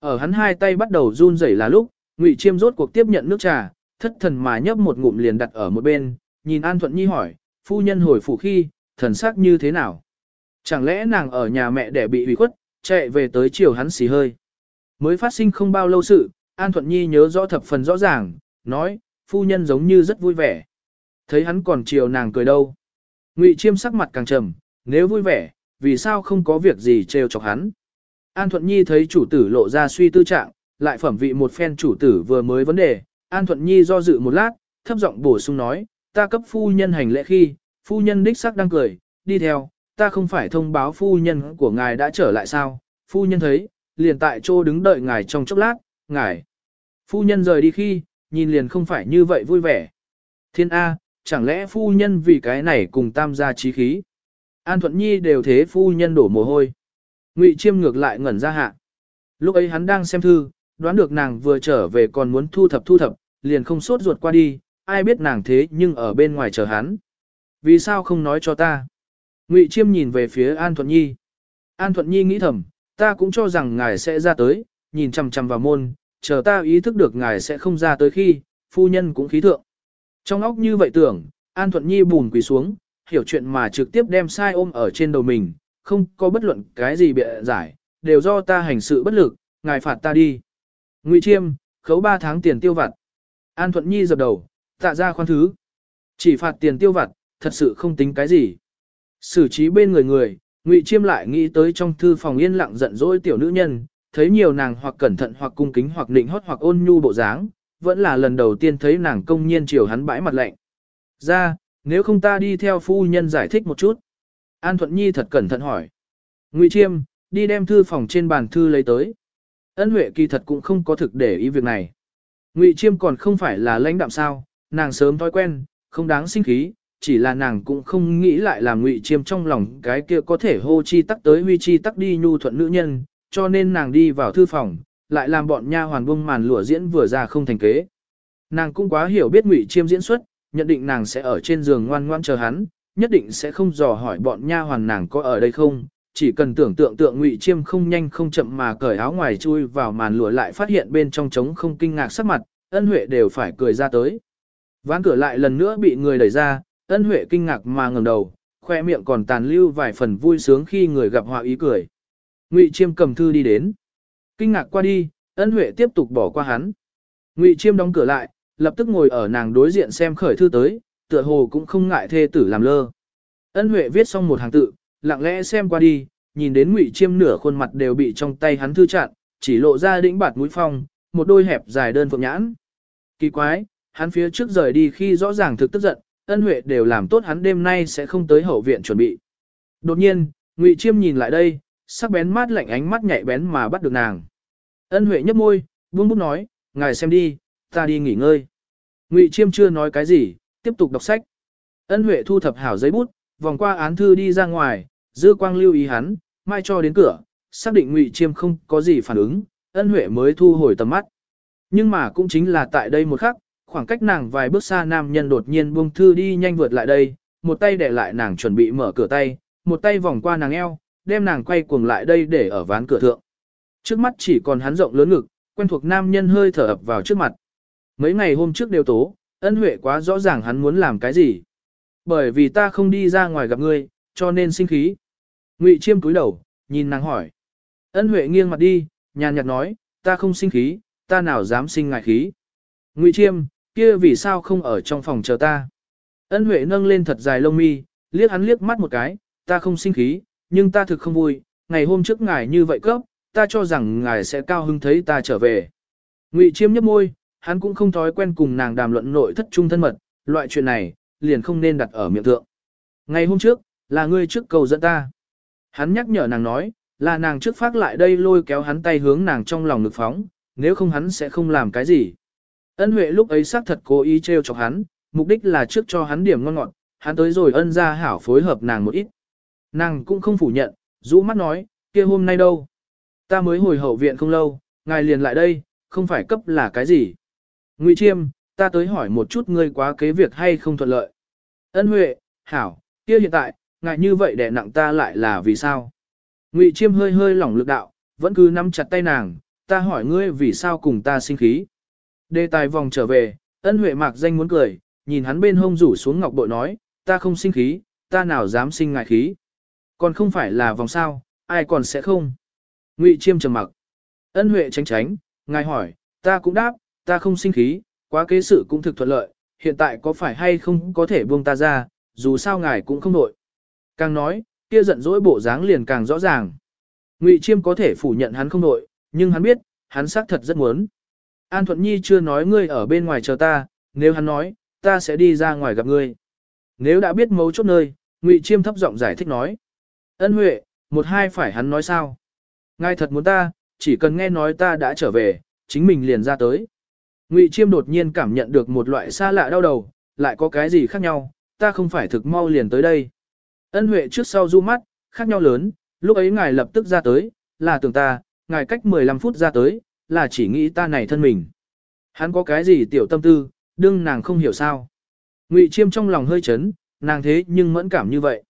Ở hắn hai tay bắt đầu run rẩy là lúc, Ngụy Chiêm rốt cuộc tiếp nhận nước trà, thất thần mà nhấp một ngụm liền đặt ở một bên, nhìn An Thuận Nhi hỏi, phu nhân hồi phủ khi, thần sắc như thế nào? Chẳng lẽ nàng ở nhà mẹ để bị hủy khuất, chạy về tới chiều hắn xì hơi. Mới phát sinh không bao lâu sự, An Thuận Nhi nhớ rõ thập phần rõ ràng, nói, phu nhân giống như rất vui vẻ. Thấy hắn còn chiều nàng cười đâu. Ngụy Chiêm sắc mặt càng trầm, nếu vui vẻ, vì sao không có việc gì trêu chọc hắn. An Thuận Nhi thấy chủ tử lộ ra suy tư trạng, lại phẩm vị một phen chủ tử vừa mới vấn đề, An Thuận Nhi do dự một lát, thấp giọng bổ sung nói, ta cấp phu nhân hành lễ khi, phu nhân đích sắc đang cười, đi theo, ta không phải thông báo phu nhân của ngài đã trở lại sao, phu nhân thấy, liền tại chỗ đứng đợi ngài trong chốc lát, ngài. Phu nhân rời đi khi, nhìn liền không phải như vậy vui vẻ. Thiên A, chẳng lẽ phu nhân vì cái này cùng tam gia trí khí. An Thuận Nhi đều thế phu nhân đổ mồ hôi. Ngụy Chiêm ngược lại ngẩn ra hạ. Lúc ấy hắn đang xem thư, đoán được nàng vừa trở về còn muốn thu thập thu thập, liền không sốt ruột qua đi, ai biết nàng thế nhưng ở bên ngoài chờ hắn. Vì sao không nói cho ta? Ngụy Chiêm nhìn về phía An Thuận Nhi. An Thuận Nhi nghĩ thầm, ta cũng cho rằng ngài sẽ ra tới, nhìn chằm chằm vào môn, chờ ta ý thức được ngài sẽ không ra tới khi, phu nhân cũng khí thượng. Trong óc như vậy tưởng, An Thuận Nhi bùn quỳ xuống, hiểu chuyện mà trực tiếp đem sai ôm ở trên đầu mình, không có bất luận cái gì bịa giải, đều do ta hành sự bất lực, ngài phạt ta đi. Ngụy Chiêm, khấu 3 tháng tiền tiêu vặt. An Thuận Nhi dập đầu, tạ ra khoan thứ. Chỉ phạt tiền tiêu vặt, thật sự không tính cái gì. Xử trí bên người người, Ngụy Chiêm lại nghĩ tới trong thư phòng yên lặng giận dỗi tiểu nữ nhân, thấy nhiều nàng hoặc cẩn thận hoặc cung kính hoặc nịnh hót hoặc ôn nhu bộ dáng, vẫn là lần đầu tiên thấy nàng công nhiên chiều hắn bãi mặt lạnh. Ra, nếu không ta đi theo phu nhân giải thích một chút. An Thuận Nhi thật cẩn thận hỏi. Ngụy Chiêm, đi đem thư phòng trên bàn thư lấy tới. Ân Huệ kỳ thật cũng không có thực để ý việc này. Ngụy Chiêm còn không phải là lãnh đạm sao, nàng sớm thói quen, không đáng sinh khí, chỉ là nàng cũng không nghĩ lại làm Ngụy Chiêm trong lòng cái kia có thể hô chi tắc tới huy chi tắc đi nhu thuận nữ nhân, cho nên nàng đi vào thư phòng, lại làm bọn nha hoàn bông màn lụa diễn vừa ra không thành kế. Nàng cũng quá hiểu biết Ngụy Chiêm diễn xuất, nhận định nàng sẽ ở trên giường ngoan ngoan chờ hắn, nhất định sẽ không dò hỏi bọn nha hoàn nàng có ở đây không, chỉ cần tưởng tượng tượng Ngụy Chiêm không nhanh không chậm mà cởi áo ngoài chui vào màn lụa lại phát hiện bên trong trống không kinh ngạc sắc mặt, ân huệ đều phải cười ra tới. Ván cửa lại lần nữa bị người đẩy ra, ân huệ kinh ngạc mà ngẩng đầu, khoe miệng còn tàn lưu vài phần vui sướng khi người gặp họa ý cười. Ngụy Chiêm cầm thư đi đến. Kinh ngạc qua đi, ân huệ tiếp tục bỏ qua hắn. Ngụy Chiêm đóng cửa lại, lập tức ngồi ở nàng đối diện xem khởi thư tới, tựa hồ cũng không ngại thê tử làm lơ. Ân huệ viết xong một hàng tự, lặng lẽ xem qua đi, nhìn đến Ngụy Chiêm nửa khuôn mặt đều bị trong tay hắn thư chặn, chỉ lộ ra đỉnh bạt mũi phong, một đôi hẹp dài đơn phượng nhãn. Kỳ quái, hắn phía trước rời đi khi rõ ràng thực tức giận, ân huệ đều làm tốt hắn đêm nay sẽ không tới hậu viện chuẩn bị. Đột nhiên, Ngụy Chiêm nhìn lại đây, sắc bén mát lạnh ánh mắt nhạy bén mà bắt được nàng. Ân huệ nhếch môi, buông bút nói, ngài xem đi, ta đi nghỉ ngơi. Ngụy Chiêm chưa nói cái gì, tiếp tục đọc sách. Ân huệ thu thập hảo giấy bút, vòng qua án thư đi ra ngoài, dư quang lưu ý hắn, mai cho đến cửa, xác định Ngụy Chiêm không có gì phản ứng, ân huệ mới thu hồi tầm mắt. Nhưng mà cũng chính là tại đây một khắc, khoảng cách nàng vài bước xa nam nhân đột nhiên buông thư đi nhanh vượt lại đây, một tay để lại nàng chuẩn bị mở cửa tay, một tay vòng qua nàng eo, đem nàng quay cuồng lại đây để ở ván cửa thượng. Trước mắt chỉ còn hắn rộng lớn ngực, quen thuộc nam nhân hơi thở ập vào trước mặt. Mấy ngày hôm trước đều tố, ân huệ quá rõ ràng hắn muốn làm cái gì. Bởi vì ta không đi ra ngoài gặp ngươi, cho nên sinh khí. Ngụy chiêm cúi đầu, nhìn nàng hỏi. Ân huệ nghiêng mặt đi, nhàn nhạt nói, ta không sinh khí, ta nào dám sinh ngại khí. Ngụy chiêm, kia vì sao không ở trong phòng chờ ta. Ân huệ nâng lên thật dài lông mi, liếc hắn liếc mắt một cái, ta không sinh khí, nhưng ta thực không vui, ngày hôm trước ngài như vậy cấp, ta cho rằng ngài sẽ cao hứng thấy ta trở về. Ngụy chiêm nhấp môi, hắn cũng không thói quen cùng nàng đàm luận nội thất trung thân mật, loại chuyện này, liền không nên đặt ở miệng thượng. Ngày hôm trước, là ngươi trước cầu dẫn ta. Hắn nhắc nhở nàng nói, là nàng trước phát lại đây lôi kéo hắn tay hướng nàng trong lòng ngực phóng, nếu không hắn sẽ không làm cái gì. Ân Huệ lúc ấy xác thật cố ý trêu chọc hắn, mục đích là trước cho hắn điểm ngon ngọt, hắn tới rồi ân ra hảo phối hợp nàng một ít. Nàng cũng không phủ nhận, rũ mắt nói, kia hôm nay đâu. Ta mới hồi hậu viện không lâu, ngài liền lại đây, không phải cấp là cái gì. Ngụy Chiêm, ta tới hỏi một chút ngươi quá kế việc hay không thuận lợi. Ân Huệ, hảo, kia hiện tại, ngại như vậy đè nặng ta lại là vì sao? Ngụy Chiêm hơi hơi lỏng lực đạo, vẫn cứ nắm chặt tay nàng, ta hỏi ngươi vì sao cùng ta sinh khí. Đề tài vòng trở về, ân huệ mạc danh muốn cười, nhìn hắn bên hông rủ xuống ngọc bội nói, ta không sinh khí, ta nào dám sinh ngại khí. Còn không phải là vòng sao, ai còn sẽ không. Ngụy chiêm trầm mặc. Ân huệ tránh tránh, ngài hỏi, ta cũng đáp, ta không sinh khí, quá kế sự cũng thực thuận lợi, hiện tại có phải hay không có thể buông ta ra, dù sao ngài cũng không nội. Càng nói, kia giận dỗi bộ dáng liền càng rõ ràng. Ngụy chiêm có thể phủ nhận hắn không nội, nhưng hắn biết, hắn xác thật rất muốn. An Thuận Nhi chưa nói ngươi ở bên ngoài chờ ta, nếu hắn nói, ta sẽ đi ra ngoài gặp ngươi. Nếu đã biết mấu chốt nơi, Ngụy Chiêm thấp giọng giải thích nói. Ân Huệ, một hai phải hắn nói sao? Ngài thật muốn ta, chỉ cần nghe nói ta đã trở về, chính mình liền ra tới. Ngụy Chiêm đột nhiên cảm nhận được một loại xa lạ đau đầu, lại có cái gì khác nhau, ta không phải thực mau liền tới đây. Ân Huệ trước sau du mắt, khác nhau lớn, lúc ấy ngài lập tức ra tới, là tưởng ta, ngài cách 15 phút ra tới, là chỉ nghĩ ta này thân mình. Hắn có cái gì tiểu tâm tư, đương nàng không hiểu sao. Ngụy Chiêm trong lòng hơi chấn, nàng thế nhưng mẫn cảm như vậy.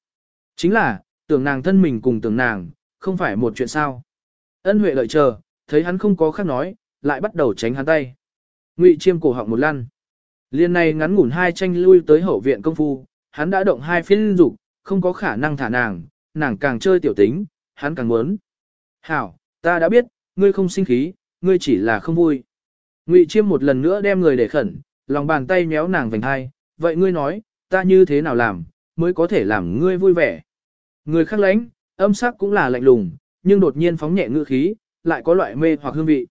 Chính là, tưởng nàng thân mình cùng tưởng nàng, không phải một chuyện sao. Ân Huệ lợi chờ, thấy hắn không có khác nói, lại bắt đầu tránh hắn tay. Ngụy Chiêm cổ họng một lăn. Liên này ngắn ngủn hai tranh lui tới hậu viện công phu, hắn đã động hai phiên dục, không có khả năng thả nàng, nàng càng chơi tiểu tính, hắn càng muốn. Hảo, ta đã biết, ngươi không sinh khí, ngươi chỉ là không vui. Ngụy Chiêm một lần nữa đem người để khẩn, lòng bàn tay méo nàng vành hai, vậy ngươi nói, ta như thế nào làm, mới có thể làm ngươi vui vẻ. Người khác lãnh, âm sắc cũng là lạnh lùng, nhưng đột nhiên phóng nhẹ ngữ khí, lại có loại mê hoặc hương vị.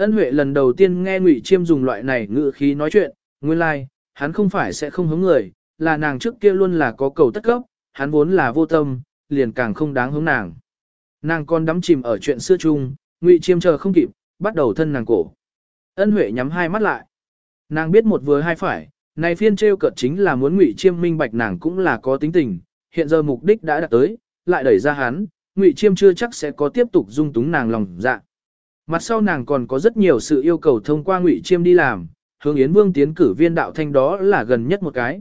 Ân Huệ lần đầu tiên nghe Ngụy Chiêm dùng loại này ngữ khí nói chuyện, nguyên lai, like, hắn không phải sẽ không hứng người, là nàng trước kia luôn là có cầu tất cấp, hắn vốn là vô tâm, liền càng không đáng hướng nàng. Nàng còn đắm chìm ở chuyện xưa chung, Ngụy Chiêm chờ không kịp, bắt đầu thân nàng cổ. Ân Huệ nhắm hai mắt lại. Nàng biết một vừa hai phải, này phiên trêu cợt chính là muốn Ngụy Chiêm minh bạch nàng cũng là có tính tình, hiện giờ mục đích đã đạt tới, lại đẩy ra hắn, Ngụy Chiêm chưa chắc sẽ có tiếp tục dung túng nàng lòng dạ. Mặt sau nàng còn có rất nhiều sự yêu cầu thông qua Ngụy Chiêm đi làm, hướng Yến Vương tiến cử viên đạo thanh đó là gần nhất một cái.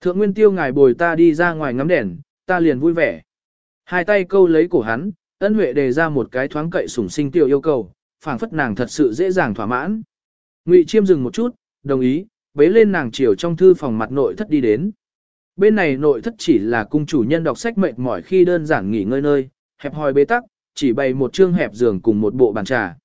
Thượng Nguyên Tiêu ngài bồi ta đi ra ngoài ngắm đèn, ta liền vui vẻ. Hai tay câu lấy cổ hắn, ân huệ đề ra một cái thoáng cậy sủng sinh tiểu yêu cầu, phảng phất nàng thật sự dễ dàng thỏa mãn. Ngụy Chiêm dừng một chút, đồng ý, bế lên nàng chiều trong thư phòng mặt nội thất đi đến. Bên này nội thất chỉ là cung chủ nhân đọc sách mệt mỏi khi đơn giản nghỉ ngơi nơi, hẹp hòi bế tắc, chỉ bày một chương hẹp giường cùng một bộ bàn trà.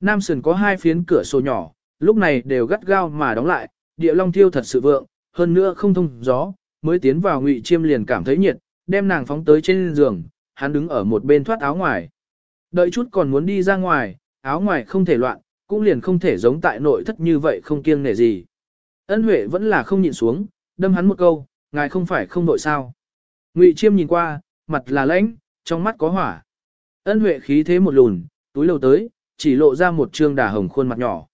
Nam sườn có hai phiến cửa sổ nhỏ, lúc này đều gắt gao mà đóng lại, địa long thiêu thật sự vượng, hơn nữa không thông gió, mới tiến vào ngụy chiêm liền cảm thấy nhiệt, đem nàng phóng tới trên giường, hắn đứng ở một bên thoát áo ngoài. Đợi chút còn muốn đi ra ngoài, áo ngoài không thể loạn, cũng liền không thể giống tại nội thất như vậy không kiêng nể gì. Ân Huệ vẫn là không nhịn xuống, đâm hắn một câu, ngài không phải không nội sao. Ngụy Chiêm nhìn qua, mặt là lãnh, trong mắt có hỏa. Ân Huệ khí thế một lùn, túi lâu tới, chỉ lộ ra một trương đà hồng khuôn mặt nhỏ.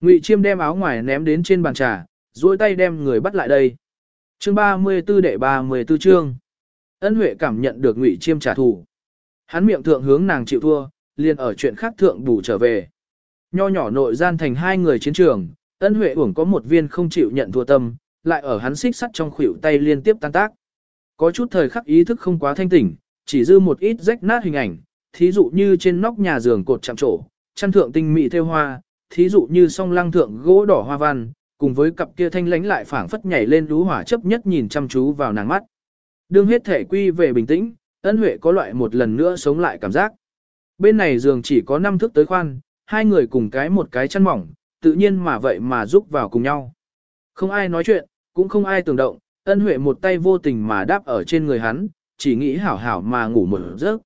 Ngụy Chiêm đem áo ngoài ném đến trên bàn trà, duỗi tay đem người bắt lại đây. Chương 34 đệ 34 chương. Ân Huệ cảm nhận được Ngụy Chiêm trả thù. Hắn miệng thượng hướng nàng chịu thua, liền ở chuyện khác thượng bù trở về. Nho nhỏ nội gian thành hai người chiến trường, Ân Huệ uổng có một viên không chịu nhận thua tâm, lại ở hắn xích sắt trong khuỷu tay liên tiếp tan tác. Có chút thời khắc ý thức không quá thanh tỉnh, chỉ dư một ít rách nát hình ảnh, thí dụ như trên nóc nhà giường cột chạm trổ, chăn thượng tinh mỹ theo hoa, thí dụ như song lăng thượng gỗ đỏ hoa văn, cùng với cặp kia thanh lánh lại phảng phất nhảy lên lú hỏa chấp nhất nhìn chăm chú vào nàng mắt. Đương hết thể quy về bình tĩnh, ân huệ có loại một lần nữa sống lại cảm giác. Bên này giường chỉ có năm thước tới khoan, hai người cùng cái một cái chăn mỏng, tự nhiên mà vậy mà giúp vào cùng nhau. Không ai nói chuyện, cũng không ai tưởng động, ân huệ một tay vô tình mà đáp ở trên người hắn, chỉ nghĩ hảo hảo mà ngủ một giấc.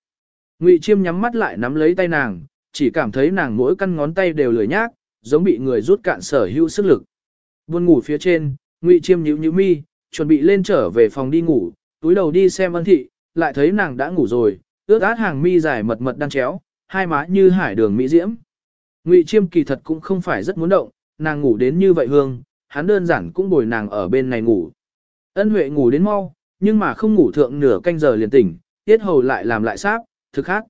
Ngụy Chiêm nhắm mắt lại nắm lấy tay nàng, chỉ cảm thấy nàng mỗi căn ngón tay đều lười nhác, giống bị người rút cạn sở hữu sức lực. Buồn ngủ phía trên, Ngụy Chiêm nhíu nhíu mi, chuẩn bị lên trở về phòng đi ngủ, túi đầu đi xem ân thị, lại thấy nàng đã ngủ rồi, ướt át hàng mi dài mật mật đang chéo, hai má như hải đường mỹ diễm. Ngụy Chiêm kỳ thật cũng không phải rất muốn động, nàng ngủ đến như vậy hương, hắn đơn giản cũng bồi nàng ở bên này ngủ. Ân Huệ ngủ đến mau, nhưng mà không ngủ thượng nửa canh giờ liền tỉnh, tiết hầu lại làm lại sáp, thực khác.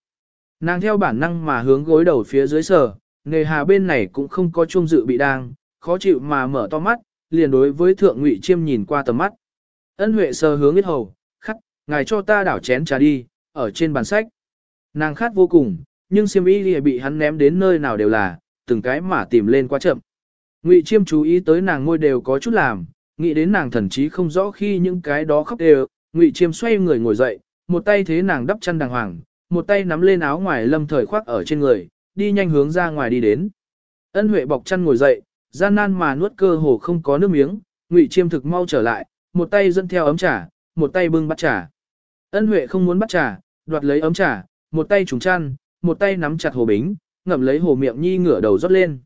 Nàng theo bản năng mà hướng gối đầu phía dưới sờ, nghề hà bên này cũng không có chung dự bị đang, khó chịu mà mở to mắt, liền đối với thượng ngụy chiêm nhìn qua tầm mắt. Ân Huệ sờ hướng ít hầu, khắc, ngài cho ta đảo chén trà đi, ở trên bàn sách. Nàng khát vô cùng, nhưng xiêm y bị hắn ném đến nơi nào đều là, từng cái mà tìm lên quá chậm. Ngụy Chiêm chú ý tới nàng ngôi đều có chút làm, nghĩ đến nàng thần trí không rõ khi những cái đó khóc đều, Ngụy Chiêm xoay người ngồi dậy, một tay thế nàng đắp chăn đàng hoàng, một tay nắm lên áo ngoài lâm thời khoác ở trên người, đi nhanh hướng ra ngoài đi đến. Ân Huệ bọc chăn ngồi dậy, gian nan mà nuốt cơ hồ không có nước miếng, Ngụy Chiêm thực mau trở lại, một tay dẫn theo ấm trà, một tay bưng bắt trà. Ân Huệ không muốn bắt trà, đoạt lấy ấm trà, một tay trùng chăn, một tay nắm chặt hồ bính, ngậm lấy hồ miệng nhi ngửa đầu rót lên.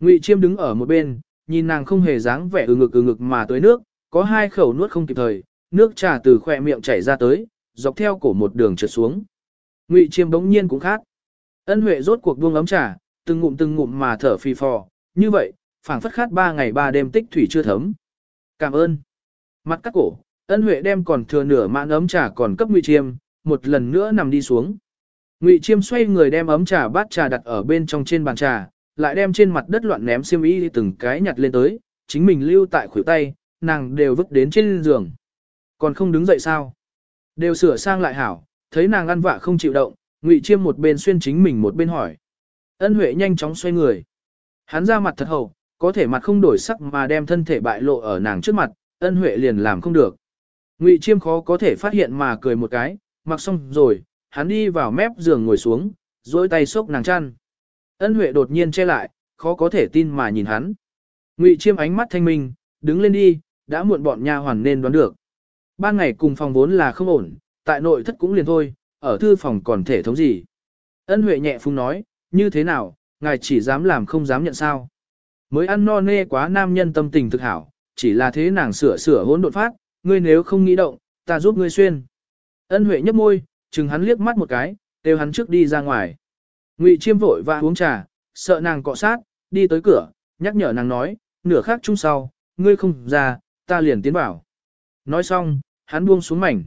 Ngụy Chiêm đứng ở một bên, nhìn nàng không hề dáng vẻ ừ ngực ừ ngực mà tới nước, có hai khẩu nuốt không kịp thời, nước trà từ khỏe miệng chảy ra tới, dọc theo cổ một đường trượt xuống. Ngụy Chiêm bỗng nhiên cũng khát. Ân Huệ rốt cuộc buông ấm trà, từng ngụm từng ngụm mà thở phì phò, như vậy, phảng phất khát ba ngày ba đêm tích thủy chưa thấm. Cảm ơn. Mặt các cổ, Ân Huệ đem còn thừa nửa mãn ấm trà còn cấp Ngụy Chiêm, một lần nữa nằm đi xuống. Ngụy Chiêm xoay người đem ấm trà bát trà đặt ở bên trong trên bàn trà, lại đem trên mặt đất loạn ném xiêm y từng cái nhặt lên tới, chính mình lưu tại khuỷu tay, nàng đều vứt đến trên giường. Còn không đứng dậy sao? Đều sửa sang lại hảo, thấy nàng ăn vạ không chịu động, Ngụy Chiêm một bên xuyên chính mình một bên hỏi. Ân Huệ nhanh chóng xoay người. Hắn ra mặt thật hầu, có thể mặt không đổi sắc mà đem thân thể bại lộ ở nàng trước mặt, Ân Huệ liền làm không được. Ngụy Chiêm khó có thể phát hiện mà cười một cái, mặc xong rồi, hắn đi vào mép giường ngồi xuống, duỗi tay xốc nàng chăn. Ân Huệ đột nhiên che lại, khó có thể tin mà nhìn hắn. Ngụy Chiêm ánh mắt thanh minh, đứng lên đi, đã muộn bọn nha hoàn nên đoán được. Ban ngày cùng phòng vốn là không ổn, tại nội thất cũng liền thôi, ở thư phòng còn thể thống gì. Ân Huệ nhẹ phung nói, như thế nào, ngài chỉ dám làm không dám nhận sao. Mới ăn no nê quá nam nhân tâm tình thực hảo, chỉ là thế nàng sửa sửa hỗn độn phát, ngươi nếu không nghĩ động, ta giúp ngươi xuyên. Ân Huệ nhấp môi, chừng hắn liếc mắt một cái, kêu hắn trước đi ra ngoài. Ngụy Chiêm vội và uống trà, sợ nàng cọ sát, đi tới cửa, nhắc nhở nàng nói, nửa khác chung sau, ngươi không ra, ta liền tiến vào. Nói xong, hắn buông xuống mảnh.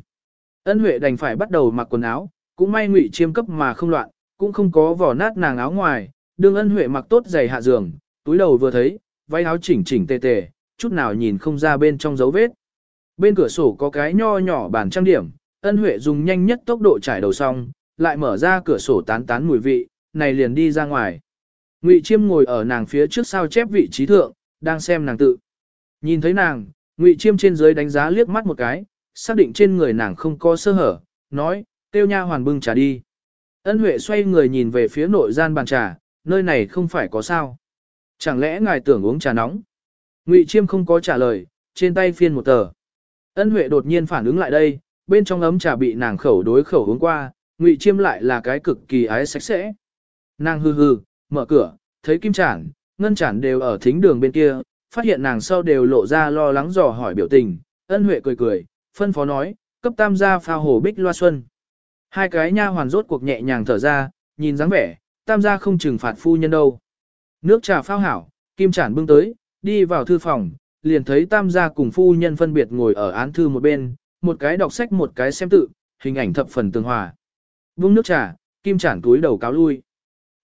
Ân Huệ đành phải bắt đầu mặc quần áo, cũng may Ngụy Chiêm cấp mà không loạn, cũng không có vỏ nát nàng áo ngoài, đương Ân Huệ mặc tốt giày hạ giường, túi đầu vừa thấy, váy áo chỉnh chỉnh tề tề, chút nào nhìn không ra bên trong dấu vết. Bên cửa sổ có cái nho nhỏ bàn trang điểm, Ân Huệ dùng nhanh nhất tốc độ trải đầu xong, lại mở ra cửa sổ tán tán mùi vị, này liền đi ra ngoài. Ngụy Chiêm ngồi ở nàng phía trước sao chép vị trí thượng, đang xem nàng tự. Nhìn thấy nàng, Ngụy Chiêm trên dưới đánh giá liếc mắt một cái, xác định trên người nàng không có sơ hở, nói, tiêu nha hoàn bưng trà đi. Ân Huệ xoay người nhìn về phía nội gian bàn trà, nơi này không phải có sao. Chẳng lẽ ngài tưởng uống trà nóng? Ngụy Chiêm không có trả lời, trên tay phiên một tờ. Ân Huệ đột nhiên phản ứng lại đây, bên trong ấm trà bị nàng khẩu đối khẩu uống qua, Ngụy Chiêm lại là cái cực kỳ ái sạch sẽ. Nàng hừ hừ, mở cửa, thấy kim trản, ngân trản đều ở thính đường bên kia, phát hiện nàng sau đều lộ ra lo lắng dò hỏi biểu tình, ân huệ cười cười, phân phó nói, cấp tam gia pha hồ bích loa xuân. Hai cái nha hoàn rốt cuộc nhẹ nhàng thở ra, nhìn dáng vẻ, tam gia không trừng phạt phu nhân đâu. Nước trà phao hảo, kim chản bưng tới, đi vào thư phòng, liền thấy tam gia cùng phu nhân phân biệt ngồi ở án thư một bên, một cái đọc sách một cái xem tự, hình ảnh thập phần tương hòa. Vung nước trà, kim chản túi đầu cáo lui.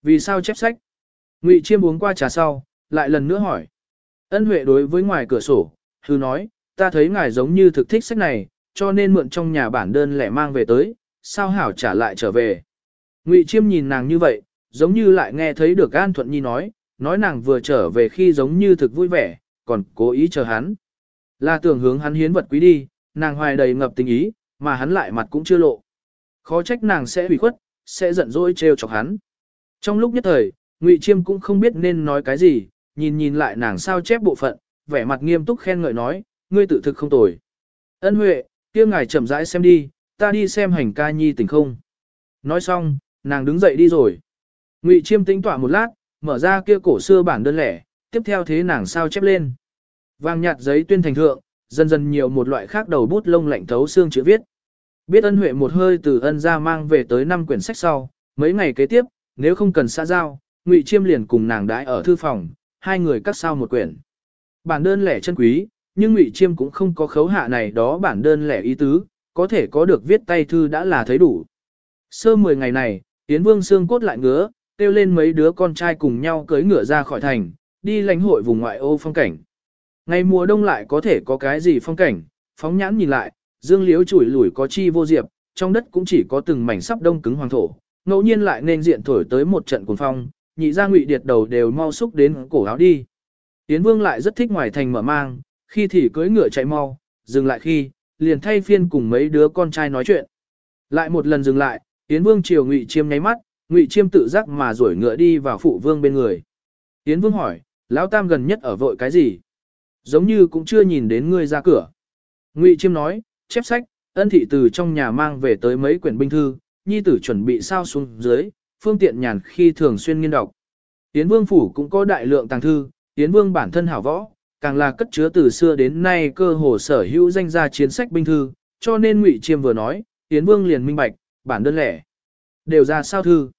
Vì sao chép sách? Ngụy Chiêm uống qua trà sau, lại lần nữa hỏi. Ân Huệ đối với ngoài cửa sổ, hư nói, ta thấy ngài giống như thực thích sách này, cho nên mượn trong nhà bản đơn lẻ mang về tới, sao hảo trả lại trở về. Ngụy Chiêm nhìn nàng như vậy, giống như lại nghe thấy được An Thuận Nhi nói, nói nàng vừa trở về khi giống như thực vui vẻ, còn cố ý chờ hắn. Là tưởng hướng hắn hiến vật quý đi, nàng hoài đầy ngập tình ý, mà hắn lại mặt cũng chưa lộ. Khó trách nàng sẽ hủy khuất, sẽ giận dỗi trêu chọc hắn. Trong lúc nhất thời, Ngụy Chiêm cũng không biết nên nói cái gì, nhìn nhìn lại nàng sao chép bộ phận, vẻ mặt nghiêm túc khen ngợi nói, ngươi tự thực không tồi. Ân Huệ, kia ngài chậm rãi xem đi, ta đi xem hành ca nhi tỉnh không. Nói xong, nàng đứng dậy đi rồi. Ngụy Chiêm tính tỏa một lát, mở ra kia cổ xưa bản đơn lẻ, tiếp theo thế nàng sao chép lên. Vàng nhạt giấy tuyên thành thượng, dần dần nhiều một loại khác đầu bút lông lạnh thấu xương chữ viết. Biết ân huệ một hơi từ ân ra mang về tới năm quyển sách sau, mấy ngày kế tiếp, nếu không cần xã giao, Ngụy Chiêm liền cùng nàng đãi ở thư phòng, hai người cắt sao một quyển. Bản đơn lẻ chân quý, nhưng Ngụy Chiêm cũng không có khấu hạ này đó bản đơn lẻ ý tứ, có thể có được viết tay thư đã là thấy đủ. Sơ 10 ngày này, Tiến Vương xương cốt lại ngứa, kêu lên mấy đứa con trai cùng nhau cưỡi ngựa ra khỏi thành, đi lãnh hội vùng ngoại ô phong cảnh. Ngày mùa đông lại có thể có cái gì phong cảnh, phóng nhãn nhìn lại, dương liếu chủi lủi có chi vô diệp, trong đất cũng chỉ có từng mảnh sắp đông cứng hoàng thổ, ngẫu nhiên lại nên diện thổi tới một trận cuồng phong, nhị ra ngụy điệt đầu đều mau xúc đến cổ áo đi. Tiến vương lại rất thích ngoài thành mở mang, khi thì cưỡi ngựa chạy mau, dừng lại khi, liền thay phiên cùng mấy đứa con trai nói chuyện. Lại một lần dừng lại, Yến vương chiều ngụy chiêm nháy mắt, ngụy chiêm tự giác mà rổi ngựa đi vào phụ vương bên người. Yến vương hỏi, lão tam gần nhất ở vội cái gì? Giống như cũng chưa nhìn đến ngươi ra cửa. Ngụy chiêm nói, chép sách, ân thị từ trong nhà mang về tới mấy quyển binh thư, nhi tử chuẩn bị sao xuống dưới, phương tiện nhàn khi thường xuyên nghiên đọc. Yến vương phủ cũng có đại lượng tàng thư, Yến vương bản thân hảo võ, càng là cất chứa từ xưa đến nay cơ hồ sở hữu danh gia chiến sách binh thư, cho nên Ngụy Chiêm vừa nói, tiến vương liền minh bạch, bản đơn lẻ. Đều ra sao thư.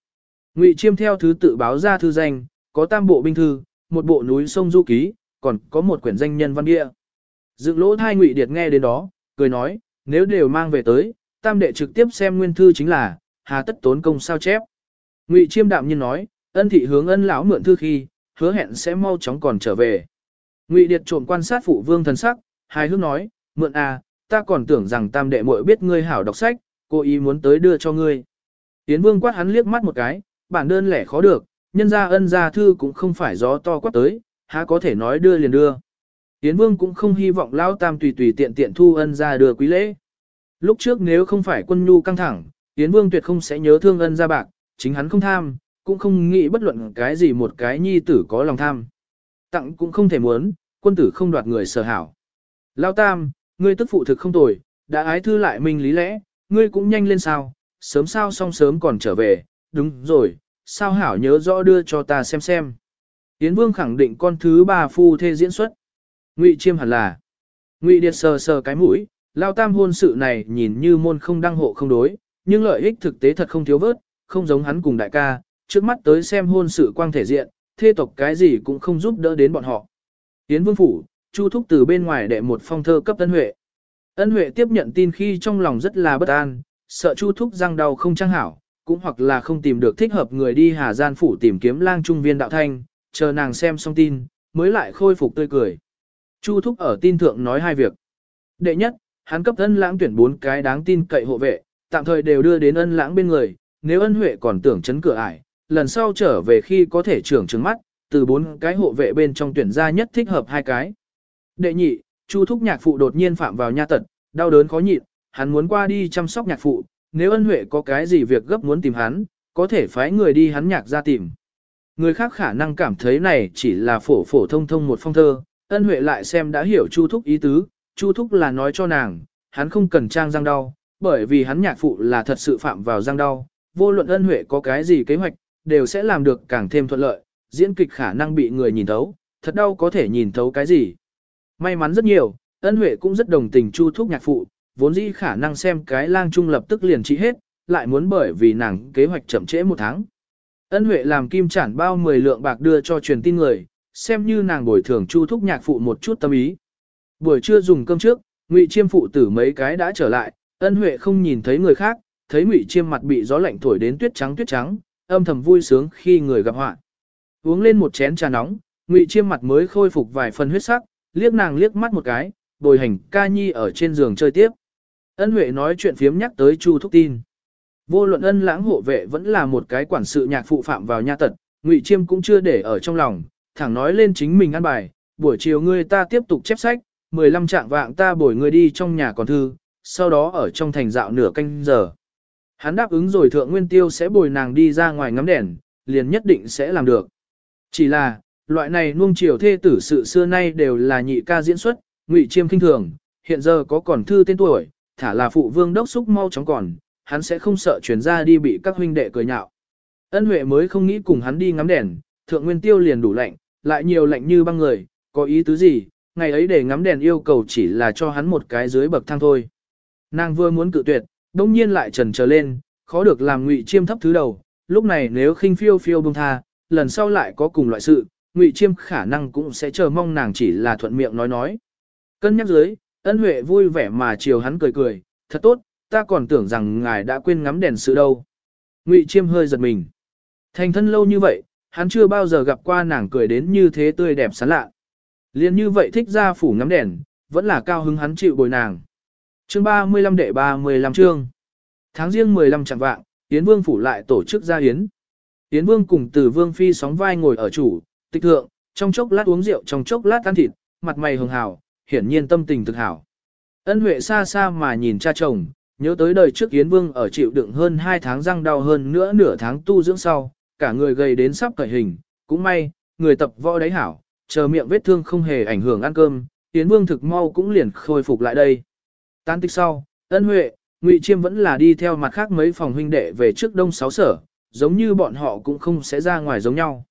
Ngụy Chiêm theo thứ tự báo ra thư danh, có tam bộ binh thư, một bộ núi sông du ký, còn có một quyển danh nhân văn địa. Dựng lỗ thai Ngụy Điệt nghe đến đó, cười nói, nếu đều mang về tới, tam đệ trực tiếp xem nguyên thư chính là, hà tất tốn công sao chép. Ngụy Chiêm đạm nhiên nói, ân thị hướng ân lão mượn thư khi, hứa hẹn sẽ mau chóng còn trở về. Ngụy Điệt trộm quan sát phụ vương thần sắc, hài hước nói, mượn à, ta còn tưởng rằng tam đệ muội biết ngươi hảo đọc sách, cô ý muốn tới đưa cho ngươi. Tiến vương quát hắn liếc mắt một cái, bản đơn lẻ khó được, nhân ra ân gia thư cũng không phải gió to quát tới, há có thể nói đưa liền đưa. Tiến vương cũng không hy vọng lão tam tùy tùy tiện tiện thu ân gia đưa quý lễ. Lúc trước nếu không phải quân nhu căng thẳng, Tiến vương tuyệt không sẽ nhớ thương ân gia bạc, chính hắn không tham, cũng không nghĩ bất luận cái gì một cái nhi tử có lòng tham. Tặng cũng không thể muốn, quân tử không đoạt người sở hảo. Lao tam, ngươi tức phụ thực không tồi, đã ái thư lại mình lý lẽ, ngươi cũng nhanh lên sao, sớm sao xong sớm còn trở về, đúng rồi, sao hảo nhớ rõ đưa cho ta xem xem. Yến Vương khẳng định con thứ ba phu thê diễn xuất. Ngụy Chiêm hẳn là. Ngụy Điệt sờ sờ cái mũi, Lao tam hôn sự này nhìn như môn không đăng hộ không đối, nhưng lợi ích thực tế thật không thiếu vớt, không giống hắn cùng đại ca, trước mắt tới xem hôn sự quang thể diện, thê tộc cái gì cũng không giúp đỡ đến bọn họ. Tiến vương phủ, Chu Thúc từ bên ngoài đệ một phong thơ cấp Ân Huệ. Ân Huệ tiếp nhận tin khi trong lòng rất là bất an, sợ Chu Thúc răng đau không trang hảo, cũng hoặc là không tìm được thích hợp người đi Hà Gian phủ tìm kiếm lang trung viên đạo thanh, chờ nàng xem xong tin, mới lại khôi phục tươi cười. Chu Thúc ở tin thượng nói hai việc. Đệ nhất, hắn cấp ân lãng tuyển bốn cái đáng tin cậy hộ vệ, tạm thời đều đưa đến ân lãng bên người, nếu ân huệ còn tưởng chấn cửa ải, lần sau trở về khi có thể trưởng trứng mắt, từ bốn cái hộ vệ bên trong tuyển ra nhất thích hợp hai cái. Đệ nhị, Chu thúc nhạc phụ đột nhiên phạm vào nha tật, đau đớn khó nhịn, hắn muốn qua đi chăm sóc nhạc phụ, nếu ân huệ có cái gì việc gấp muốn tìm hắn, có thể phái người đi hắn nhạc ra tìm. Người khác khả năng cảm thấy này chỉ là phổ phổ thông thông một phong thơ, ân huệ lại xem đã hiểu Chu thúc ý tứ, Chu thúc là nói cho nàng, hắn không cần trang răng đau, bởi vì hắn nhạc phụ là thật sự phạm vào răng đau, vô luận ân huệ có cái gì kế hoạch, đều sẽ làm được càng thêm thuận lợi, diễn kịch khả năng bị người nhìn thấu, thật đau có thể nhìn thấu cái gì. May mắn rất nhiều, ân huệ cũng rất đồng tình chu thúc nhạc phụ, vốn dĩ khả năng xem cái lang trung lập tức liền trị hết, lại muốn bởi vì nàng kế hoạch chậm trễ một tháng. Ân huệ làm kim chản bao 10 lượng bạc đưa cho truyền tin người, xem như nàng bồi thường chu thúc nhạc phụ một chút tâm ý. Buổi trưa dùng cơm trước, Ngụy Chiêm phụ tử mấy cái đã trở lại, Ân Huệ không nhìn thấy người khác, thấy Ngụy Chiêm mặt bị gió lạnh thổi đến tuyết trắng tuyết trắng, âm thầm vui sướng khi người gặp họa. Uống lên một chén trà nóng, Ngụy Chiêm mặt mới khôi phục vài phần huyết sắc, liếc nàng liếc mắt một cái, bồi hành ca nhi ở trên giường chơi tiếp. Ân Huệ nói chuyện phiếm nhắc tới Chu Thúc Tin. Vô luận ân lãng hộ vệ vẫn là một cái quản sự nhạc phụ phạm vào nha tật, Ngụy Chiêm cũng chưa để ở trong lòng, thẳng nói lên chính mình ăn bài, buổi chiều ngươi ta tiếp tục chép sách, 15 trạng vạng ta bồi ngươi đi trong nhà còn thư, sau đó ở trong thành dạo nửa canh giờ. Hắn đáp ứng rồi thượng nguyên tiêu sẽ bồi nàng đi ra ngoài ngắm đèn, liền nhất định sẽ làm được. Chỉ là, loại này nuông chiều thê tử sự xưa nay đều là nhị ca diễn xuất, ngụy chiêm kinh thường, hiện giờ có còn thư tên tuổi, thả là phụ vương đốc xúc mau chóng còn, hắn sẽ không sợ chuyển ra đi bị các huynh đệ cười nhạo. Ân Huệ mới không nghĩ cùng hắn đi ngắm đèn, thượng nguyên tiêu liền đủ lạnh, lại nhiều lạnh như băng người, có ý tứ gì, ngày ấy để ngắm đèn yêu cầu chỉ là cho hắn một cái dưới bậc thang thôi. Nàng vừa muốn cự tuyệt, đông nhiên lại trần trở lên, khó được làm ngụy chiêm thấp thứ đầu, lúc này nếu khinh phiêu phiêu bông tha, lần sau lại có cùng loại sự, ngụy chiêm khả năng cũng sẽ chờ mong nàng chỉ là thuận miệng nói nói. Cân nhắc dưới, ân huệ vui vẻ mà chiều hắn cười cười, thật tốt, ta còn tưởng rằng ngài đã quên ngắm đèn sự đâu. Ngụy chiêm hơi giật mình. Thành thân lâu như vậy, hắn chưa bao giờ gặp qua nàng cười đến như thế tươi đẹp sán lạ. Liên như vậy thích ra phủ ngắm đèn, vẫn là cao hứng hắn chịu bồi nàng. Chương 35 đệ 35 chương. Tháng riêng 15 chẳng vạng, Yến Vương phủ lại tổ chức ra yến. Yến Vương cùng Từ Vương phi sóng vai ngồi ở chủ, tịch thượng, trong chốc lát uống rượu, trong chốc lát ăn thịt, mặt mày hường hào, hiển nhiên tâm tình thực hảo. Ân Huệ xa xa mà nhìn cha chồng, nhớ tới đời trước Yến Vương ở chịu đựng hơn 2 tháng răng đau hơn nữa nửa tháng tu dưỡng sau, cả người gầy đến sắp cởi hình, cũng may, người tập võ đấy hảo, chờ miệng vết thương không hề ảnh hưởng ăn cơm, Yến Vương thực mau cũng liền khôi phục lại đây. Tan tích sau, ân huệ, Ngụy Chiêm vẫn là đi theo mặt khác mấy phòng huynh đệ về trước đông sáu sở, giống như bọn họ cũng không sẽ ra ngoài giống nhau.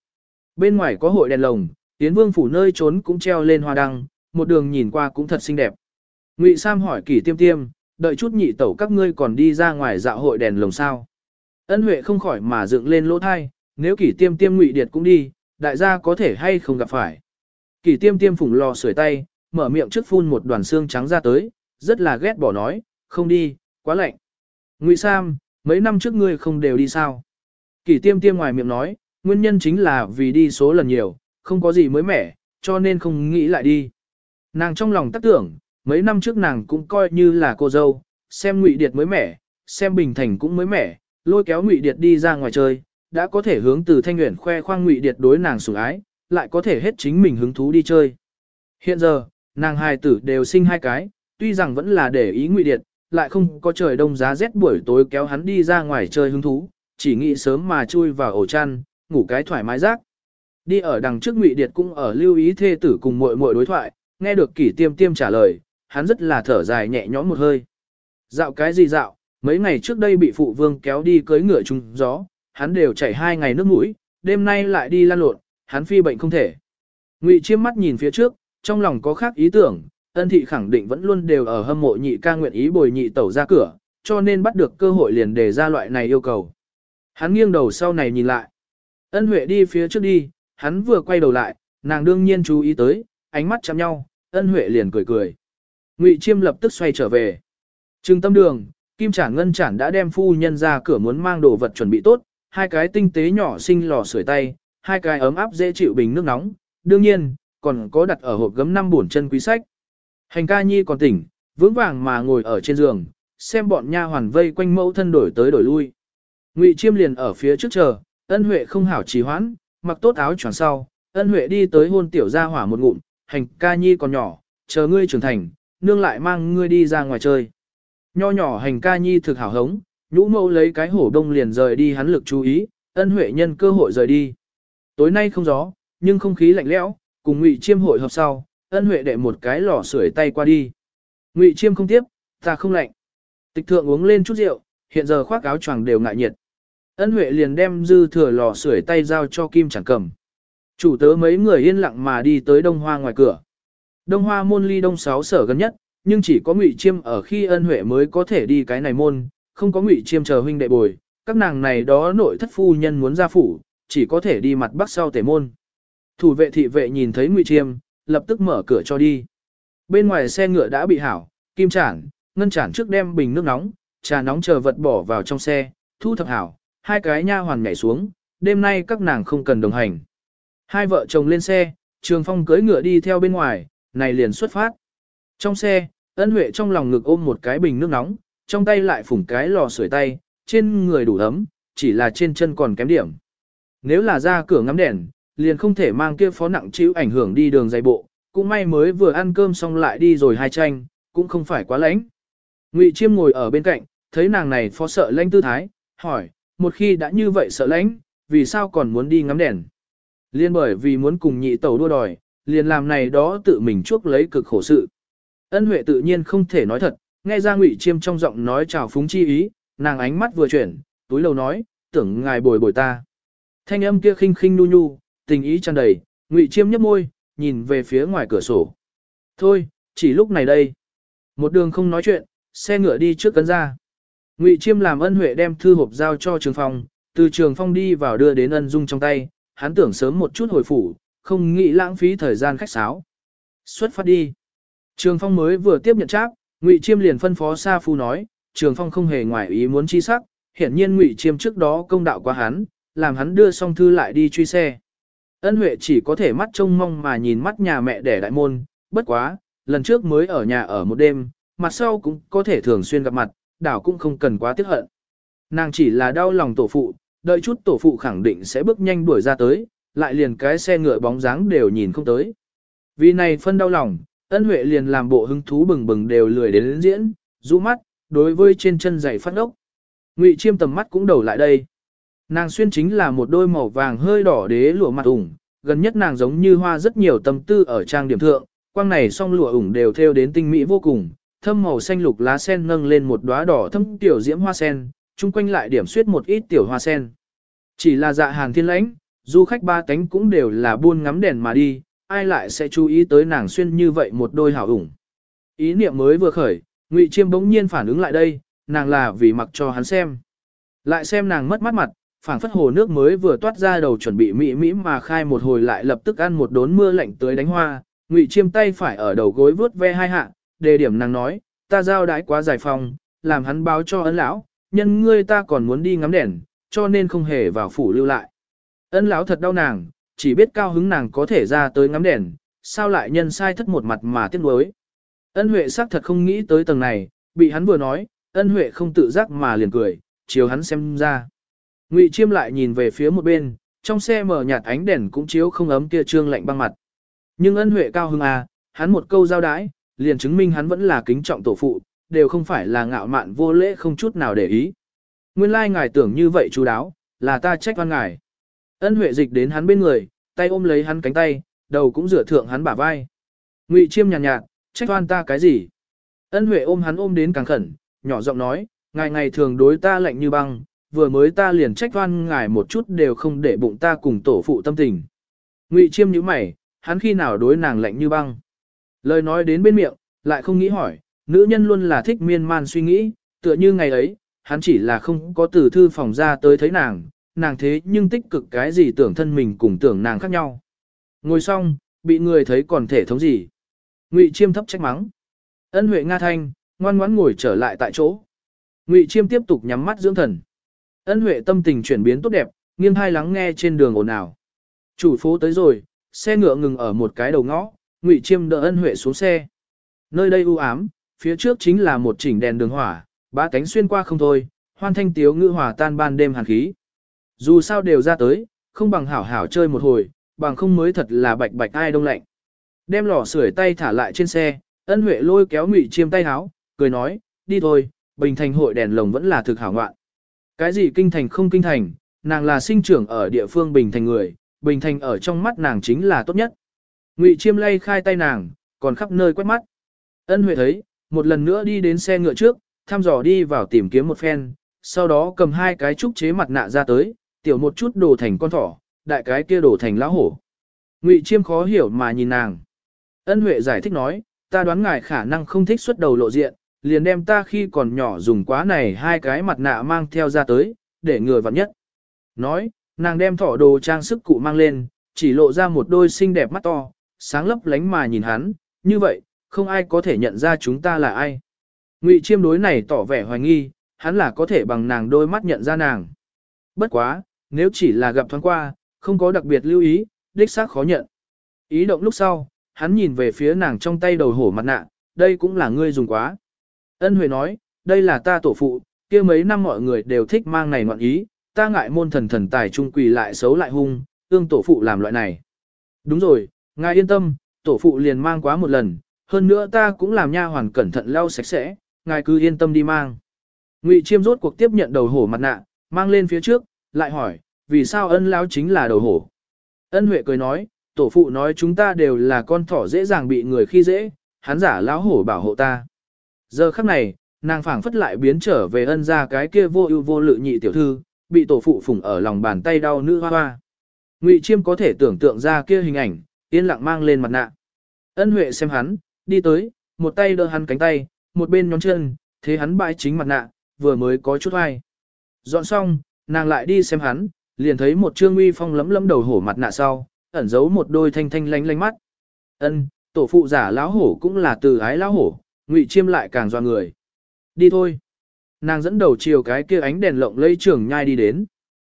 Bên ngoài có hội đèn lồng, Tiến Vương phủ nơi trốn cũng treo lên hoa đăng, một đường nhìn qua cũng thật xinh đẹp. Ngụy Sam hỏi kỷ tiêm tiêm, đợi chút nhị tẩu các ngươi còn đi ra ngoài dạo hội đèn lồng sao. Ân Huệ không khỏi mà dựng lên lỗ thai, nếu kỷ tiêm tiêm Ngụy Điệt cũng đi, đại gia có thể hay không gặp phải. Kỷ tiêm tiêm phủng lò sưởi tay, mở miệng trước phun một đoàn xương trắng ra tới, rất là ghét bỏ nói, không đi, quá lạnh. Ngụy Sam, mấy năm trước ngươi không đều đi sao? Kỷ tiêm tiêm ngoài miệng nói, nguyên nhân chính là vì đi số lần nhiều, không có gì mới mẻ, cho nên không nghĩ lại đi. Nàng trong lòng tác tưởng, mấy năm trước nàng cũng coi như là cô dâu, xem Ngụy Điệt mới mẻ, xem Bình Thành cũng mới mẻ, lôi kéo Ngụy Điệt đi ra ngoài chơi, đã có thể hướng từ Thanh nguyện khoe khoang Ngụy Điệt đối nàng sủng ái, lại có thể hết chính mình hứng thú đi chơi. Hiện giờ, nàng hài tử đều sinh hai cái, tuy rằng vẫn là để ý ngụy điệt, lại không có trời đông giá rét buổi tối kéo hắn đi ra ngoài chơi hứng thú, chỉ nghĩ sớm mà chui vào ổ chăn, ngủ cái thoải mái rác. Đi ở đằng trước ngụy điệt cũng ở lưu ý thê tử cùng muội muội đối thoại, nghe được kỷ tiêm tiêm trả lời, hắn rất là thở dài nhẹ nhõm một hơi. Dạo cái gì dạo, mấy ngày trước đây bị phụ vương kéo đi cưới ngựa trùng gió, hắn đều chảy hai ngày nước mũi, đêm nay lại đi lan lộn, hắn phi bệnh không thể. Ngụy chiêm mắt nhìn phía trước, trong lòng có khác ý tưởng, ân thị khẳng định vẫn luôn đều ở hâm mộ nhị ca nguyện ý bồi nhị tẩu ra cửa, cho nên bắt được cơ hội liền đề ra loại này yêu cầu. Hắn nghiêng đầu sau này nhìn lại. Ân Huệ đi phía trước đi, hắn vừa quay đầu lại, nàng đương nhiên chú ý tới, ánh mắt chạm nhau, ân Huệ liền cười cười. Ngụy Chiêm lập tức xoay trở về. Trừng tâm đường, Kim Trản Ngân Trản đã đem phu nhân ra cửa muốn mang đồ vật chuẩn bị tốt, hai cái tinh tế nhỏ xinh lò sưởi tay, hai cái ấm áp dễ chịu bình nước nóng, đương nhiên, còn có đặt ở hộp gấm năm bổn chân quý sách. Hành ca nhi còn tỉnh, vững vàng mà ngồi ở trên giường, xem bọn nha hoàn vây quanh mẫu thân đổi tới đổi lui. Ngụy Chiêm liền ở phía trước chờ, ân huệ không hảo trì hoãn, mặc tốt áo choàng sau, ân huệ đi tới hôn tiểu gia hỏa một ngụm, hành ca nhi còn nhỏ, chờ ngươi trưởng thành, nương lại mang ngươi đi ra ngoài chơi. Nho nhỏ hành ca nhi thực hảo hống, nhũ mẫu lấy cái hổ đông liền rời đi hắn lực chú ý, ân huệ nhân cơ hội rời đi. Tối nay không gió, nhưng không khí lạnh lẽo, cùng Ngụy Chiêm hội hợp sau, ân huệ đệ một cái lò sưởi tay qua đi. Ngụy Chiêm không tiếp, ta không lạnh. Tịch thượng uống lên chút rượu, hiện giờ khoác áo choàng đều ngại nhiệt. Ân huệ liền đem dư thừa lò sưởi tay giao cho Kim chẳng cầm. Chủ tớ mấy người yên lặng mà đi tới đông hoa ngoài cửa. Đông hoa môn ly đông sáu sở gần nhất, nhưng chỉ có Ngụy Chiêm ở khi ân huệ mới có thể đi cái này môn, không có Ngụy Chiêm chờ huynh đệ bồi, các nàng này đó nội thất phu nhân muốn ra phủ, chỉ có thể đi mặt bắc sau tể môn. Thủ vệ thị vệ nhìn thấy Ngụy Chiêm, lập tức mở cửa cho đi. Bên ngoài xe ngựa đã bị hảo, kim chản, ngân chản trước đem bình nước nóng, trà nóng chờ vật bỏ vào trong xe, thu thập hảo, hai cái nha hoàn nhảy xuống, đêm nay các nàng không cần đồng hành. Hai vợ chồng lên xe, Trường Phong cưỡi ngựa đi theo bên ngoài, này liền xuất phát. Trong xe, ân huệ trong lòng ngực ôm một cái bình nước nóng, trong tay lại phủng cái lò sưởi tay, trên người đủ ấm, chỉ là trên chân còn kém điểm. Nếu là ra cửa ngắm đèn, liền không thể mang kia phó nặng chịu ảnh hưởng đi đường dày bộ, cũng may mới vừa ăn cơm xong lại đi rồi hai tranh, cũng không phải quá lạnh. Ngụy Chiêm ngồi ở bên cạnh, thấy nàng này phó sợ lãnh tư thái, hỏi, một khi đã như vậy sợ lãnh, vì sao còn muốn đi ngắm đèn? Liên bởi vì muốn cùng nhị tẩu đua đòi, liền làm này đó tự mình chuốc lấy cực khổ sự. Ân Huệ tự nhiên không thể nói thật, nghe ra Ngụy Chiêm trong giọng nói chào phúng chi ý, nàng ánh mắt vừa chuyển, túi lầu nói, tưởng ngài bồi bồi ta. Thanh âm kia khinh khinh nu nhu, tình ý tràn đầy, Ngụy Chiêm nhấp môi, nhìn về phía ngoài cửa sổ. Thôi, chỉ lúc này đây. Một đường không nói chuyện, xe ngựa đi trước cấn ra. Ngụy Chiêm làm ân huệ đem thư hộp giao cho Trường Phong, từ Trường Phong đi vào đưa đến ân dung trong tay, hắn tưởng sớm một chút hồi phủ, không nghĩ lãng phí thời gian khách sáo. Xuất phát đi. Trường Phong mới vừa tiếp nhận tráp, Ngụy Chiêm liền phân phó Sa Phu nói, Trường Phong không hề ngoài ý muốn chi sắc, hiển nhiên Ngụy Chiêm trước đó công đạo qua hắn, làm hắn đưa xong thư lại đi truy xe. Ân Huệ chỉ có thể mắt trông mong mà nhìn mắt nhà mẹ đẻ đại môn, bất quá, lần trước mới ở nhà ở một đêm, mặt sau cũng có thể thường xuyên gặp mặt, đảo cũng không cần quá tiếc hận. Nàng chỉ là đau lòng tổ phụ, đợi chút tổ phụ khẳng định sẽ bước nhanh đuổi ra tới, lại liền cái xe ngựa bóng dáng đều nhìn không tới. Vì này phân đau lòng, ân huệ liền làm bộ hứng thú bừng bừng đều lười đến diễn, rũ mắt, đối với trên chân giày phát ốc. Ngụy chiêm tầm mắt cũng đầu lại đây. Nàng xuyên chính là một đôi màu vàng hơi đỏ đế lụa mặt ủng, gần nhất nàng giống như hoa rất nhiều tâm tư ở trang điểm thượng, quang này song lụa ủng đều theo đến tinh mỹ vô cùng, thâm màu xanh lục lá sen nâng lên một đóa đỏ thâm tiểu diễm hoa sen, chung quanh lại điểm xuyết một ít tiểu hoa sen. Chỉ là dạ hàng thiên lãnh, du khách ba cánh cũng đều là buôn ngắm đèn mà đi, ai lại sẽ chú ý tới nàng xuyên như vậy một đôi hảo ủng. Ý niệm mới vừa khởi, Ngụy Chiêm bỗng nhiên phản ứng lại đây, nàng là vì mặc cho hắn xem. Lại xem nàng mất mắt mặt, phảng phất hồ nước mới vừa toát ra đầu chuẩn bị mỹ mỹ mà khai một hồi lại lập tức ăn một đốn mưa lạnh tới đánh hoa, Ngụy Chiêm tay phải ở đầu gối vớt ve hai hạ, đề điểm nàng nói, ta giao đãi quá giải phòng, làm hắn báo cho ân lão, nhân ngươi ta còn muốn đi ngắm đèn, cho nên không hề vào phủ lưu lại. Ân lão thật đau nàng, chỉ biết cao hứng nàng có thể ra tới ngắm đèn, sao lại nhân sai thất một mặt mà tiếc nuối. Ân Huệ xác thật không nghĩ tới tầng này, bị hắn vừa nói, ân Huệ không tự giác mà liền cười, chiếu hắn xem ra. Ngụy Chiêm lại nhìn về phía một bên, trong xe mở nhạt ánh đèn cũng chiếu không ấm kia trương lạnh băng mặt. Nhưng ân Huệ cao hứng à, hắn một câu giao đái, liền chứng minh hắn vẫn là kính trọng tổ phụ, đều không phải là ngạo mạn vô lễ không chút nào để ý. Nguyên lai ngài tưởng như vậy chú đáo, là ta trách oan ngài. Ân Huệ dịch đến hắn bên người, tay ôm lấy hắn cánh tay, đầu cũng rửa thượng hắn bả vai. Ngụy Chiêm nhàn nhạt, nhạt, trách oan ta cái gì? Ân Huệ ôm hắn ôm đến càng khẩn, nhỏ giọng nói, ngài ngày thường đối ta lạnh như băng, vừa mới ta liền trách oan ngài một chút đều không để bụng ta cùng tổ phụ tâm tình. Ngụy Chiêm nhíu mày, hắn khi nào đối nàng lạnh như băng? Lời nói đến bên miệng, lại không nghĩ hỏi, nữ nhân luôn là thích miên man suy nghĩ, tựa như ngày ấy, hắn chỉ là không có từ thư phòng ra tới thấy nàng, nàng thế nhưng tích cực cái gì tưởng thân mình cùng tưởng nàng khác nhau. Ngồi xong, bị người thấy còn thể thống gì. Ngụy Chiêm thấp trách mắng. Ân Huệ Nga Thanh, ngoan ngoãn ngồi trở lại tại chỗ. Ngụy Chiêm tiếp tục nhắm mắt dưỡng thần. Ân Huệ tâm tình chuyển biến tốt đẹp, nghiêng hai lắng nghe trên đường ồn ào. Chủ phố tới rồi, xe ngựa ngừng ở một cái đầu ngõ, Ngụy Chiêm đỡ Ân Huệ xuống xe. Nơi đây u ám, phía trước chính là một chỉnh đèn đường hỏa, ba cánh xuyên qua không thôi, hoan thanh tiếu ngữ hòa tan ban đêm hàn khí. Dù sao đều ra tới, không bằng hảo hảo chơi một hồi, bằng không mới thật là bạch bạch ai đông lạnh. Đem lò sưởi tay thả lại trên xe, ân huệ lôi kéo ngụy chiêm tay háo, cười nói, đi thôi, bình thành hội đèn lồng vẫn là thực hảo ngoạn. Cái gì kinh thành không kinh thành, nàng là sinh trưởng ở địa phương bình thành người, bình thành ở trong mắt nàng chính là tốt nhất. Ngụy chiêm lay khai tay nàng, còn khắp nơi quét mắt. Ân huệ thấy, một lần nữa đi đến xe ngựa trước, thăm dò đi vào tìm kiếm một phen, sau đó cầm hai cái trúc chế mặt nạ ra tới, tiểu một chút đồ thành con thỏ, đại cái kia đồ thành lão hổ. Ngụy Chiêm khó hiểu mà nhìn nàng. Ân Huệ giải thích nói, ta đoán ngài khả năng không thích xuất đầu lộ diện, liền đem ta khi còn nhỏ dùng quá này hai cái mặt nạ mang theo ra tới, để người vặn nhất. Nói, nàng đem thỏ đồ trang sức cụ mang lên, chỉ lộ ra một đôi xinh đẹp mắt to, sáng lấp lánh mà nhìn hắn, như vậy, không ai có thể nhận ra chúng ta là ai. Ngụy Chiêm đối này tỏ vẻ hoài nghi, hắn là có thể bằng nàng đôi mắt nhận ra nàng. Bất quá, nếu chỉ là gặp thoáng qua, không có đặc biệt lưu ý, đích xác khó nhận. Ý động lúc sau, hắn nhìn về phía nàng trong tay đầu hổ mặt nạ, đây cũng là ngươi dùng quá. Ân Huệ nói, đây là ta tổ phụ, kia mấy năm mọi người đều thích mang này ngoạn ý, ta ngại môn thần thần tài trung quỳ lại xấu lại hung, tương tổ phụ làm loại này. Đúng rồi, ngài yên tâm, tổ phụ liền mang quá một lần, hơn nữa ta cũng làm nha hoàn cẩn thận lau sạch sẽ, ngài cứ yên tâm đi mang. Ngụy Chiêm rốt cuộc tiếp nhận đầu hổ mặt nạ, mang lên phía trước, lại hỏi, vì sao ân lão chính là đầu hổ? Ân Huệ cười nói, tổ phụ nói chúng ta đều là con thỏ dễ dàng bị người khi dễ, hắn giả lão hổ bảo hộ ta. Giờ khắc này, nàng phảng phất lại biến trở về ân ra cái kia vô ưu vô lự nhị tiểu thư, bị tổ phụ phủng ở lòng bàn tay đau nữ hoa hoa. Ngụy Chiêm có thể tưởng tượng ra kia hình ảnh, yên lặng mang lên mặt nạ. Ân Huệ xem hắn, đi tới, một tay đỡ hắn cánh tay, một bên nhón chân, thế hắn bãi chính mặt nạ, vừa mới có chút ai. Dọn xong, nàng lại đi xem hắn, liền thấy một trương uy phong lấm lấm đầu hổ mặt nạ sau, ẩn giấu một đôi thanh thanh lánh lánh mắt. Ân, tổ phụ giả lão hổ cũng là từ ái lão hổ, ngụy chiêm lại càng doa người. Đi thôi. Nàng dẫn đầu chiều cái kia ánh đèn lộng lây trưởng nhai đi đến.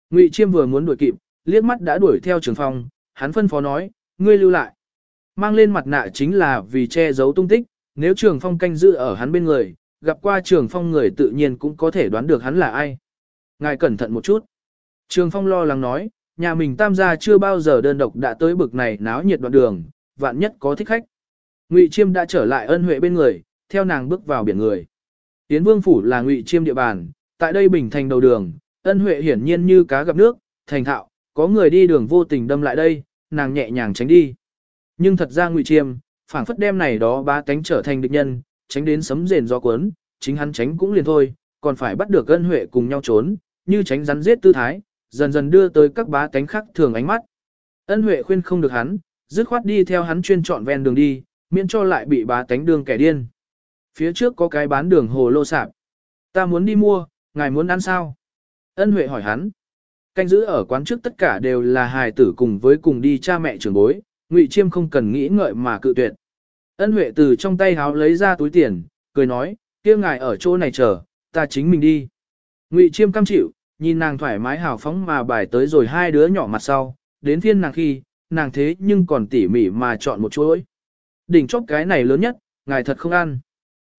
Ngụy chiêm vừa muốn đuổi kịp, liếc mắt đã đuổi theo trường phong, hắn phân phó nói, ngươi lưu lại. Mang lên mặt nạ chính là vì che giấu tung tích, nếu trường phong canh giữ ở hắn bên người, gặp qua trường phong người tự nhiên cũng có thể đoán được hắn là ai. Ngài cẩn thận một chút. Trường phong lo lắng nói, nhà mình tam gia chưa bao giờ đơn độc đã tới bực này náo nhiệt đoạn đường, vạn nhất có thích khách. Ngụy Chiêm đã trở lại ân huệ bên người, theo nàng bước vào biển người. Tiến Vương phủ là Ngụy Chiêm địa bàn, tại đây bình thành đầu đường, ân huệ hiển nhiên như cá gặp nước, thành thạo, có người đi đường vô tình đâm lại đây, nàng nhẹ nhàng tránh đi. Nhưng thật ra Ngụy Chiêm, phảng phất đem này đó ba cánh trở thành địch nhân, tránh đến sấm rền do cuốn, chính hắn tránh cũng liền thôi, còn phải bắt được ân huệ cùng nhau trốn, như tránh rắn giết tư thái, dần dần đưa tới các bá cánh khác thường ánh mắt. Ân huệ khuyên không được hắn, dứt khoát đi theo hắn chuyên chọn ven đường đi, miễn cho lại bị bá tánh đường kẻ điên. Phía trước có cái bán đường hồ lô sạp. Ta muốn đi mua, ngài muốn ăn sao? Ân huệ hỏi hắn. Canh giữ ở quán trước tất cả đều là hài tử cùng với cùng đi cha mẹ trưởng bối, Ngụy Chiêm không cần nghĩ ngợi mà cự tuyệt. Ân Huệ từ trong tay háo lấy ra túi tiền, cười nói, kia ngài ở chỗ này chờ, ta chính mình đi. Ngụy Chiêm cam chịu, nhìn nàng thoải mái hào phóng mà bài tới rồi hai đứa nhỏ mặt sau, đến phiên nàng khi, nàng thế nhưng còn tỉ mỉ mà chọn một chuỗi. Đỉnh chóp cái này lớn nhất, ngài thật không ăn.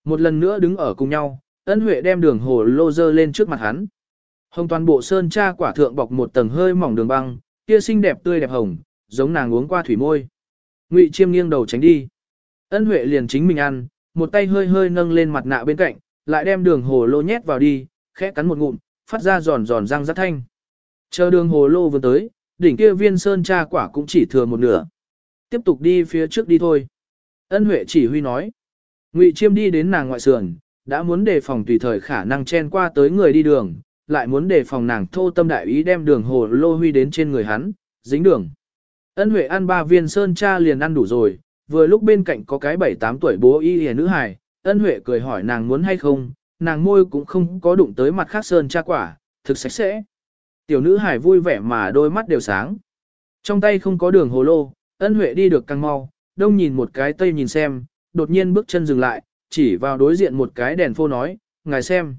Một lần nữa đứng ở cùng nhau, ân huệ đem đường hồ lô dơ lên trước mặt hắn. Hồng toàn bộ sơn cha quả thượng bọc một tầng hơi mỏng đường băng, kia xinh đẹp tươi đẹp hồng, giống nàng uống qua thủy môi. Ngụy chiêm nghiêng đầu tránh đi. Ân huệ liền chính mình ăn, một tay hơi hơi nâng lên mặt nạ bên cạnh, lại đem đường hồ lô nhét vào đi, khẽ cắn một ngụm, phát ra giòn giòn răng rắc thanh. Chờ đường hồ lô vừa tới, đỉnh kia viên sơn tra quả cũng chỉ thừa một nửa. Tiếp tục đi phía trước đi thôi. Ân Huệ chỉ huy nói. Ngụy Chiêm đi đến nàng ngoại sườn, đã muốn đề phòng tùy thời khả năng chen qua tới người đi đường, lại muốn đề phòng nàng thô tâm đại ý đem đường hồ lô huy đến trên người hắn, dính đường. Ân Huệ ăn ba viên sơn cha liền ăn đủ rồi, vừa lúc bên cạnh có cái 7-8 tuổi bố y hề nữ hài, ân huệ cười hỏi nàng muốn hay không, nàng môi cũng không có đụng tới mặt khác sơn cha quả, thực sạch sẽ. Tiểu nữ hài vui vẻ mà đôi mắt đều sáng. Trong tay không có đường hồ lô, ân huệ đi được càng mau, đông nhìn một cái tây nhìn xem, đột nhiên bước chân dừng lại, chỉ vào đối diện một cái đèn phô nói, ngài xem.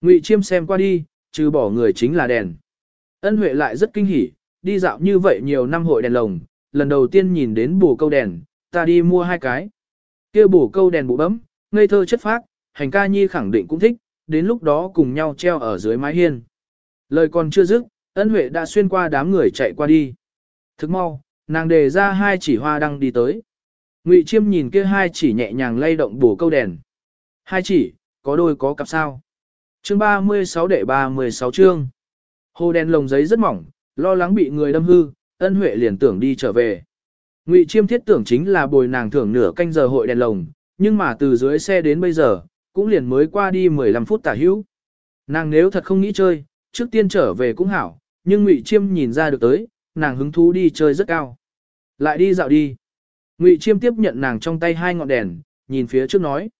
Ngụy chiêm xem qua đi, trừ bỏ người chính là đèn. Ân huệ lại rất kinh hỉ, đi dạo như vậy nhiều năm hội đèn lồng, lần đầu tiên nhìn đến bù câu đèn, ta đi mua hai cái. kia bù câu đèn bụ bấm, ngây thơ chất phác, hành ca nhi khẳng định cũng thích, đến lúc đó cùng nhau treo ở dưới mái hiên. Lời còn chưa dứt, ân huệ đã xuyên qua đám người chạy qua đi. Thức mau, nàng đề ra hai chỉ hoa đăng đi tới. Ngụy chiêm nhìn kia hai chỉ nhẹ nhàng lay động bổ câu đèn. Hai chỉ, có đôi có cặp sao. Chương 36 đệ 36 chương. Hồ đèn lồng giấy rất mỏng, lo lắng bị người đâm hư, ân huệ liền tưởng đi trở về. Ngụy chiêm thiết tưởng chính là bồi nàng thưởng nửa canh giờ hội đèn lồng, nhưng mà từ dưới xe đến bây giờ, cũng liền mới qua đi 15 phút tả hữu. Nàng nếu thật không nghĩ chơi, trước tiên trở về cũng hảo, nhưng Ngụy chiêm nhìn ra được tới, nàng hứng thú đi chơi rất cao. Lại đi dạo đi. Ngụy chiêm tiếp nhận nàng trong tay hai ngọn đèn, nhìn phía trước nói.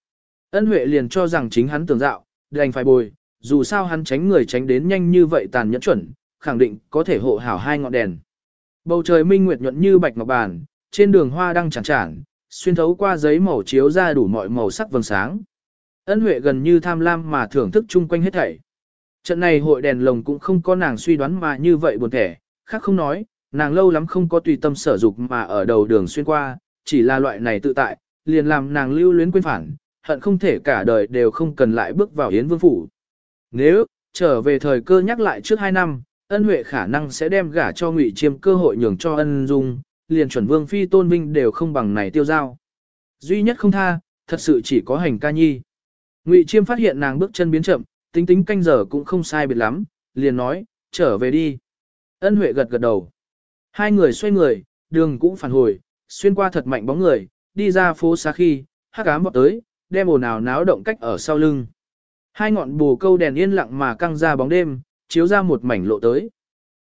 Ân Huệ liền cho rằng chính hắn tưởng dạo, đành phải bồi, dù sao hắn tránh người tránh đến nhanh như vậy tàn nhẫn chuẩn, khẳng định có thể hộ hảo hai ngọn đèn. Bầu trời minh nguyệt nhuận như bạch ngọc bàn, trên đường hoa đang chản chản, xuyên thấu qua giấy màu chiếu ra đủ mọi màu sắc vầng sáng. Ân Huệ gần như tham lam mà thưởng thức chung quanh hết thảy. Trận này hội đèn lồng cũng không có nàng suy đoán mà như vậy buồn thẻ, khác không nói, nàng lâu lắm không có tùy tâm sở dục mà ở đầu đường xuyên qua, chỉ là loại này tự tại, liền làm nàng lưu luyến quên phản, hận không thể cả đời đều không cần lại bước vào Yến Vương Phủ. Nếu, trở về thời cơ nhắc lại trước 2 năm, ân huệ khả năng sẽ đem gả cho ngụy chiêm cơ hội nhường cho ân dung, liền chuẩn vương phi tôn vinh đều không bằng này tiêu giao. Duy nhất không tha, thật sự chỉ có hành ca nhi. Ngụy chiêm phát hiện nàng bước chân biến chậm, tính tính canh giờ cũng không sai biệt lắm, liền nói, trở về đi. Ân huệ gật gật đầu. Hai người xoay người, đường cũng phản hồi, xuyên qua thật mạnh bóng người, đi ra phố xa khi, hắc ám vọt tới, đem ồn ào náo động cách ở sau lưng. Hai ngọn bù câu đèn yên lặng mà căng ra bóng đêm, chiếu ra một mảnh lộ tới.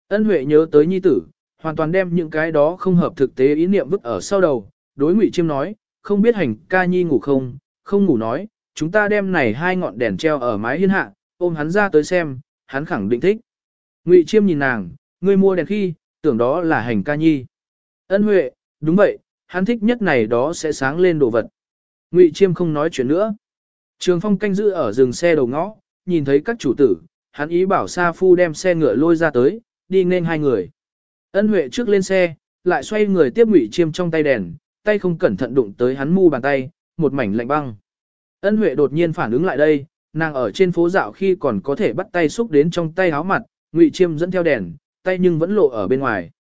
Ân Huệ nhớ tới nhi tử, hoàn toàn đem những cái đó không hợp thực tế ý niệm vứt ở sau đầu, đối Ngụy Chiêm nói, không biết hành ca nhi ngủ không, không ngủ nói, chúng ta đem này hai ngọn đèn treo ở mái hiên hạ, ôm hắn ra tới xem, hắn khẳng định thích. Ngụy Chiêm nhìn nàng, ngươi mua đèn khi, tưởng đó là hành ca nhi. Ân Huệ, đúng vậy, hắn thích nhất này đó sẽ sáng lên đồ vật. Ngụy Chiêm không nói chuyện nữa. Trường Phong canh giữ ở rừng xe đầu ngõ, nhìn thấy các chủ tử, hắn ý bảo Sa Phu đem xe ngựa lôi ra tới, đi nên hai người. Ân Huệ trước lên xe, lại xoay người tiếp Ngụy Chiêm trong tay đèn, tay không cẩn thận đụng tới hắn mu bàn tay, một mảnh lạnh băng. Ân Huệ đột nhiên phản ứng lại đây, nàng ở trên phố dạo khi còn có thể bắt tay xúc đến trong tay áo mặt, Ngụy Chiêm dẫn theo đèn, tay nhưng vẫn lộ ở bên ngoài.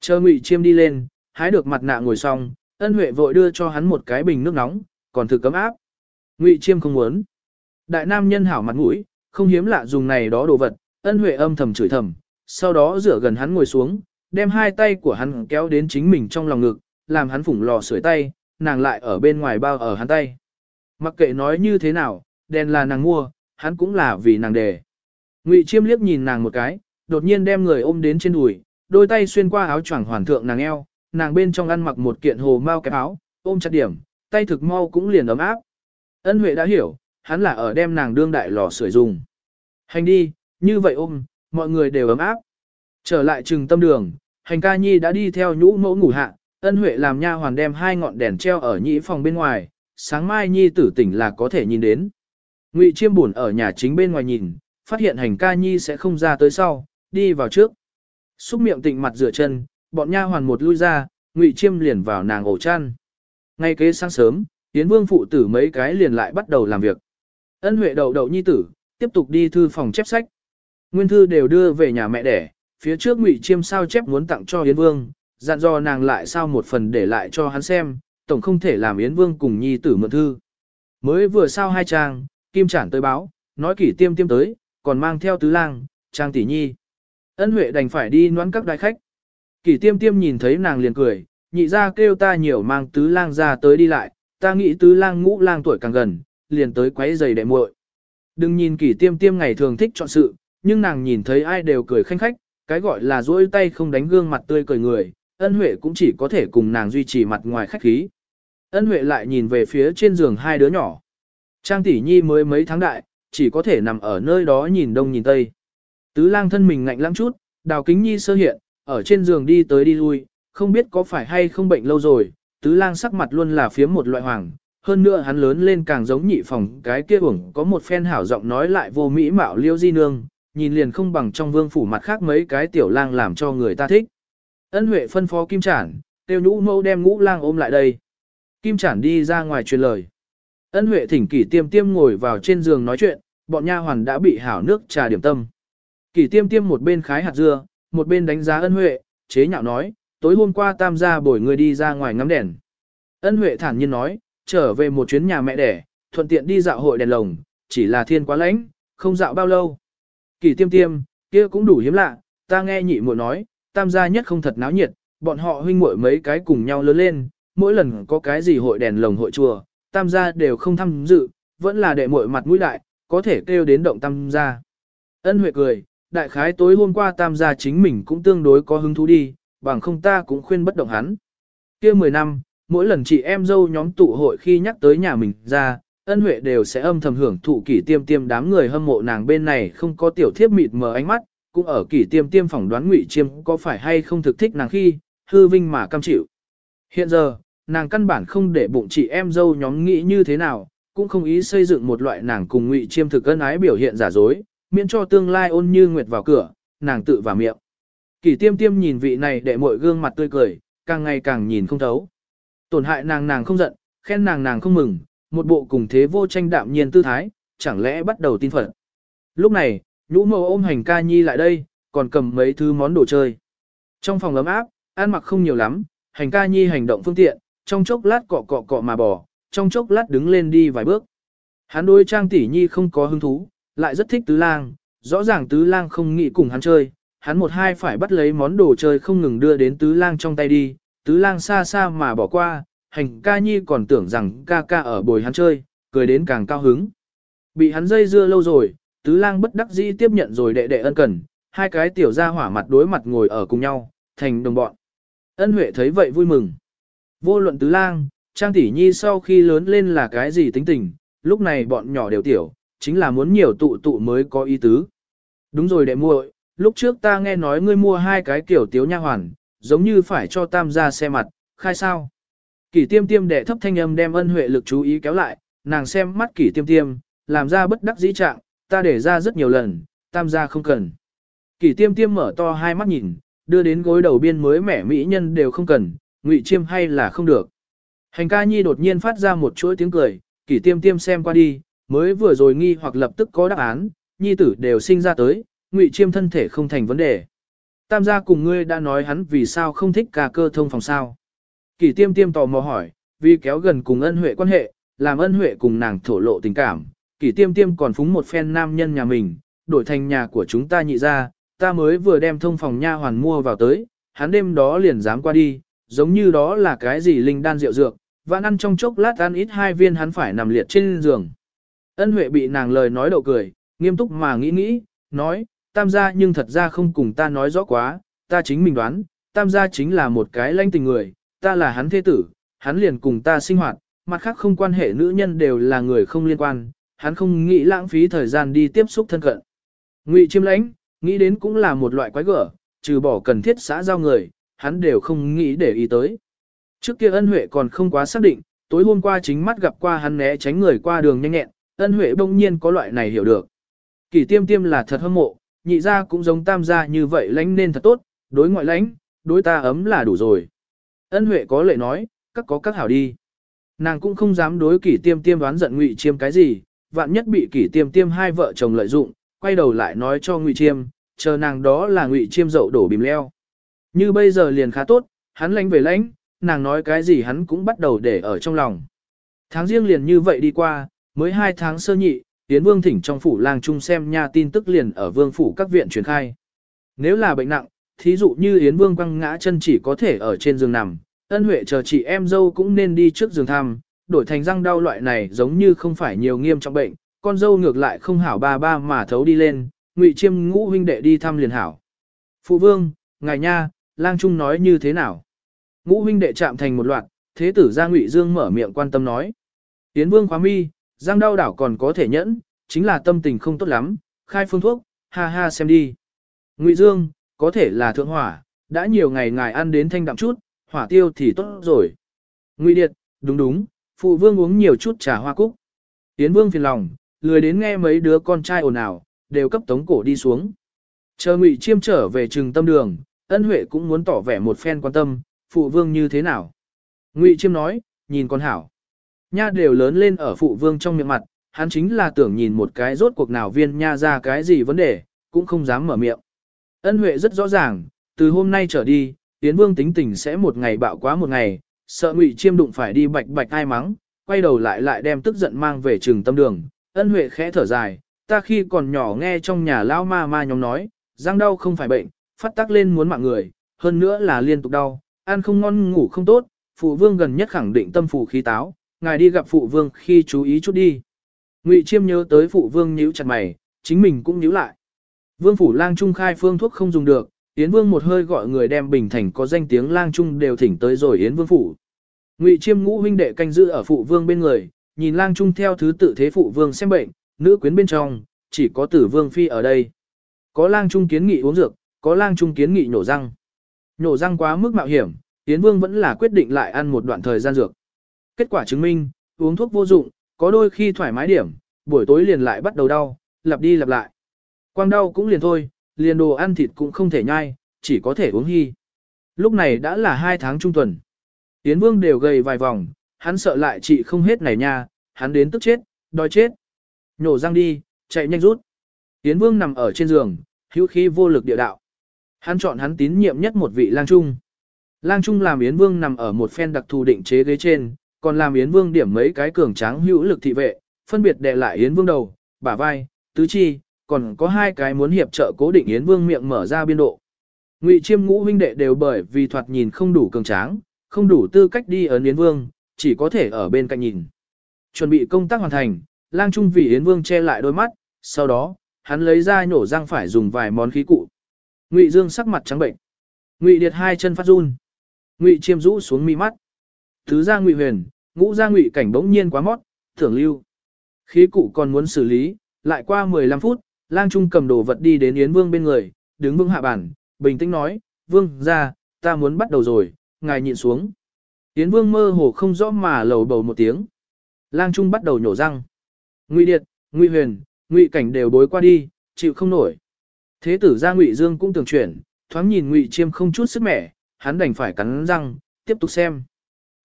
Chờ Ngụy Chiêm đi lên, hái được mặt nạ ngồi xong, Ân Huệ vội đưa cho hắn một cái bình nước nóng, còn thử cấm áp. Ngụy Chiêm không muốn. Đại nam nhân hảo mặt mũi, không hiếm lạ dùng này đó đồ vật, Ân Huệ âm thầm chửi thầm, sau đó rửa gần hắn ngồi xuống, đem hai tay của hắn kéo đến chính mình trong lòng ngực, làm hắn phủng lò sưởi tay, nàng lại ở bên ngoài bao ở hắn tay. Mặc kệ nói như thế nào, đèn là nàng mua, hắn cũng là vì nàng đề. Ngụy Chiêm liếc nhìn nàng một cái, đột nhiên đem người ôm đến trên đùi, đôi tay xuyên qua áo choàng hoàn thượng nàng eo, nàng bên trong ăn mặc một kiện hồ mau kẹp áo, ôm chặt điểm, tay thực mau cũng liền ấm áp. Ân Huệ đã hiểu, hắn là ở đem nàng đương đại lò sưởi dùng. Hành đi, như vậy ôm, mọi người đều ấm áp. Trở lại trừng tâm đường, hành ca nhi đã đi theo nhũ mẫu ngủ hạ, ân huệ làm nha hoàn đem hai ngọn đèn treo ở nhĩ phòng bên ngoài, sáng mai nhi tử tỉnh là có thể nhìn đến. Ngụy chiêm buồn ở nhà chính bên ngoài nhìn, phát hiện hành ca nhi sẽ không ra tới sau, đi vào trước. Xúc miệng tịnh mặt rửa chân, bọn nha hoàn một lui ra, Ngụy chiêm liền vào nàng ổ chăn. Ngay kế sáng sớm, Yến Vương phụ tử mấy cái liền lại bắt đầu làm việc. Ân Huệ đầu đầu nhi tử, tiếp tục đi thư phòng chép sách. Nguyên thư đều đưa về nhà mẹ đẻ, phía trước Ngụy Chiêm sao chép muốn tặng cho Yến Vương, dặn dò nàng lại sao một phần để lại cho hắn xem, tổng không thể làm Yến Vương cùng nhi tử mượn thư. Mới vừa sao hai trang, Kim Trản tới báo, nói kỷ tiêm tiêm tới, còn mang theo tứ lang, trang tỷ nhi. Ân Huệ đành phải đi noán các đại khách. Kỷ tiêm tiêm nhìn thấy nàng liền cười, nhị ra kêu ta nhiều mang tứ lang ra tới đi lại, ta nghĩ tứ lang ngũ lang tuổi càng gần, liền tới quấy giày đệ muội. Đừng nhìn kỷ tiêm tiêm ngày thường thích chọn sự, nhưng nàng nhìn thấy ai đều cười khanh khách, cái gọi là duỗi tay không đánh gương mặt tươi cười người, ân huệ cũng chỉ có thể cùng nàng duy trì mặt ngoài khách khí. Ân Huệ lại nhìn về phía trên giường hai đứa nhỏ. Trang tỷ nhi mới mấy tháng đại, chỉ có thể nằm ở nơi đó nhìn đông nhìn tây. Tứ lang thân mình ngạnh lắm chút, đào kính nhi sơ hiện, ở trên giường đi tới đi lui, không biết có phải hay không bệnh lâu rồi, tứ lang sắc mặt luôn là phía một loại hoàng. Hơn nữa hắn lớn lên càng giống nhị phòng cái kia uổng có một phen hảo giọng nói lại vô mỹ mạo liêu di nương, nhìn liền không bằng trong vương phủ mặt khác mấy cái tiểu lang làm cho người ta thích. Ân Huệ phân phó Kim Trản, tiêu nhũ mẫu đem ngũ lang ôm lại đây. Kim Trản đi ra ngoài truyền lời. Ân Huệ thỉnh kỷ tiêm tiêm ngồi vào trên giường nói chuyện, bọn nha hoàn đã bị hảo nước trà điểm tâm. Kỷ tiêm tiêm một bên khái hạt dưa, một bên đánh giá ân Huệ, chế nhạo nói, tối hôm qua tam gia bồi người đi ra ngoài ngắm đèn. Ân Huệ thản nhiên nói, trở về một chuyến nhà mẹ đẻ, thuận tiện đi dạo hội đèn lồng, chỉ là thiên quá lãnh, không dạo bao lâu. kỳ tiêm tiêm, kia cũng đủ hiếm lạ, ta nghe nhị muội nói, tam gia nhất không thật náo nhiệt, bọn họ huynh muội mấy cái cùng nhau lớn lên, mỗi lần có cái gì hội đèn lồng hội chùa, tam gia đều không tham dự, vẫn là đệ muội mặt mũi đại, có thể kêu đến động tam gia. Ân Huệ cười, đại khái tối hôm qua tam gia chính mình cũng tương đối có hứng thú đi, bằng không ta cũng khuyên bất động hắn. kia 10 năm, mỗi lần chị em dâu nhóm tụ hội khi nhắc tới nhà mình ra, ân huệ đều sẽ âm thầm hưởng thụ kỷ tiêm tiêm đám người hâm mộ nàng bên này không có tiểu thiếp mịt mờ ánh mắt, cũng ở kỷ tiêm tiêm phỏng đoán ngụy chiêm có phải hay không thực thích nàng khi, hư vinh mà cam chịu. Hiện giờ, nàng căn bản không để bụng chị em dâu nhóm nghĩ như thế nào, cũng không ý xây dựng một loại nàng cùng ngụy chiêm thực ân ái biểu hiện giả dối, miễn cho tương lai ôn như nguyệt vào cửa, nàng tự vào miệng. Kỷ tiêm tiêm nhìn vị này để mọi gương mặt tươi cười, càng ngày càng nhìn không thấu. Tổn hại nàng nàng không giận, khen nàng nàng không mừng, một bộ cùng thế vô tranh đạm nhiên tư thái, chẳng lẽ bắt đầu tin phận. Lúc này, nhũ mồ ôm hành ca nhi lại đây, còn cầm mấy thứ món đồ chơi. Trong phòng ấm áp, ăn mặc không nhiều lắm, hành ca nhi hành động phương tiện, trong chốc lát cọ cọ cọ mà bỏ, trong chốc lát đứng lên đi vài bước. Hắn đôi trang tỷ nhi không có hứng thú, lại rất thích tứ lang, rõ ràng tứ lang không nghĩ cùng hắn chơi, hắn một hai phải bắt lấy món đồ chơi không ngừng đưa đến tứ lang trong tay đi, tứ lang xa xa mà bỏ qua, hành ca nhi còn tưởng rằng ca ca ở bồi hắn chơi, cười đến càng cao hứng. Bị hắn dây dưa lâu rồi, tứ lang bất đắc dĩ tiếp nhận rồi đệ đệ ân cần, hai cái tiểu gia hỏa mặt đối mặt ngồi ở cùng nhau, thành đồng bọn. Ân Huệ thấy vậy vui mừng. Vô luận tứ lang, Trang tỷ nhi sau khi lớn lên là cái gì tính tình, lúc này bọn nhỏ đều tiểu, chính là muốn nhiều tụ tụ mới có ý tứ. Đúng rồi đệ muội, lúc trước ta nghe nói ngươi mua hai cái kiểu tiếu nha hoàn, giống như phải cho tam gia xe mặt, khai sao. Kỷ tiêm tiêm đệ thấp thanh âm đem ân huệ lực chú ý kéo lại, nàng xem mắt kỷ tiêm tiêm, làm ra bất đắc dĩ trạng, ta để ra rất nhiều lần, tam gia không cần. Kỷ tiêm tiêm mở to hai mắt nhìn, đưa đến gối đầu biên mới mẻ mỹ nhân đều không cần, ngụy chiêm hay là không được. Hành ca nhi đột nhiên phát ra một chuỗi tiếng cười, kỷ tiêm tiêm xem qua đi, mới vừa rồi nghi hoặc lập tức có đáp án, nhi tử đều sinh ra tới, ngụy chiêm thân thể không thành vấn đề. Tam gia cùng ngươi đã nói hắn vì sao không thích cà cơ thông phòng sao. Kỷ tiêm tiêm tò mò hỏi, vì kéo gần cùng ân huệ quan hệ, làm ân huệ cùng nàng thổ lộ tình cảm, kỷ tiêm tiêm còn phúng một phen nam nhân nhà mình, đổi thành nhà của chúng ta nhị ra, ta mới vừa đem thông phòng nha hoàn mua vào tới, hắn đêm đó liền dám qua đi, giống như đó là cái gì linh đan rượu dược, vạn ăn trong chốc lát ăn ít hai viên hắn phải nằm liệt trên giường. Ân Huệ bị nàng lời nói đậu cười, nghiêm túc mà nghĩ nghĩ, nói, tam gia nhưng thật ra không cùng ta nói rõ quá, ta chính mình đoán, tam gia chính là một cái lanh tình người, ta là hắn thế tử, hắn liền cùng ta sinh hoạt, mặt khác không quan hệ nữ nhân đều là người không liên quan, hắn không nghĩ lãng phí thời gian đi tiếp xúc thân cận. Ngụy chiêm lãnh, nghĩ đến cũng là một loại quái gở, trừ bỏ cần thiết xã giao người, hắn đều không nghĩ để ý tới. Trước kia ân huệ còn không quá xác định, tối hôm qua chính mắt gặp qua hắn né tránh người qua đường nhanh nhẹn, ân huệ bỗng nhiên có loại này hiểu được. Kỳ tiêm tiêm là thật hâm mộ, nhị gia cũng giống tam gia như vậy lãnh nên thật tốt, đối ngoại lãnh, đối ta ấm là đủ rồi. Ân huệ có lệ nói, các có các hảo đi. Nàng cũng không dám đối kỷ tiêm tiêm đoán giận ngụy chiêm cái gì, vạn nhất bị kỷ tiêm tiêm hai vợ chồng lợi dụng, quay đầu lại nói cho ngụy chiêm, chờ nàng đó là ngụy chiêm dậu đổ bìm leo. Như bây giờ liền khá tốt, hắn lãnh về lãnh, nàng nói cái gì hắn cũng bắt đầu để ở trong lòng. Tháng riêng liền như vậy đi qua, mới hai tháng sơ nhị, Yến Vương thỉnh trong phủ lang trung xem nha tin tức liền ở vương phủ các viện truyền khai. Nếu là bệnh nặng, thí dụ như Yến Vương quăng ngã chân chỉ có thể ở trên giường nằm, ân huệ chờ chị em dâu cũng nên đi trước giường thăm, đổi thành răng đau loại này giống như không phải nhiều nghiêm trọng bệnh, con dâu ngược lại không hảo ba ba mà thấu đi lên, ngụy chiêm ngũ huynh đệ đi thăm liền hảo. Phụ vương, ngài nha, lang trung nói như thế nào? Ngũ huynh đệ chạm thành một loạt, thế tử gia Ngụy Dương mở miệng quan tâm nói. Yến vương khóa mi, giang đau đảo còn có thể nhẫn, chính là tâm tình không tốt lắm, khai phương thuốc, ha ha xem đi. Ngụy Dương, có thể là thượng hỏa, đã nhiều ngày ngài ăn đến thanh đạm chút, hỏa tiêu thì tốt rồi. Ngụy Điệt, đúng đúng, phụ vương uống nhiều chút trà hoa cúc. Tiến vương phiền lòng, lười đến nghe mấy đứa con trai ồn ào, đều cấp tống cổ đi xuống. Chờ Ngụy Chiêm trở về trừng tâm đường, ân huệ cũng muốn tỏ vẻ một phen quan tâm, phụ vương như thế nào. Ngụy Chiêm nói, nhìn con hảo. Nha đều lớn lên ở phụ vương trong miệng mặt, hắn chính là tưởng nhìn một cái rốt cuộc nào viên nha ra cái gì vấn đề, cũng không dám mở miệng. Ân huệ rất rõ ràng, từ hôm nay trở đi, Yến Vương tính tình sẽ một ngày bạo quá một ngày, sợ Ngụy Chiêm đụng phải đi bạch bạch ai mắng, quay đầu lại lại đem tức giận mang về trường tâm đường. Ân Huệ khẽ thở dài, ta khi còn nhỏ nghe trong nhà lão ma ma nhóm nói, răng đau không phải bệnh, phát tác lên muốn mạng người, hơn nữa là liên tục đau, ăn không ngon ngủ không tốt, phụ vương gần nhất khẳng định tâm phù khí táo, ngài đi gặp phụ vương khi chú ý chút đi. Ngụy Chiêm nhớ tới phụ vương nhíu chặt mày, chính mình cũng nhíu lại. Vương phủ lang trung khai phương thuốc không dùng được, Yến Vương một hơi gọi người đem Bình Thành có danh tiếng lang trung đều thỉnh tới rồi Yến Vương phủ. Ngụy Chiêm ngũ huynh đệ canh giữ ở phụ vương bên người, nhìn lang trung theo thứ tự thế phụ vương xem bệnh, nữ quyến bên trong, chỉ có tử vương phi ở đây. Có lang trung kiến nghị uống dược, có lang trung kiến nghị nhổ răng. Nhổ răng quá mức mạo hiểm, Yến Vương vẫn là quyết định lại ăn một đoạn thời gian dược. Kết quả chứng minh, uống thuốc vô dụng, có đôi khi thoải mái điểm, buổi tối liền lại bắt đầu đau, lặp đi lặp lại. Quang đau cũng liền thôi, liền đồ ăn thịt cũng không thể nhai, chỉ có thể uống hy. Lúc này đã là hai tháng trung tuần. Tiến vương đều gầy vài vòng, hắn sợ lại chị không hết này nha, hắn đến tức chết, đói chết. Nhổ răng đi, chạy nhanh rút. Tiến vương nằm ở trên giường, hữu khí vô lực địa đạo. Hắn chọn hắn tín nhiệm nhất một vị lang trung. Lang trung làm Yến Vương nằm ở một phen đặc thù định chế ghế trên, còn làm Yến Vương điểm mấy cái cường tráng hữu lực thị vệ, phân biệt đè lại Yến Vương đầu, bả vai, tứ chi, còn có hai cái muốn hiệp trợ cố định Yến Vương miệng mở ra biên độ. Ngụy Chiêm ngũ huynh đệ đều bởi vì thoạt nhìn không đủ cường tráng, không đủ tư cách đi ở Yến Vương, chỉ có thể ở bên cạnh nhìn. Chuẩn bị công tác hoàn thành, lang trung vì Yến Vương che lại đôi mắt, sau đó, hắn lấy ra nhổ răng phải dùng vài món khí cụ. Ngụy Dương sắc mặt trắng bệnh. Ngụy Điệt hai chân phát run. Ngụy Chiêm rũ xuống mi mắt. Thứ ra Ngụy Huyền, ngũ gia Ngụy Cảnh bỗng nhiên quá mót, thưởng lưu. Khí cụ còn muốn xử lý, lại qua 15 phút, lang trung cầm đồ vật đi đến Yến Vương bên người, đứng vương hạ bản, bình tĩnh nói, Vương ra, ta muốn bắt đầu rồi, ngài nhịn xuống. Yến Vương mơ hồ không rõ mà lầu bầu một tiếng. Lang trung bắt đầu nhổ răng. Ngụy Điệt, Ngụy Huyền, Ngụy Cảnh đều bối qua đi, chịu không nổi. Thế tử gia Ngụy Dương cũng tưởng chuyển, thoáng nhìn Ngụy Chiêm không chút sức mẻ, hắn đành phải cắn răng, tiếp tục xem.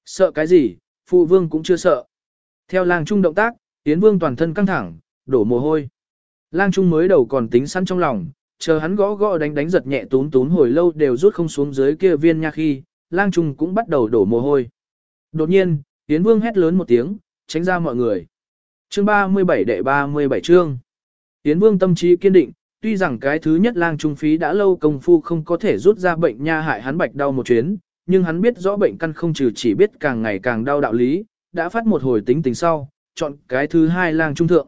Sợ cái gì, phụ vương cũng chưa sợ. Theo lang trung động tác, Yến Vương toàn thân căng thẳng, đổ mồ hôi. Lang Trung mới đầu còn tính sẵn trong lòng, chờ hắn gõ gõ đánh đánh giật nhẹ tún tún hồi lâu đều rút không xuống dưới kia viên nha khi, Lang Trung cũng bắt đầu đổ mồ hôi. Đột nhiên, Yến Vương hét lớn một tiếng, tránh ra mọi người. Chương 37 đệ 37 chương. Yến Vương tâm trí kiên định, tuy rằng cái thứ nhất Lang Trung phí đã lâu công phu không có thể rút ra bệnh nha hại hắn bạch đau một chuyến, nhưng hắn biết rõ bệnh căn không trừ chỉ biết càng ngày càng đau đạo lý, đã phát một hồi tính tình sau, chọn cái thứ hai Lang Trung thượng.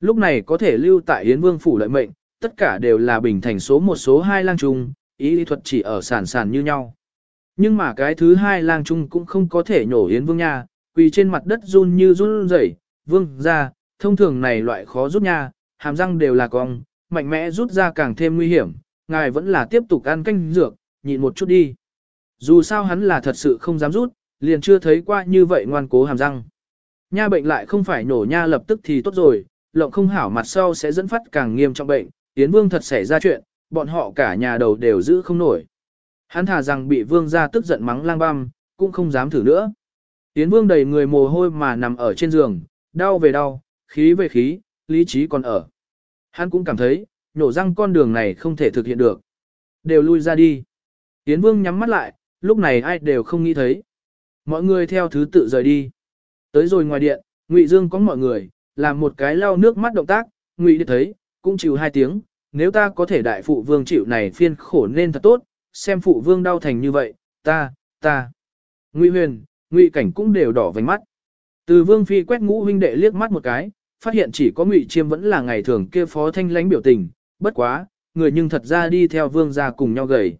Lúc này có thể lưu tại Yến Vương phủ lợi mệnh, tất cả đều là bình thành số một số hai lang trung, ý lý thuật chỉ ở sản sản như nhau. Nhưng mà cái thứ hai lang trung cũng không có thể nhổ Yến Vương nha, quỳ trên mặt đất run như run rẩy, vương ra, thông thường này loại khó rút nha, hàm răng đều là cong, mạnh mẽ rút ra càng thêm nguy hiểm, ngài vẫn là tiếp tục ăn canh dược, nhịn một chút đi. Dù sao hắn là thật sự không dám rút, liền chưa thấy qua như vậy ngoan cố hàm răng. Nha bệnh lại không phải nổ nha lập tức thì tốt rồi, lộng không hảo mặt sau sẽ dẫn phát càng nghiêm trọng bệnh, Yến Vương thật xảy ra chuyện, bọn họ cả nhà đầu đều giữ không nổi. Hắn thả rằng bị Vương ra tức giận mắng lang băm, cũng không dám thử nữa. Yến Vương đầy người mồ hôi mà nằm ở trên giường, đau về đau, khí về khí, lý trí còn ở. Hắn cũng cảm thấy, nhổ răng con đường này không thể thực hiện được. Đều lui ra đi. Yến Vương nhắm mắt lại, lúc này ai đều không nghĩ thấy. Mọi người theo thứ tự rời đi. Tới rồi ngoài điện, Ngụy Dương có mọi người, làm một cái lau nước mắt động tác, ngụy được thấy, cũng chịu hai tiếng, nếu ta có thể đại phụ vương chịu này phiên khổ nên thật tốt, xem phụ vương đau thành như vậy, ta, ta. Ngụy huyền, ngụy cảnh cũng đều đỏ vành mắt. Từ vương phi quét ngũ huynh đệ liếc mắt một cái, phát hiện chỉ có ngụy chiêm vẫn là ngày thường kia phó thanh lãnh biểu tình, bất quá, người nhưng thật ra đi theo vương ra cùng nhau gầy.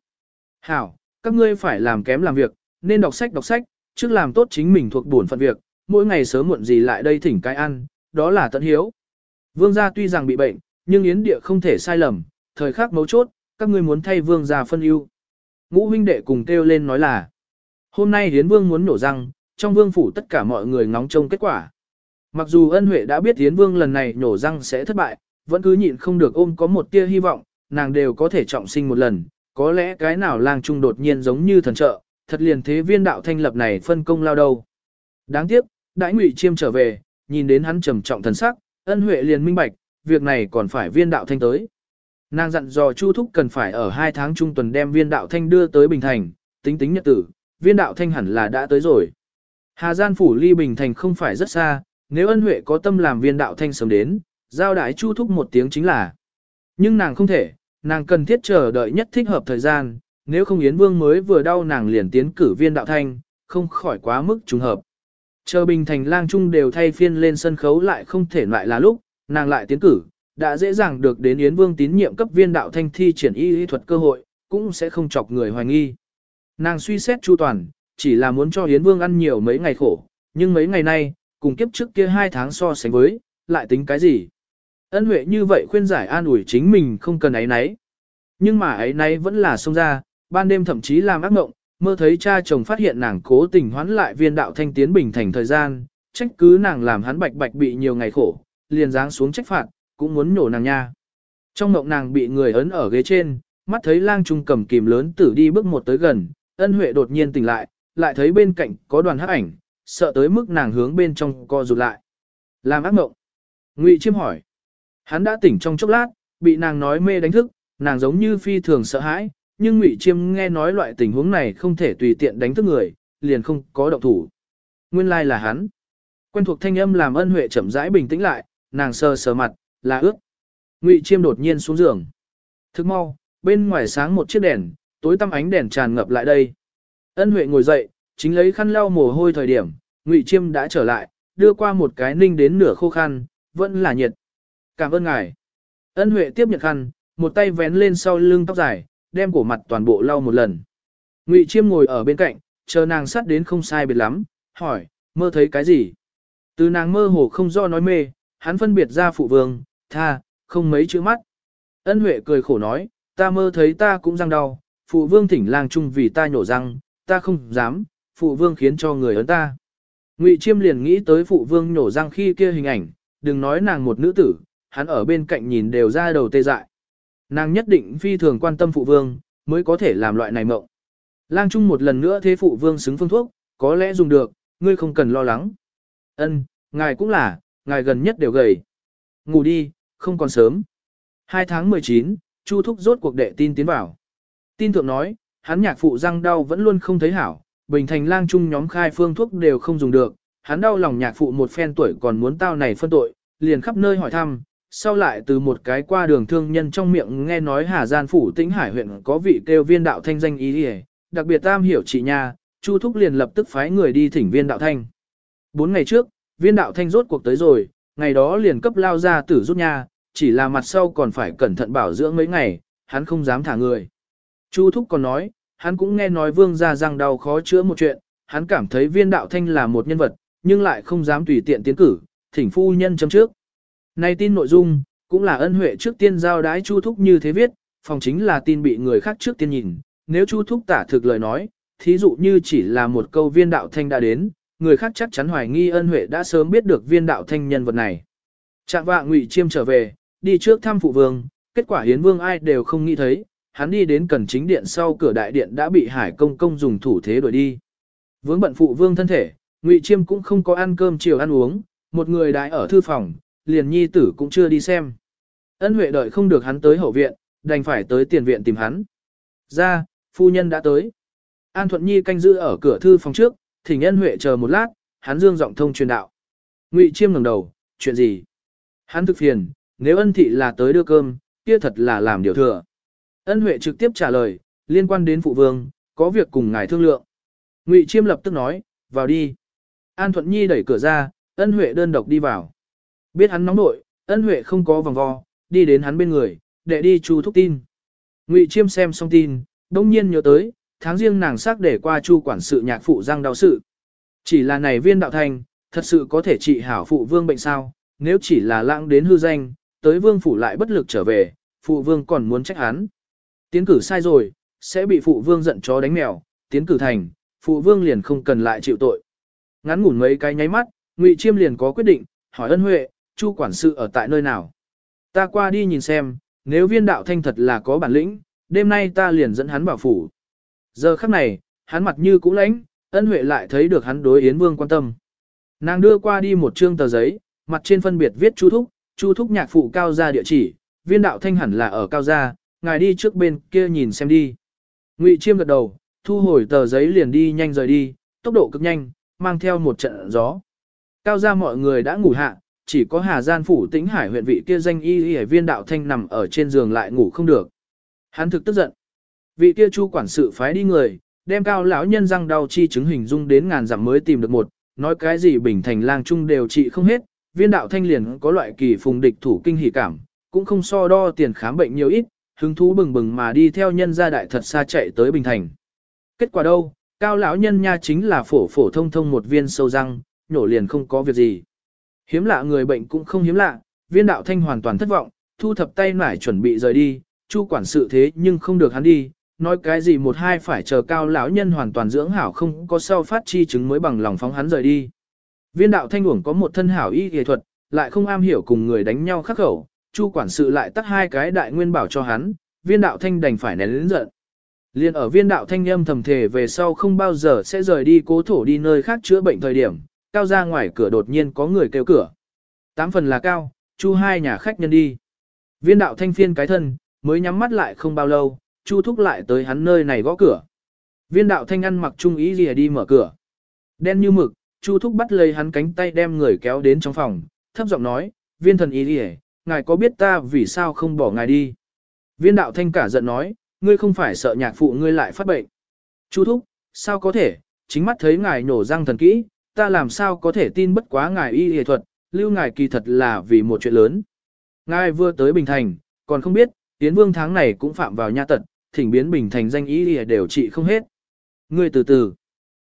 Hảo, các ngươi phải làm kém làm việc, nên đọc sách đọc sách, trước làm tốt chính mình thuộc bổn phận việc, mỗi ngày sớm muộn gì lại đây thỉnh cái ăn, đó là tận hiếu. Vương gia tuy rằng bị bệnh, nhưng Yến địa không thể sai lầm, thời khắc mấu chốt, các ngươi muốn thay vương gia phân ưu. Ngũ huynh đệ cùng kêu lên nói là, hôm nay Yến vương muốn nổ răng, trong vương phủ tất cả mọi người ngóng trông kết quả. Mặc dù ân huệ đã biết Yến vương lần này nổ răng sẽ thất bại, vẫn cứ nhịn không được ôm có một tia hy vọng, nàng đều có thể trọng sinh một lần, có lẽ cái nào lang trung đột nhiên giống như thần trợ, thật liền thế viên đạo thanh lập này phân công lao đâu. Đáng tiếc, đại ngụy chiêm trở về, nhìn đến hắn trầm trọng thần sắc, ân huệ liền minh bạch, việc này còn phải viên đạo thanh tới. Nàng dặn dò Chu Thúc cần phải ở hai tháng trung tuần đem viên đạo thanh đưa tới Bình Thành, tính tính nhật tử, viên đạo thanh hẳn là đã tới rồi. Hà Gian phủ ly Bình Thành không phải rất xa, nếu ân huệ có tâm làm viên đạo thanh sớm đến, giao đái Chu Thúc một tiếng chính là. Nhưng nàng không thể, nàng cần thiết chờ đợi nhất thích hợp thời gian, nếu không Yến Vương mới vừa đau nàng liền tiến cử viên đạo thanh, không khỏi quá mức trùng hợp. Chờ Bình Thành lang trung đều thay phiên lên sân khấu lại không thể lại là lúc, nàng lại tiến cử, đã dễ dàng được đến Yến Vương tín nhiệm cấp viên đạo thanh thi triển y y thuật cơ hội, cũng sẽ không chọc người hoài nghi. Nàng suy xét chu toàn, chỉ là muốn cho Yến Vương ăn nhiều mấy ngày khổ, nhưng mấy ngày nay, cùng kiếp trước kia hai tháng so sánh với, lại tính cái gì? Ân Huệ như vậy khuyên giải an ủi chính mình không cần ấy nấy. Nhưng mà ấy nấy vẫn là xông ra, ban đêm thậm chí làm ác mộng, mơ thấy cha chồng phát hiện nàng cố tình hoán lại viên đạo thanh tiến bình thành thời gian, trách cứ nàng làm hắn bạch bạch bị nhiều ngày khổ, liền giáng xuống trách phạt, cũng muốn nổ nàng nha. Trong mộng nàng bị người ấn ở ghế trên, mắt thấy lang trung cầm kìm lớn tử đi bước một tới gần, ân huệ đột nhiên tỉnh lại, lại thấy bên cạnh có đoàn hắc ảnh, sợ tới mức nàng hướng bên trong co rụt lại. Làm ác mộng. Ngụy chiêm hỏi. Hắn đã tỉnh trong chốc lát, bị nàng nói mê đánh thức, nàng giống như phi thường sợ hãi, nhưng Ngụy Chiêm nghe nói loại tình huống này không thể tùy tiện đánh thức người, liền không có động thủ. Nguyên lai like là hắn. Quen thuộc thanh âm làm ân huệ chậm rãi bình tĩnh lại, nàng sờ sờ mặt, là ướt. Ngụy Chiêm đột nhiên xuống giường. Thức mau, bên ngoài sáng một chiếc đèn, tối tăm ánh đèn tràn ngập lại đây. Ân huệ ngồi dậy, chính lấy khăn lau mồ hôi thời điểm, Ngụy Chiêm đã trở lại, đưa qua một cái ninh đến nửa khô khăn, vẫn là nhiệt. Cảm ơn ngài. Ân huệ tiếp nhận khăn, một tay vén lên sau lưng tóc dài, đem cổ mặt toàn bộ lau một lần. Ngụy Chiêm ngồi ở bên cạnh, chờ nàng sát đến không sai biệt lắm, hỏi, mơ thấy cái gì? Từ nàng mơ hồ không do nói mê, hắn phân biệt ra phụ vương, tha, không mấy chữ mắt. Ân Huệ cười khổ nói, ta mơ thấy ta cũng răng đau, phụ vương thỉnh lang chung vì ta nhổ răng, ta không dám, phụ vương khiến cho người ấn ta. Ngụy Chiêm liền nghĩ tới phụ vương nhổ răng khi kia hình ảnh, đừng nói nàng một nữ tử, hắn ở bên cạnh nhìn đều ra đầu tê dại. Nàng nhất định phi thường quan tâm phụ vương, mới có thể làm loại này mộng. Lang Trung một lần nữa thế phụ vương xứng phương thuốc, có lẽ dùng được, ngươi không cần lo lắng. Ân, ngài cũng là, ngài gần nhất đều gầy. Ngủ đi, không còn sớm. 2 tháng 19, Chu Thúc rốt cuộc đệ tin tiến vào. Tin thượng nói, hắn nhạc phụ răng đau vẫn luôn không thấy hảo, bình thành lang trung nhóm khai phương thuốc đều không dùng được, hắn đau lòng nhạc phụ một phen tuổi còn muốn tao này phân tội, liền khắp nơi hỏi thăm, sau lại từ một cái qua đường thương nhân trong miệng nghe nói Hà Gian phủ Tĩnh Hải huyện có vị kêu viên đạo thanh danh ý đi đặc biệt tam hiểu chị nha, Chu Thúc liền lập tức phái người đi thỉnh viên đạo thanh. Bốn ngày trước, viên đạo thanh rốt cuộc tới rồi, ngày đó liền cấp lao ra tử rút nha, chỉ là mặt sau còn phải cẩn thận bảo dưỡng mấy ngày, hắn không dám thả người. Chu Thúc còn nói, hắn cũng nghe nói vương gia răng đau khó chữa một chuyện, hắn cảm thấy viên đạo thanh là một nhân vật, nhưng lại không dám tùy tiện tiến cử, thỉnh phu nhân chấm trước. Này tin nội dung, cũng là ân huệ trước tiên giao đái Chu Thúc như thế viết, phòng chính là tin bị người khác trước tiên nhìn, nếu Chu Thúc tả thực lời nói, thí dụ như chỉ là một câu viên đạo thanh đã đến, người khác chắc chắn hoài nghi ân huệ đã sớm biết được viên đạo thanh nhân vật này. Trạng vạ ngụy chiêm trở về, đi trước thăm phụ vương, kết quả hiến vương ai đều không nghĩ thấy, hắn đi đến cần chính điện sau cửa đại điện đã bị hải công công dùng thủ thế đuổi đi. Vướng bận phụ vương thân thể, ngụy chiêm cũng không có ăn cơm chiều ăn uống, một người đại ở thư phòng, liền nhi tử cũng chưa đi xem. Ân Huệ đợi không được hắn tới hậu viện, đành phải tới tiền viện tìm hắn. Ra, phu nhân đã tới. An Thuận Nhi canh giữ ở cửa thư phòng trước, thỉnh Ân Huệ chờ một lát, hắn dương giọng thông truyền đạo. Ngụy Chiêm ngẩng đầu, chuyện gì? Hắn thực phiền, nếu ân thị là tới đưa cơm, kia thật là làm điều thừa. Ân Huệ trực tiếp trả lời, liên quan đến phụ vương, có việc cùng ngài thương lượng. Ngụy Chiêm lập tức nói, vào đi. An Thuận Nhi đẩy cửa ra, Ân Huệ đơn độc đi vào. Biết hắn nóng nội, ân huệ không có vòng vo, đi đến hắn bên người, để đi chu thúc tin. Ngụy Chiêm xem xong tin, đông nhiên nhớ tới, tháng riêng nàng xác để qua chu quản sự nhạc phụ răng đau sự. Chỉ là này viên đạo thành, thật sự có thể trị hảo phụ vương bệnh sao, nếu chỉ là lãng đến hư danh, tới vương phủ lại bất lực trở về, phụ vương còn muốn trách hắn. Tiến cử sai rồi, sẽ bị phụ vương giận chó đánh mèo, tiến cử thành, phụ vương liền không cần lại chịu tội. Ngắn ngủn mấy cái nháy mắt, Ngụy Chiêm liền có quyết định, hỏi ân huệ, chu quản sự ở tại nơi nào. Ta qua đi nhìn xem, nếu viên đạo thanh thật là có bản lĩnh, đêm nay ta liền dẫn hắn vào phủ. Giờ khắc này, hắn mặt như cũ lãnh, ân huệ lại thấy được hắn đối Yến Vương quan tâm. Nàng đưa qua đi một trương tờ giấy, mặt trên phân biệt viết Chu Thúc, Chu Thúc nhạc phụ cao gia địa chỉ, viên đạo thanh hẳn là ở cao gia, ngài đi trước bên kia nhìn xem đi. Ngụy Chiêm gật đầu, thu hồi tờ giấy liền đi nhanh rời đi, tốc độ cực nhanh, mang theo một trận gió. Cao gia mọi người đã ngủ hạ, chỉ có Hà Gian phủ tĩnh hải huyện vị kia danh y y viên đạo thanh nằm ở trên giường lại ngủ không được. Hắn thực tức giận. Vị kia chu quản sự phái đi người, đem cao lão nhân răng đau chi chứng hình dung đến ngàn dặm mới tìm được một, nói cái gì bình thành lang trung đều trị không hết, viên đạo thanh liền có loại kỳ phùng địch thủ kinh hỉ cảm, cũng không so đo tiền khám bệnh nhiều ít, hứng thú bừng bừng mà đi theo nhân gia đại thật xa chạy tới bình thành. Kết quả đâu, cao lão nhân nha chính là phổ phổ thông thông một viên sâu răng, nhổ liền không có việc gì. Hiếm lạ người bệnh cũng không hiếm lạ, viên đạo thanh hoàn toàn thất vọng, thu thập tay nải chuẩn bị rời đi, chu quản sự thế nhưng không được hắn đi, nói cái gì một hai phải chờ cao lão nhân hoàn toàn dưỡng hảo không có sau phát chi chứng mới bằng lòng phóng hắn rời đi. Viên đạo thanh uổng có một thân hảo y y thuật, lại không am hiểu cùng người đánh nhau khắc khẩu, chu quản sự lại tắt hai cái đại nguyên bảo cho hắn, viên đạo thanh đành phải nén lớn giận. Liên ở viên đạo thanh âm thầm thể về sau không bao giờ sẽ rời đi cố thổ đi nơi khác chữa bệnh thời điểm, cao ra ngoài cửa đột nhiên có người kêu cửa. Tám phần là cao, chu hai nhà khách nhân đi. Viên đạo thanh phiên cái thân, mới nhắm mắt lại không bao lâu, chu thúc lại tới hắn nơi này gõ cửa. Viên đạo thanh ăn mặc trung ý gì đi mở cửa. Đen như mực, chu thúc bắt lấy hắn cánh tay đem người kéo đến trong phòng, thấp giọng nói, viên thần ý gì ngài có biết ta vì sao không bỏ ngài đi. Viên đạo thanh cả giận nói, ngươi không phải sợ nhạc phụ ngươi lại phát bệnh. Chu thúc, sao có thể, chính mắt thấy ngài nổ răng thần kỹ, ta làm sao có thể tin bất quá ngài y y thuật, lưu ngài kỳ thật là vì một chuyện lớn. Ngài vừa tới Bình Thành, còn không biết, Tiến Vương tháng này cũng phạm vào nha tật, thỉnh biến Bình Thành danh y y đều trị không hết. Ngươi từ từ.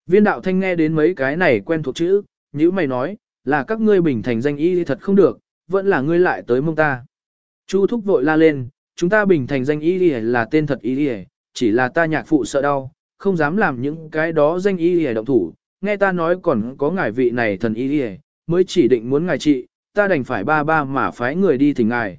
Viên đạo thanh nghe đến mấy cái này quen thuộc chữ, như mày nói, là các ngươi Bình Thành danh y thật không được, vẫn là ngươi lại tới mông ta. Chu thúc vội la lên, chúng ta Bình Thành danh y là tên thật y chỉ là ta nhạc phụ sợ đau, không dám làm những cái đó danh y động thủ, nghe ta nói còn có ngài vị này thần y đi mới chỉ định muốn ngài trị, ta đành phải ba ba mà phái người đi thỉnh ngài.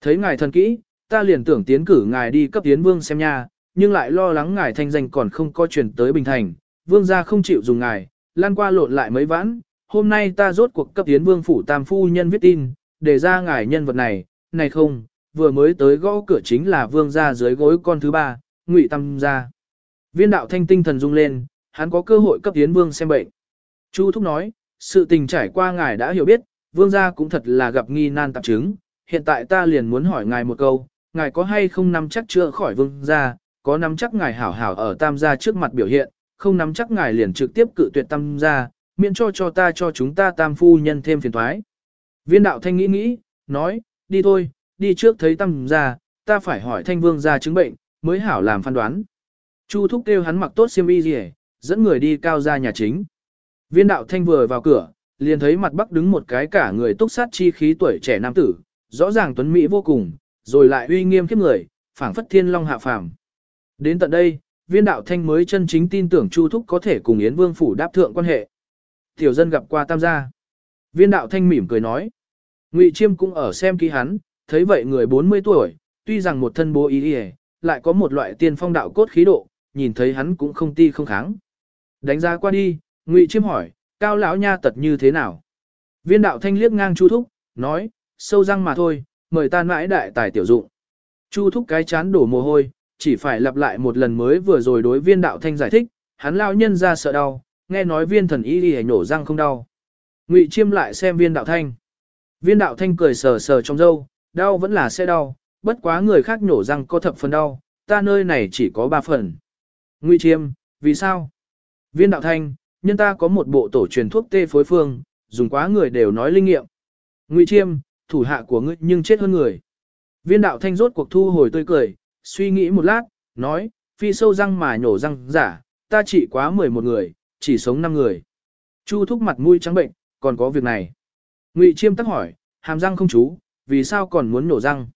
Thấy ngài thần kỹ, ta liền tưởng tiến cử ngài đi cấp tiến vương xem nha, nhưng lại lo lắng ngài thanh danh còn không có truyền tới Bình Thành, vương gia không chịu dùng ngài, lan qua lộn lại mấy vãn, hôm nay ta rốt cuộc cấp tiến vương phủ tam phu nhân viết tin, để ra ngài nhân vật này, này không, vừa mới tới gõ cửa chính là vương gia dưới gối con thứ ba, ngụy tâm gia. Viên đạo thanh tinh thần rung lên, hắn có cơ hội cấp Yến Vương xem bệnh. Chu Thúc nói, sự tình trải qua ngài đã hiểu biết, Vương gia cũng thật là gặp nghi nan tạp chứng. Hiện tại ta liền muốn hỏi ngài một câu, ngài có hay không nắm chắc chữa khỏi Vương gia, có nắm chắc ngài hảo hảo ở tam gia trước mặt biểu hiện, không nắm chắc ngài liền trực tiếp cự tuyệt tam gia, miễn cho cho ta cho chúng ta tam phu nhân thêm phiền toái. Viên đạo thanh nghĩ nghĩ, nói, đi thôi, đi trước thấy tam gia, ta phải hỏi thanh vương gia chứng bệnh, mới hảo làm phán đoán. Chu thúc kêu hắn mặc tốt xiêm y rìa dẫn người đi cao ra nhà chính. Viên đạo thanh vừa vào cửa, liền thấy mặt bắc đứng một cái cả người túc sát chi khí tuổi trẻ nam tử, rõ ràng tuấn mỹ vô cùng, rồi lại uy nghiêm khiếp người, phảng phất thiên long hạ phàm. Đến tận đây, viên đạo thanh mới chân chính tin tưởng Chu Thúc có thể cùng Yến Vương Phủ đáp thượng quan hệ. Tiểu dân gặp qua tam gia. Viên đạo thanh mỉm cười nói. Ngụy Chiêm cũng ở xem ký hắn, thấy vậy người 40 tuổi, tuy rằng một thân bố ý y lại có một loại tiên phong đạo cốt khí độ, nhìn thấy hắn cũng không ti không kháng. Đánh giá qua đi, Ngụy Chiêm hỏi, cao lão nha tật như thế nào? Viên đạo thanh liếc ngang Chu Thúc, nói, sâu răng mà thôi, mời ta mãi đại tài tiểu dụng. Chu Thúc cái chán đổ mồ hôi, chỉ phải lặp lại một lần mới vừa rồi đối viên đạo thanh giải thích, hắn lao nhân ra sợ đau, nghe nói viên thần y đi nổ răng không đau. Ngụy Chiêm lại xem viên đạo thanh. Viên đạo thanh cười sờ sờ trong râu, đau vẫn là sẽ đau, bất quá người khác nổ răng có thập phần đau, ta nơi này chỉ có ba phần. Ngụy Chiêm, vì sao? Viên đạo thanh, nhân ta có một bộ tổ truyền thuốc tê phối phương, dùng quá người đều nói linh nghiệm. Ngụy Chiêm, thủ hạ của ngươi nhưng chết hơn người. Viên đạo thanh rốt cuộc thu hồi tươi cười, suy nghĩ một lát, nói, phi sâu răng mà nhổ răng giả, ta chỉ quá 11 người, chỉ sống 5 người. Chu thúc mặt mũi trắng bệnh, còn có việc này. Ngụy Chiêm tắc hỏi, hàm răng không chú, vì sao còn muốn nổ răng?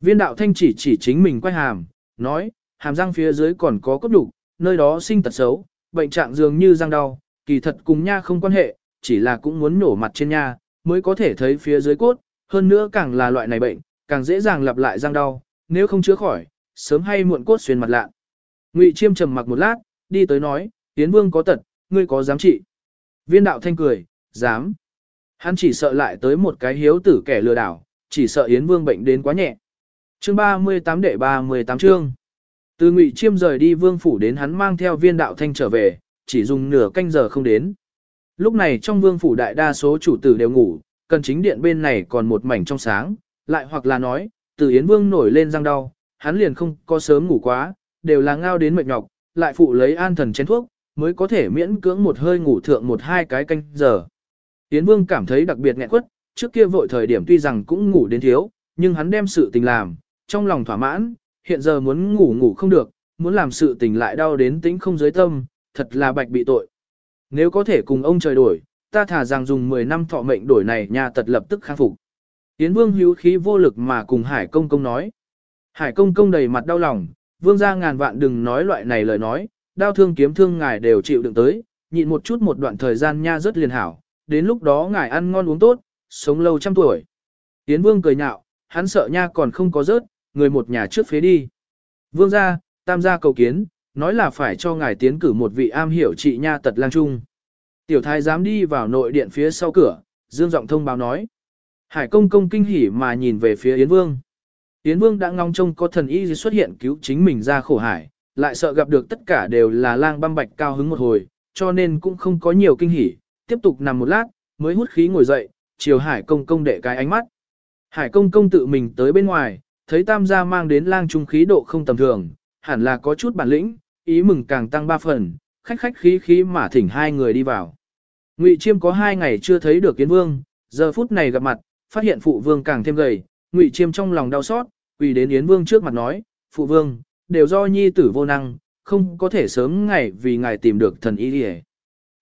Viên đạo thanh chỉ chỉ chính mình quay hàm, nói, hàm răng phía dưới còn có cốt đục, nơi đó sinh tật xấu, bệnh trạng dường như răng đau, kỳ thật cùng nha không quan hệ, chỉ là cũng muốn nổ mặt trên nha, mới có thể thấy phía dưới cốt, hơn nữa càng là loại này bệnh, càng dễ dàng lặp lại răng đau, nếu không chữa khỏi, sớm hay muộn cốt xuyên mặt lạ. Ngụy Chiêm trầm mặc một lát, đi tới nói, Tiến Vương có tật, ngươi có dám trị? Viên đạo thanh cười, dám. Hắn chỉ sợ lại tới một cái hiếu tử kẻ lừa đảo, chỉ sợ Yến Vương bệnh đến quá nhẹ. Chương 38 đệ 38 chương. Từ Ngụy Chiêm rời đi Vương phủ đến hắn mang theo viên đạo thanh trở về, chỉ dùng nửa canh giờ không đến. Lúc này trong Vương phủ đại đa số chủ tử đều ngủ, cần chính điện bên này còn một mảnh trong sáng, lại hoặc là nói, từ Yến Vương nổi lên răng đau, hắn liền không có sớm ngủ quá, đều là ngao đến mệt nhọc, lại phụ lấy an thần chén thuốc, mới có thể miễn cưỡng một hơi ngủ thượng một hai cái canh giờ. Yến Vương cảm thấy đặc biệt nghẹn quất, trước kia vội thời điểm tuy rằng cũng ngủ đến thiếu, nhưng hắn đem sự tình làm, trong lòng thỏa mãn, hiện giờ muốn ngủ ngủ không được, muốn làm sự tình lại đau đến tính không giới tâm, thật là bạch bị tội. Nếu có thể cùng ông trời đổi, ta thả rằng dùng 10 năm thọ mệnh đổi này nhà tật lập tức khang phục. Yến Vương hữu khí vô lực mà cùng Hải Công Công nói. Hải Công Công đầy mặt đau lòng, Vương ra ngàn vạn đừng nói loại này lời nói, đau thương kiếm thương ngài đều chịu đựng tới, nhịn một chút một đoạn thời gian nha rất liền hảo, đến lúc đó ngài ăn ngon uống tốt, sống lâu trăm tuổi. Yến Vương cười nhạo, hắn sợ nha còn không có rớt, người một nhà trước phế đi. Vương gia, tam gia cầu kiến, nói là phải cho ngài tiến cử một vị am hiểu trị nha tật lang trung. Tiểu thái dám đi vào nội điện phía sau cửa, dương giọng thông báo nói. Hải công công kinh hỉ mà nhìn về phía Yến Vương. Yến Vương đã ngóng trông có thần y xuất hiện cứu chính mình ra khổ hải, lại sợ gặp được tất cả đều là lang băm bạch cao hứng một hồi, cho nên cũng không có nhiều kinh hỉ, tiếp tục nằm một lát, mới hút khí ngồi dậy, chiều Hải công công để cái ánh mắt. Hải công công tự mình tới bên ngoài, thấy tam gia mang đến lang trung khí độ không tầm thường, hẳn là có chút bản lĩnh, ý mừng càng tăng ba phần, khách khách khí khí mà thỉnh hai người đi vào. Ngụy Chiêm có hai ngày chưa thấy được Kiến Vương, giờ phút này gặp mặt, phát hiện phụ vương càng thêm gầy, Ngụy Chiêm trong lòng đau xót, quỳ đến Yến Vương trước mặt nói, phụ vương, đều do nhi tử vô năng, không có thể sớm ngày vì ngài tìm được thần y đi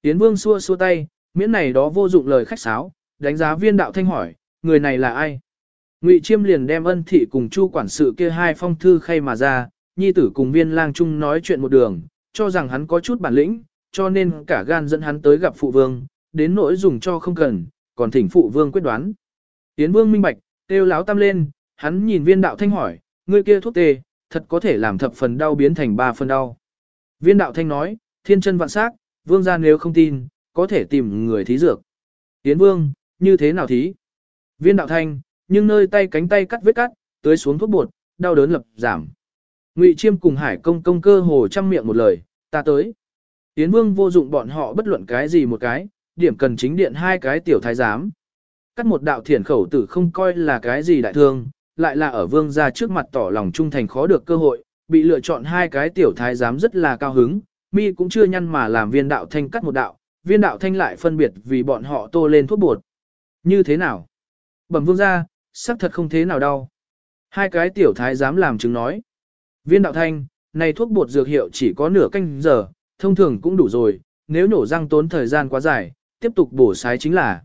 Yến Vương xua xua tay, miễn này đó vô dụng lời khách sáo, đánh giá viên đạo thanh hỏi, người này là ai? Ngụy Chiêm liền đem ân thị cùng chu quản sự kia hai phong thư khay mà ra, nhi tử cùng viên lang trung nói chuyện một đường, cho rằng hắn có chút bản lĩnh, cho nên cả gan dẫn hắn tới gặp phụ vương, đến nỗi dùng cho không cần, còn thỉnh phụ vương quyết đoán. Tiến vương minh bạch, kêu láo tam lên, hắn nhìn viên đạo thanh hỏi, ngươi kia thuốc tê, thật có thể làm thập phần đau biến thành ba phần đau. Viên đạo thanh nói, thiên chân vạn sắc, vương gia nếu không tin, có thể tìm người thí dược. Tiến vương, như thế nào thí? Viên đạo thanh, nhưng nơi tay cánh tay cắt vết cắt, tưới xuống thuốc bột, đau đớn lập giảm. Ngụy Chiêm cùng Hải Công công cơ hồ trăm miệng một lời, ta tới. Yến Vương vô dụng bọn họ bất luận cái gì một cái, điểm cần chính điện hai cái tiểu thái giám. Cắt một đạo thiển khẩu tử không coi là cái gì đại thương, lại là ở vương gia trước mặt tỏ lòng trung thành khó được cơ hội, bị lựa chọn hai cái tiểu thái giám rất là cao hứng, mi cũng chưa nhăn mà làm viên đạo thanh cắt một đạo, viên đạo thanh lại phân biệt vì bọn họ tô lên thuốc bột. Như thế nào? Bẩm vương gia, sắc thật không thế nào đau. Hai cái tiểu thái dám làm chứng nói. Viên đạo thanh, này thuốc bột dược hiệu chỉ có nửa canh giờ, thông thường cũng đủ rồi, nếu nhổ răng tốn thời gian quá dài, tiếp tục bổ sái chính là.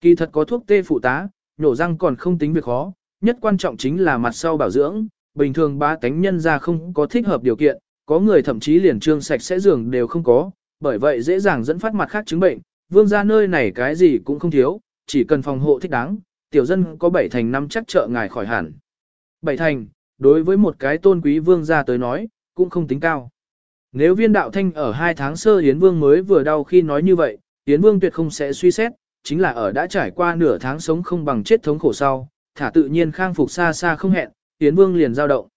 Kỳ thật có thuốc tê phụ tá, nhổ răng còn không tính việc khó, nhất quan trọng chính là mặt sau bảo dưỡng, bình thường ba tánh nhân ra không có thích hợp điều kiện, có người thậm chí liền trương sạch sẽ giường đều không có, bởi vậy dễ dàng dẫn phát mặt khác chứng bệnh, vương ra nơi này cái gì cũng không thiếu, chỉ cần phòng hộ thích đáng, tiểu dân có bảy thành năm chắc trợ ngài khỏi hẳn. Bảy thành, đối với một cái tôn quý vương gia tới nói, cũng không tính cao. Nếu viên đạo thanh ở hai tháng sơ Yến Vương mới vừa đau khi nói như vậy, Yến Vương tuyệt không sẽ suy xét, chính là ở đã trải qua nửa tháng sống không bằng chết thống khổ sau, thả tự nhiên khang phục xa xa không hẹn, Yến Vương liền giao động.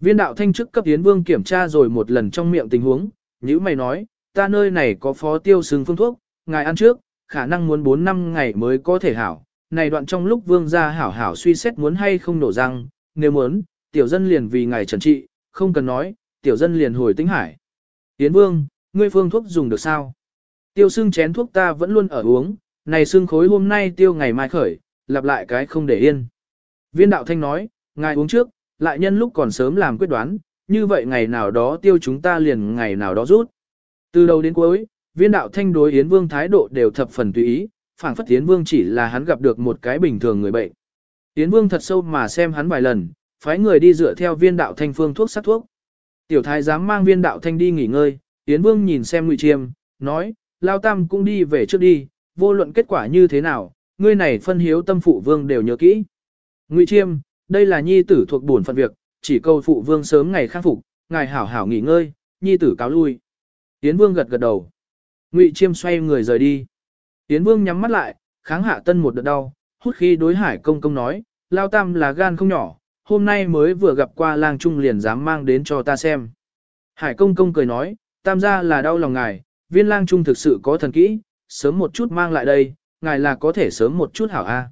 Viên đạo thanh chức cấp Yến Vương kiểm tra rồi một lần trong miệng tình huống, như mày nói, ta nơi này có phó tiêu sừng phương thuốc, ngài ăn trước, khả năng muốn 4 năm ngày mới có thể hảo, này đoạn trong lúc vương gia hảo hảo suy xét muốn hay không nổ răng, nếu muốn, tiểu dân liền vì ngài trần trị, không cần nói, tiểu dân liền hồi tính hải. Tiến vương, ngươi phương thuốc dùng được sao? Tiêu xương chén thuốc ta vẫn luôn ở uống, này xương khối hôm nay tiêu ngày mai khởi, lặp lại cái không để yên. Viên đạo thanh nói, ngài uống trước, lại nhân lúc còn sớm làm quyết đoán, như vậy ngày nào đó tiêu chúng ta liền ngày nào đó rút. Từ đầu đến cuối, Viên đạo thanh đối Yến Vương thái độ đều thập phần tùy ý, phảng phất Yến Vương chỉ là hắn gặp được một cái bình thường người bệnh. Yến Vương thật sâu mà xem hắn vài lần, phái người đi dựa theo viên đạo thanh phương thuốc sát thuốc. Tiểu thái dám mang viên đạo thanh đi nghỉ ngơi, Yến Vương nhìn xem Ngụy Chiêm, nói, Lao Tam cũng đi về trước đi, vô luận kết quả như thế nào, ngươi này phân hiếu tâm phụ vương đều nhớ kỹ. Ngụy Chiêm, đây là nhi tử thuộc bổn phận việc, chỉ cầu phụ vương sớm ngày khắc phục, ngài hảo hảo nghỉ ngơi, nhi tử cáo lui. Yến Vương gật gật đầu. Ngụy Chiêm xoay người rời đi. Yến Vương nhắm mắt lại, kháng hạ tân một đợt đau, hút khi đối hải công công nói, Lao Tam là gan không nhỏ, hôm nay mới vừa gặp qua lang trung liền dám mang đến cho ta xem. Hải công công cười nói, Tam gia là đau lòng ngài, viên lang trung thực sự có thần kỹ, sớm một chút mang lại đây, ngài là có thể sớm một chút hảo a.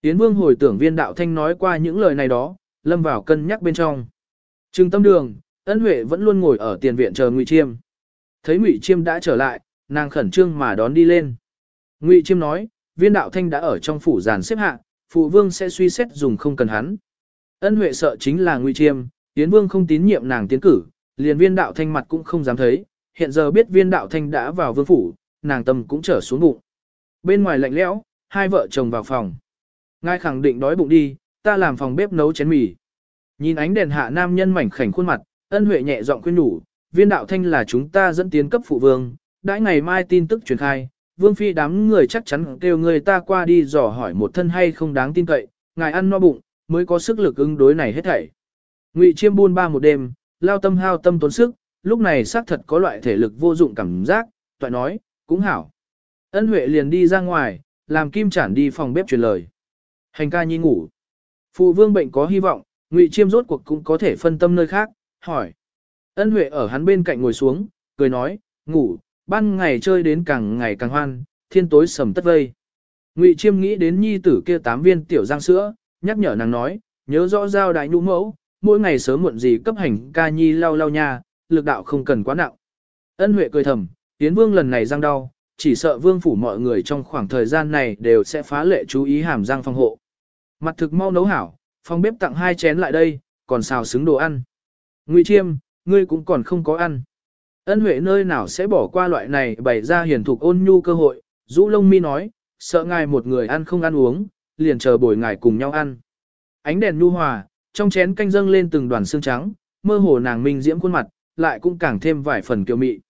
Yến Vương hồi tưởng viên đạo thanh nói qua những lời này đó, lâm vào cân nhắc bên trong. Trừng tâm đường, ân huệ vẫn luôn ngồi ở tiền viện chờ Ngụy Chiêm. Thấy Ngụy Chiêm đã trở lại, nàng khẩn trương mà đón đi lên. Ngụy Chiêm nói, viên đạo thanh đã ở trong phủ giàn xếp hạ, phụ vương sẽ suy xét dùng không cần hắn. Ân huệ sợ chính là Ngụy Chiêm, Yến Vương không tín nhiệm nàng tiến cử, liền viên đạo thanh mặt cũng không dám thấy, hiện giờ biết viên đạo thanh đã vào vương phủ, nàng tâm cũng trở xuống bụng. Bên ngoài lạnh lẽo, hai vợ chồng vào phòng. Ngài khẳng định đói bụng đi, ta làm phòng bếp nấu chén mì. Nhìn ánh đèn hạ nam nhân mảnh khảnh khuôn mặt, ân huệ nhẹ giọng khuyên nhủ, viên đạo thanh là chúng ta dẫn tiến cấp phụ vương, đãi ngày mai tin tức truyền khai, vương phi đám người chắc chắn kêu người ta qua đi dò hỏi một thân hay không đáng tin cậy, ngài ăn no bụng, mới có sức lực ứng đối này hết thảy. Ngụy chiêm buôn ba một đêm, lao tâm hao tâm tốn sức, lúc này xác thật có loại thể lực vô dụng cảm giác, toại nói, cũng hảo. Ân Huệ liền đi ra ngoài, làm kim chản đi phòng bếp truyền lời. Hành ca nhi ngủ. Phụ vương bệnh có hy vọng, Ngụy Chiêm rốt cuộc cũng có thể phân tâm nơi khác, hỏi. Ân Huệ ở hắn bên cạnh ngồi xuống, cười nói, ngủ, ban ngày chơi đến càng ngày càng hoan, thiên tối sầm tất vây. Ngụy Chiêm nghĩ đến nhi tử kia tám viên tiểu giang sữa, nhắc nhở nàng nói, nhớ rõ giao đại nhũ mẫu, mỗi ngày sớm muộn gì cấp hành ca nhi lau lau nha, lực đạo không cần quá nặng. Ân Huệ cười thầm, Tiến Vương lần này răng đau, chỉ sợ Vương phủ mọi người trong khoảng thời gian này đều sẽ phá lệ chú ý hàm răng phòng hộ. Mặt thực mau nấu hảo, phòng bếp tặng hai chén lại đây, còn xào xứng đồ ăn. Ngụy Chiêm, ngươi cũng còn không có ăn. Ân Huệ nơi nào sẽ bỏ qua loại này bày ra hiền thục ôn nhu cơ hội, Dũ Lông Mi nói, sợ ngài một người ăn không ăn uống, liền chờ bồi ngài cùng nhau ăn. Ánh đèn nhu hòa, trong chén canh dâng lên từng đoàn xương trắng, mơ hồ nàng minh diễm khuôn mặt, lại cũng càng thêm vài phần kiêu mị.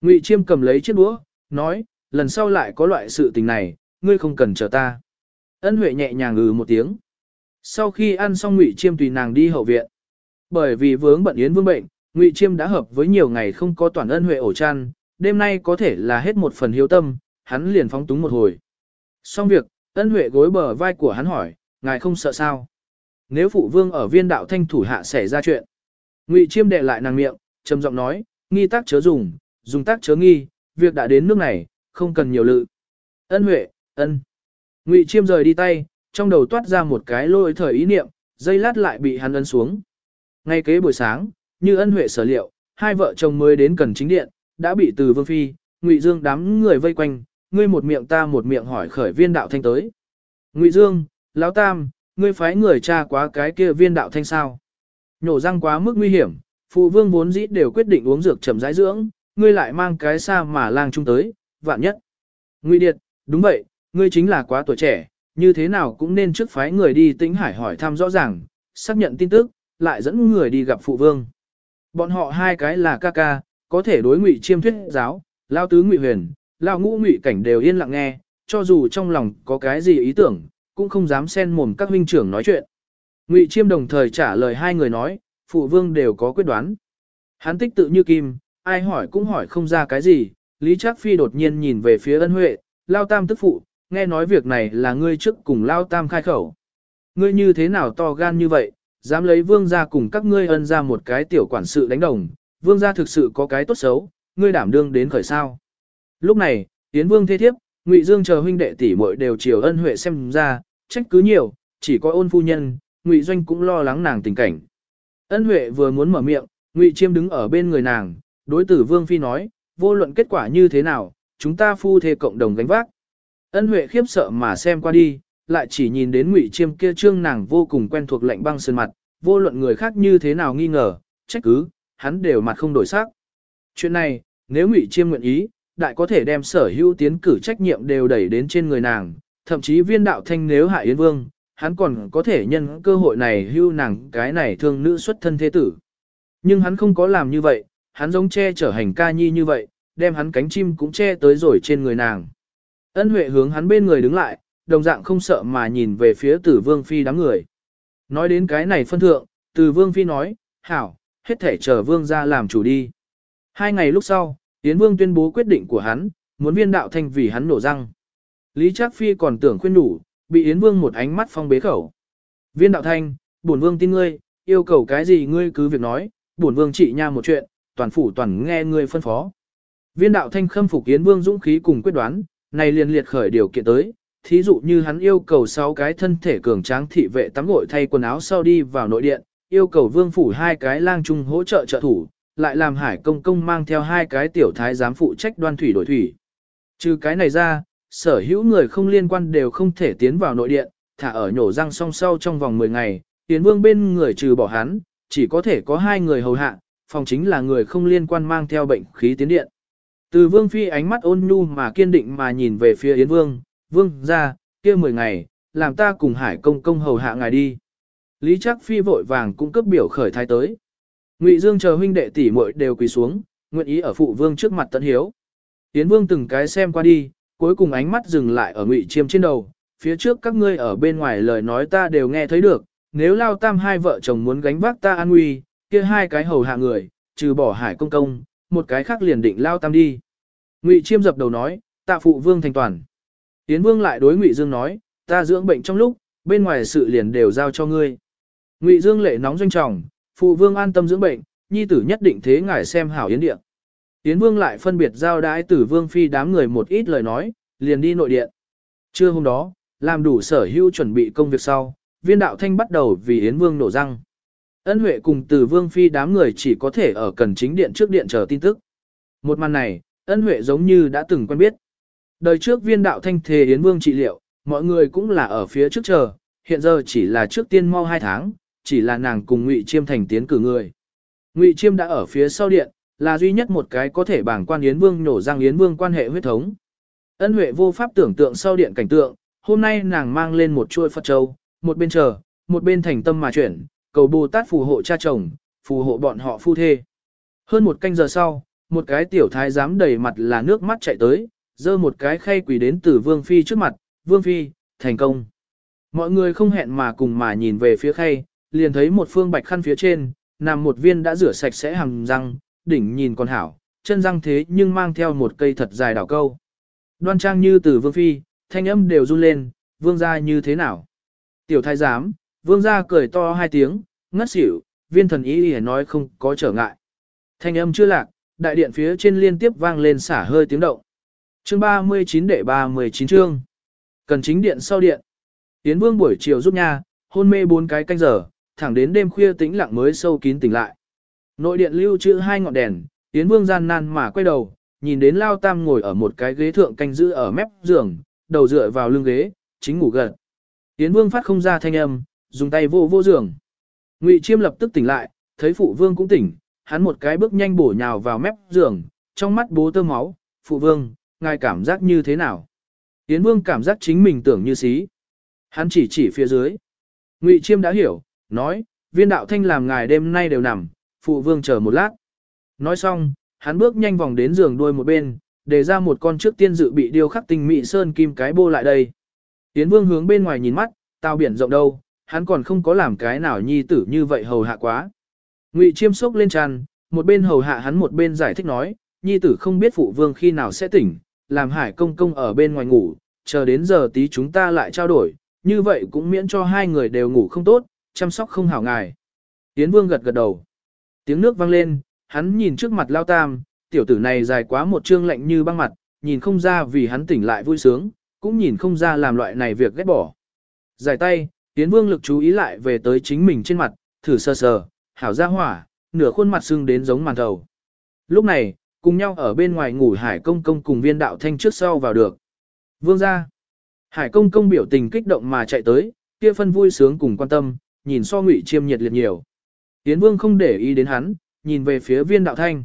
Ngụy Chiêm cầm lấy chiếc đũa, nói, lần sau lại có loại sự tình này, ngươi không cần chờ ta. Ân Huệ nhẹ nhàng ngừ một tiếng. Sau khi ăn xong Ngụy Chiêm tùy nàng đi hậu viện. Bởi vì vướng bận yến vương bệnh, Ngụy Chiêm đã hợp với nhiều ngày không có toàn ân Huệ ổ chăn, đêm nay có thể là hết một phần hiếu tâm, hắn liền phóng túng một hồi. Xong việc, ân Huệ gối bờ vai của hắn hỏi, ngài không sợ sao? Nếu phụ vương ở viên đạo thanh thủ hạ xảy ra chuyện. Ngụy Chiêm đệ lại nàng miệng, trầm giọng nói, nghi tác chớ dùng, dùng tác chớ nghi, việc đã đến nước này, không cần nhiều lự. Ân Huệ, ân. Ngụy Chiêm rời đi tay, trong đầu toát ra một cái lôi thời ý niệm, dây lát lại bị hắn ấn xuống. Ngay kế buổi sáng, như ân Huệ sở liệu, hai vợ chồng mới đến cần chính điện, đã bị từ Vương Phi, Ngụy Dương đám người vây quanh, ngươi một miệng ta một miệng hỏi khởi viên đạo thanh tới. Ngụy Dương, Lão Tam, ngươi phái người tra quá cái kia viên đạo thanh sao. Nhổ răng quá mức nguy hiểm, phụ vương vốn dĩ đều quyết định uống dược chậm rãi dưỡng, ngươi lại mang cái xa mà lang trung tới, vạn nhất. Ngụy Điệt, đúng vậy, ngươi chính là quá tuổi trẻ, như thế nào cũng nên trước phái người đi tĩnh hải hỏi thăm rõ ràng, xác nhận tin tức, lại dẫn người đi gặp phụ vương. Bọn họ hai cái là ca ca, có thể đối ngụy chiêm thuyết giáo, lao tứ ngụy huyền, lao ngũ ngụy cảnh đều yên lặng nghe, cho dù trong lòng có cái gì ý tưởng, cũng không dám xen mồm các huynh trưởng nói chuyện. Ngụy chiêm đồng thời trả lời hai người nói, phụ vương đều có quyết đoán. Hắn tích tự như kim, ai hỏi cũng hỏi không ra cái gì, Lý Trác Phi đột nhiên nhìn về phía ân huệ, lao tam tức phụ, nghe nói việc này là ngươi trước cùng lao tam khai khẩu. Ngươi như thế nào to gan như vậy, dám lấy vương gia cùng các ngươi ân ra một cái tiểu quản sự đánh đồng, vương gia thực sự có cái tốt xấu, ngươi đảm đương đến khởi sao. Lúc này, tiến vương thế thiếp, ngụy dương chờ huynh đệ tỷ muội đều chiều ân huệ xem ra, trách cứ nhiều, chỉ có ôn phu nhân, ngụy doanh cũng lo lắng nàng tình cảnh. Ân huệ vừa muốn mở miệng, ngụy chiêm đứng ở bên người nàng, đối tử vương phi nói, vô luận kết quả như thế nào, chúng ta phu thê cộng đồng gánh vác. Ân Huệ khiếp sợ mà xem qua đi, lại chỉ nhìn đến Ngụy Chiêm kia trương nàng vô cùng quen thuộc lạnh băng sơn mặt, vô luận người khác như thế nào nghi ngờ, trách cứ, hắn đều mặt không đổi sắc. Chuyện này, nếu Ngụy Chiêm nguyện ý, đại có thể đem sở hữu tiến cử trách nhiệm đều đẩy đến trên người nàng, thậm chí viên đạo thanh nếu hại Yến Vương, hắn còn có thể nhân cơ hội này hưu nàng cái này thương nữ xuất thân thế tử. Nhưng hắn không có làm như vậy, hắn giống che chở hành ca nhi như vậy, đem hắn cánh chim cũng che tới rồi trên người nàng. Ân Huệ hướng hắn bên người đứng lại, đồng dạng không sợ mà nhìn về phía tử vương phi đám người. Nói đến cái này phân thượng, tử vương phi nói, hảo, hết thể chờ vương ra làm chủ đi. Hai ngày lúc sau, Yến Vương tuyên bố quyết định của hắn, muốn viên đạo thanh vì hắn nổ răng. Lý Trác Phi còn tưởng khuyên đủ, bị Yến Vương một ánh mắt phong bế khẩu. Viên đạo thanh, bổn Vương tin ngươi, yêu cầu cái gì ngươi cứ việc nói, bổn Vương trị nha một chuyện, toàn phủ toàn nghe ngươi phân phó. Viên đạo thanh khâm phục Yến Vương dũng khí cùng quyết đoán, này liền liệt khởi điều kiện tới, thí dụ như hắn yêu cầu 6 cái thân thể cường tráng thị vệ tắm gội thay quần áo sau đi vào nội điện, yêu cầu vương phủ hai cái lang trung hỗ trợ trợ thủ, lại làm hải công công mang theo hai cái tiểu thái giám phụ trách đoan thủy đổi thủy. Trừ cái này ra, sở hữu người không liên quan đều không thể tiến vào nội điện, thả ở nhổ răng song sau trong vòng 10 ngày, tiến vương bên người trừ bỏ hắn, chỉ có thể có hai người hầu hạ, phòng chính là người không liên quan mang theo bệnh khí tiến điện. Từ vương phi ánh mắt ôn nhu mà kiên định mà nhìn về phía Yến Vương, Vương ra, kia 10 ngày, làm ta cùng hải công công hầu hạ ngài đi. Lý Trác Phi vội vàng cũng cấp biểu khởi thái tới. Ngụy Dương chờ huynh đệ tỷ muội đều quỳ xuống, nguyện ý ở phụ vương trước mặt tận hiếu. tiến Vương từng cái xem qua đi, cuối cùng ánh mắt dừng lại ở Ngụy Chiêm trên đầu, phía trước các ngươi ở bên ngoài lời nói ta đều nghe thấy được, nếu Lao Tam hai vợ chồng muốn gánh vác ta an nguy, kia hai cái hầu hạ người, trừ bỏ Hải công công, một cái khác liền định Lao Tam đi. Ngụy Chiêm dập đầu nói, tạ phụ vương thành toàn. Yến Vương lại đối Ngụy Dương nói, ta dưỡng bệnh trong lúc, bên ngoài sự liền đều giao cho ngươi. Ngụy Dương lệ nóng doanh trọng, phụ vương an tâm dưỡng bệnh, nhi tử nhất định thế ngài xem hảo yến điện. Yến Vương lại phân biệt giao đái tử Vương phi đám người một ít lời nói, liền đi nội điện. Trưa hôm đó, làm đủ sở hữu chuẩn bị công việc sau, viên đạo thanh bắt đầu vì Yến Vương nổ răng. Ân Huệ cùng Tử Vương phi đám người chỉ có thể ở cần chính điện trước điện chờ tin tức. Một màn này, Ân Huệ giống như đã từng quen biết. Đời trước viên đạo thanh thề Yến Vương trị liệu, mọi người cũng là ở phía trước chờ, hiện giờ chỉ là trước tiên mau hai tháng, chỉ là nàng cùng Ngụy Chiêm thành tiến cử người. Ngụy Chiêm đã ở phía sau điện, là duy nhất một cái có thể bảng quan Yến Vương nổ răng Yến Vương quan hệ huyết thống. Ân Huệ vô pháp tưởng tượng sau điện cảnh tượng, hôm nay nàng mang lên một chuôi Phật châu, một bên chờ, một bên thành tâm mà chuyển, cầu Bồ Tát phù hộ cha chồng, phù hộ bọn họ phu thê. Hơn một canh giờ sau, một cái tiểu thái giám đầy mặt là nước mắt chạy tới, giơ một cái khay quỳ đến từ Vương Phi trước mặt, Vương Phi, thành công. Mọi người không hẹn mà cùng mà nhìn về phía khay, liền thấy một phương bạch khăn phía trên, nằm một viên đã rửa sạch sẽ hàm răng, đỉnh nhìn còn hảo, chân răng thế nhưng mang theo một cây thật dài đảo câu. Đoan trang như từ Vương Phi, thanh âm đều run lên, Vương gia như thế nào? Tiểu thái giám, Vương gia cười to hai tiếng, ngất xỉu, viên thần ý ý nói không có trở ngại. Thanh âm chưa lạc, đại điện phía trên liên tiếp vang lên xả hơi tiếng động. Chương 39 đệ 39 chương. Cần chính điện sau điện. Tiến vương buổi chiều giúp nha, hôn mê bốn cái canh giờ, thẳng đến đêm khuya tĩnh lặng mới sâu kín tỉnh lại. Nội điện lưu trữ hai ngọn đèn, Tiến vương gian nan mà quay đầu, nhìn đến Lao Tam ngồi ở một cái ghế thượng canh giữ ở mép giường, đầu dựa vào lưng ghế, chính ngủ gần. Tiến vương phát không ra thanh âm, dùng tay vô vô giường. Ngụy Chiêm lập tức tỉnh lại, thấy phụ vương cũng tỉnh, hắn một cái bước nhanh bổ nhào vào mép giường, trong mắt bố tơ máu, phụ vương, ngài cảm giác như thế nào? Yến Vương cảm giác chính mình tưởng như xí. Hắn chỉ chỉ phía dưới. Ngụy Chiêm đã hiểu, nói, viên đạo thanh làm ngài đêm nay đều nằm, phụ vương chờ một lát. Nói xong, hắn bước nhanh vòng đến giường đuôi một bên, để ra một con trước tiên dự bị điêu khắc tinh mỹ sơn kim cái bô lại đây. Yến Vương hướng bên ngoài nhìn mắt, tao biển rộng đâu, hắn còn không có làm cái nào nhi tử như vậy hầu hạ quá. Ngụy Chiêm sốc lên tràn, một bên hầu hạ hắn một bên giải thích nói, nhi tử không biết phụ vương khi nào sẽ tỉnh, làm hải công công ở bên ngoài ngủ, chờ đến giờ tí chúng ta lại trao đổi, như vậy cũng miễn cho hai người đều ngủ không tốt, chăm sóc không hảo ngài. Tiến vương gật gật đầu. Tiếng nước vang lên, hắn nhìn trước mặt lao tam, tiểu tử này dài quá một trương lạnh như băng mặt, nhìn không ra vì hắn tỉnh lại vui sướng, cũng nhìn không ra làm loại này việc ghét bỏ. Giải tay, Tiến vương lực chú ý lại về tới chính mình trên mặt, thử sơ sờ, hảo ra hỏa, nửa khuôn mặt sưng đến giống màn thầu. Lúc này, cùng nhau ở bên ngoài ngủ Hải Công Công cùng viên đạo thanh trước sau vào được. Vương ra. Hải Công Công biểu tình kích động mà chạy tới, kia phân vui sướng cùng quan tâm, nhìn so ngụy chiêm nhiệt liệt nhiều. Tiến Vương không để ý đến hắn, nhìn về phía viên đạo thanh.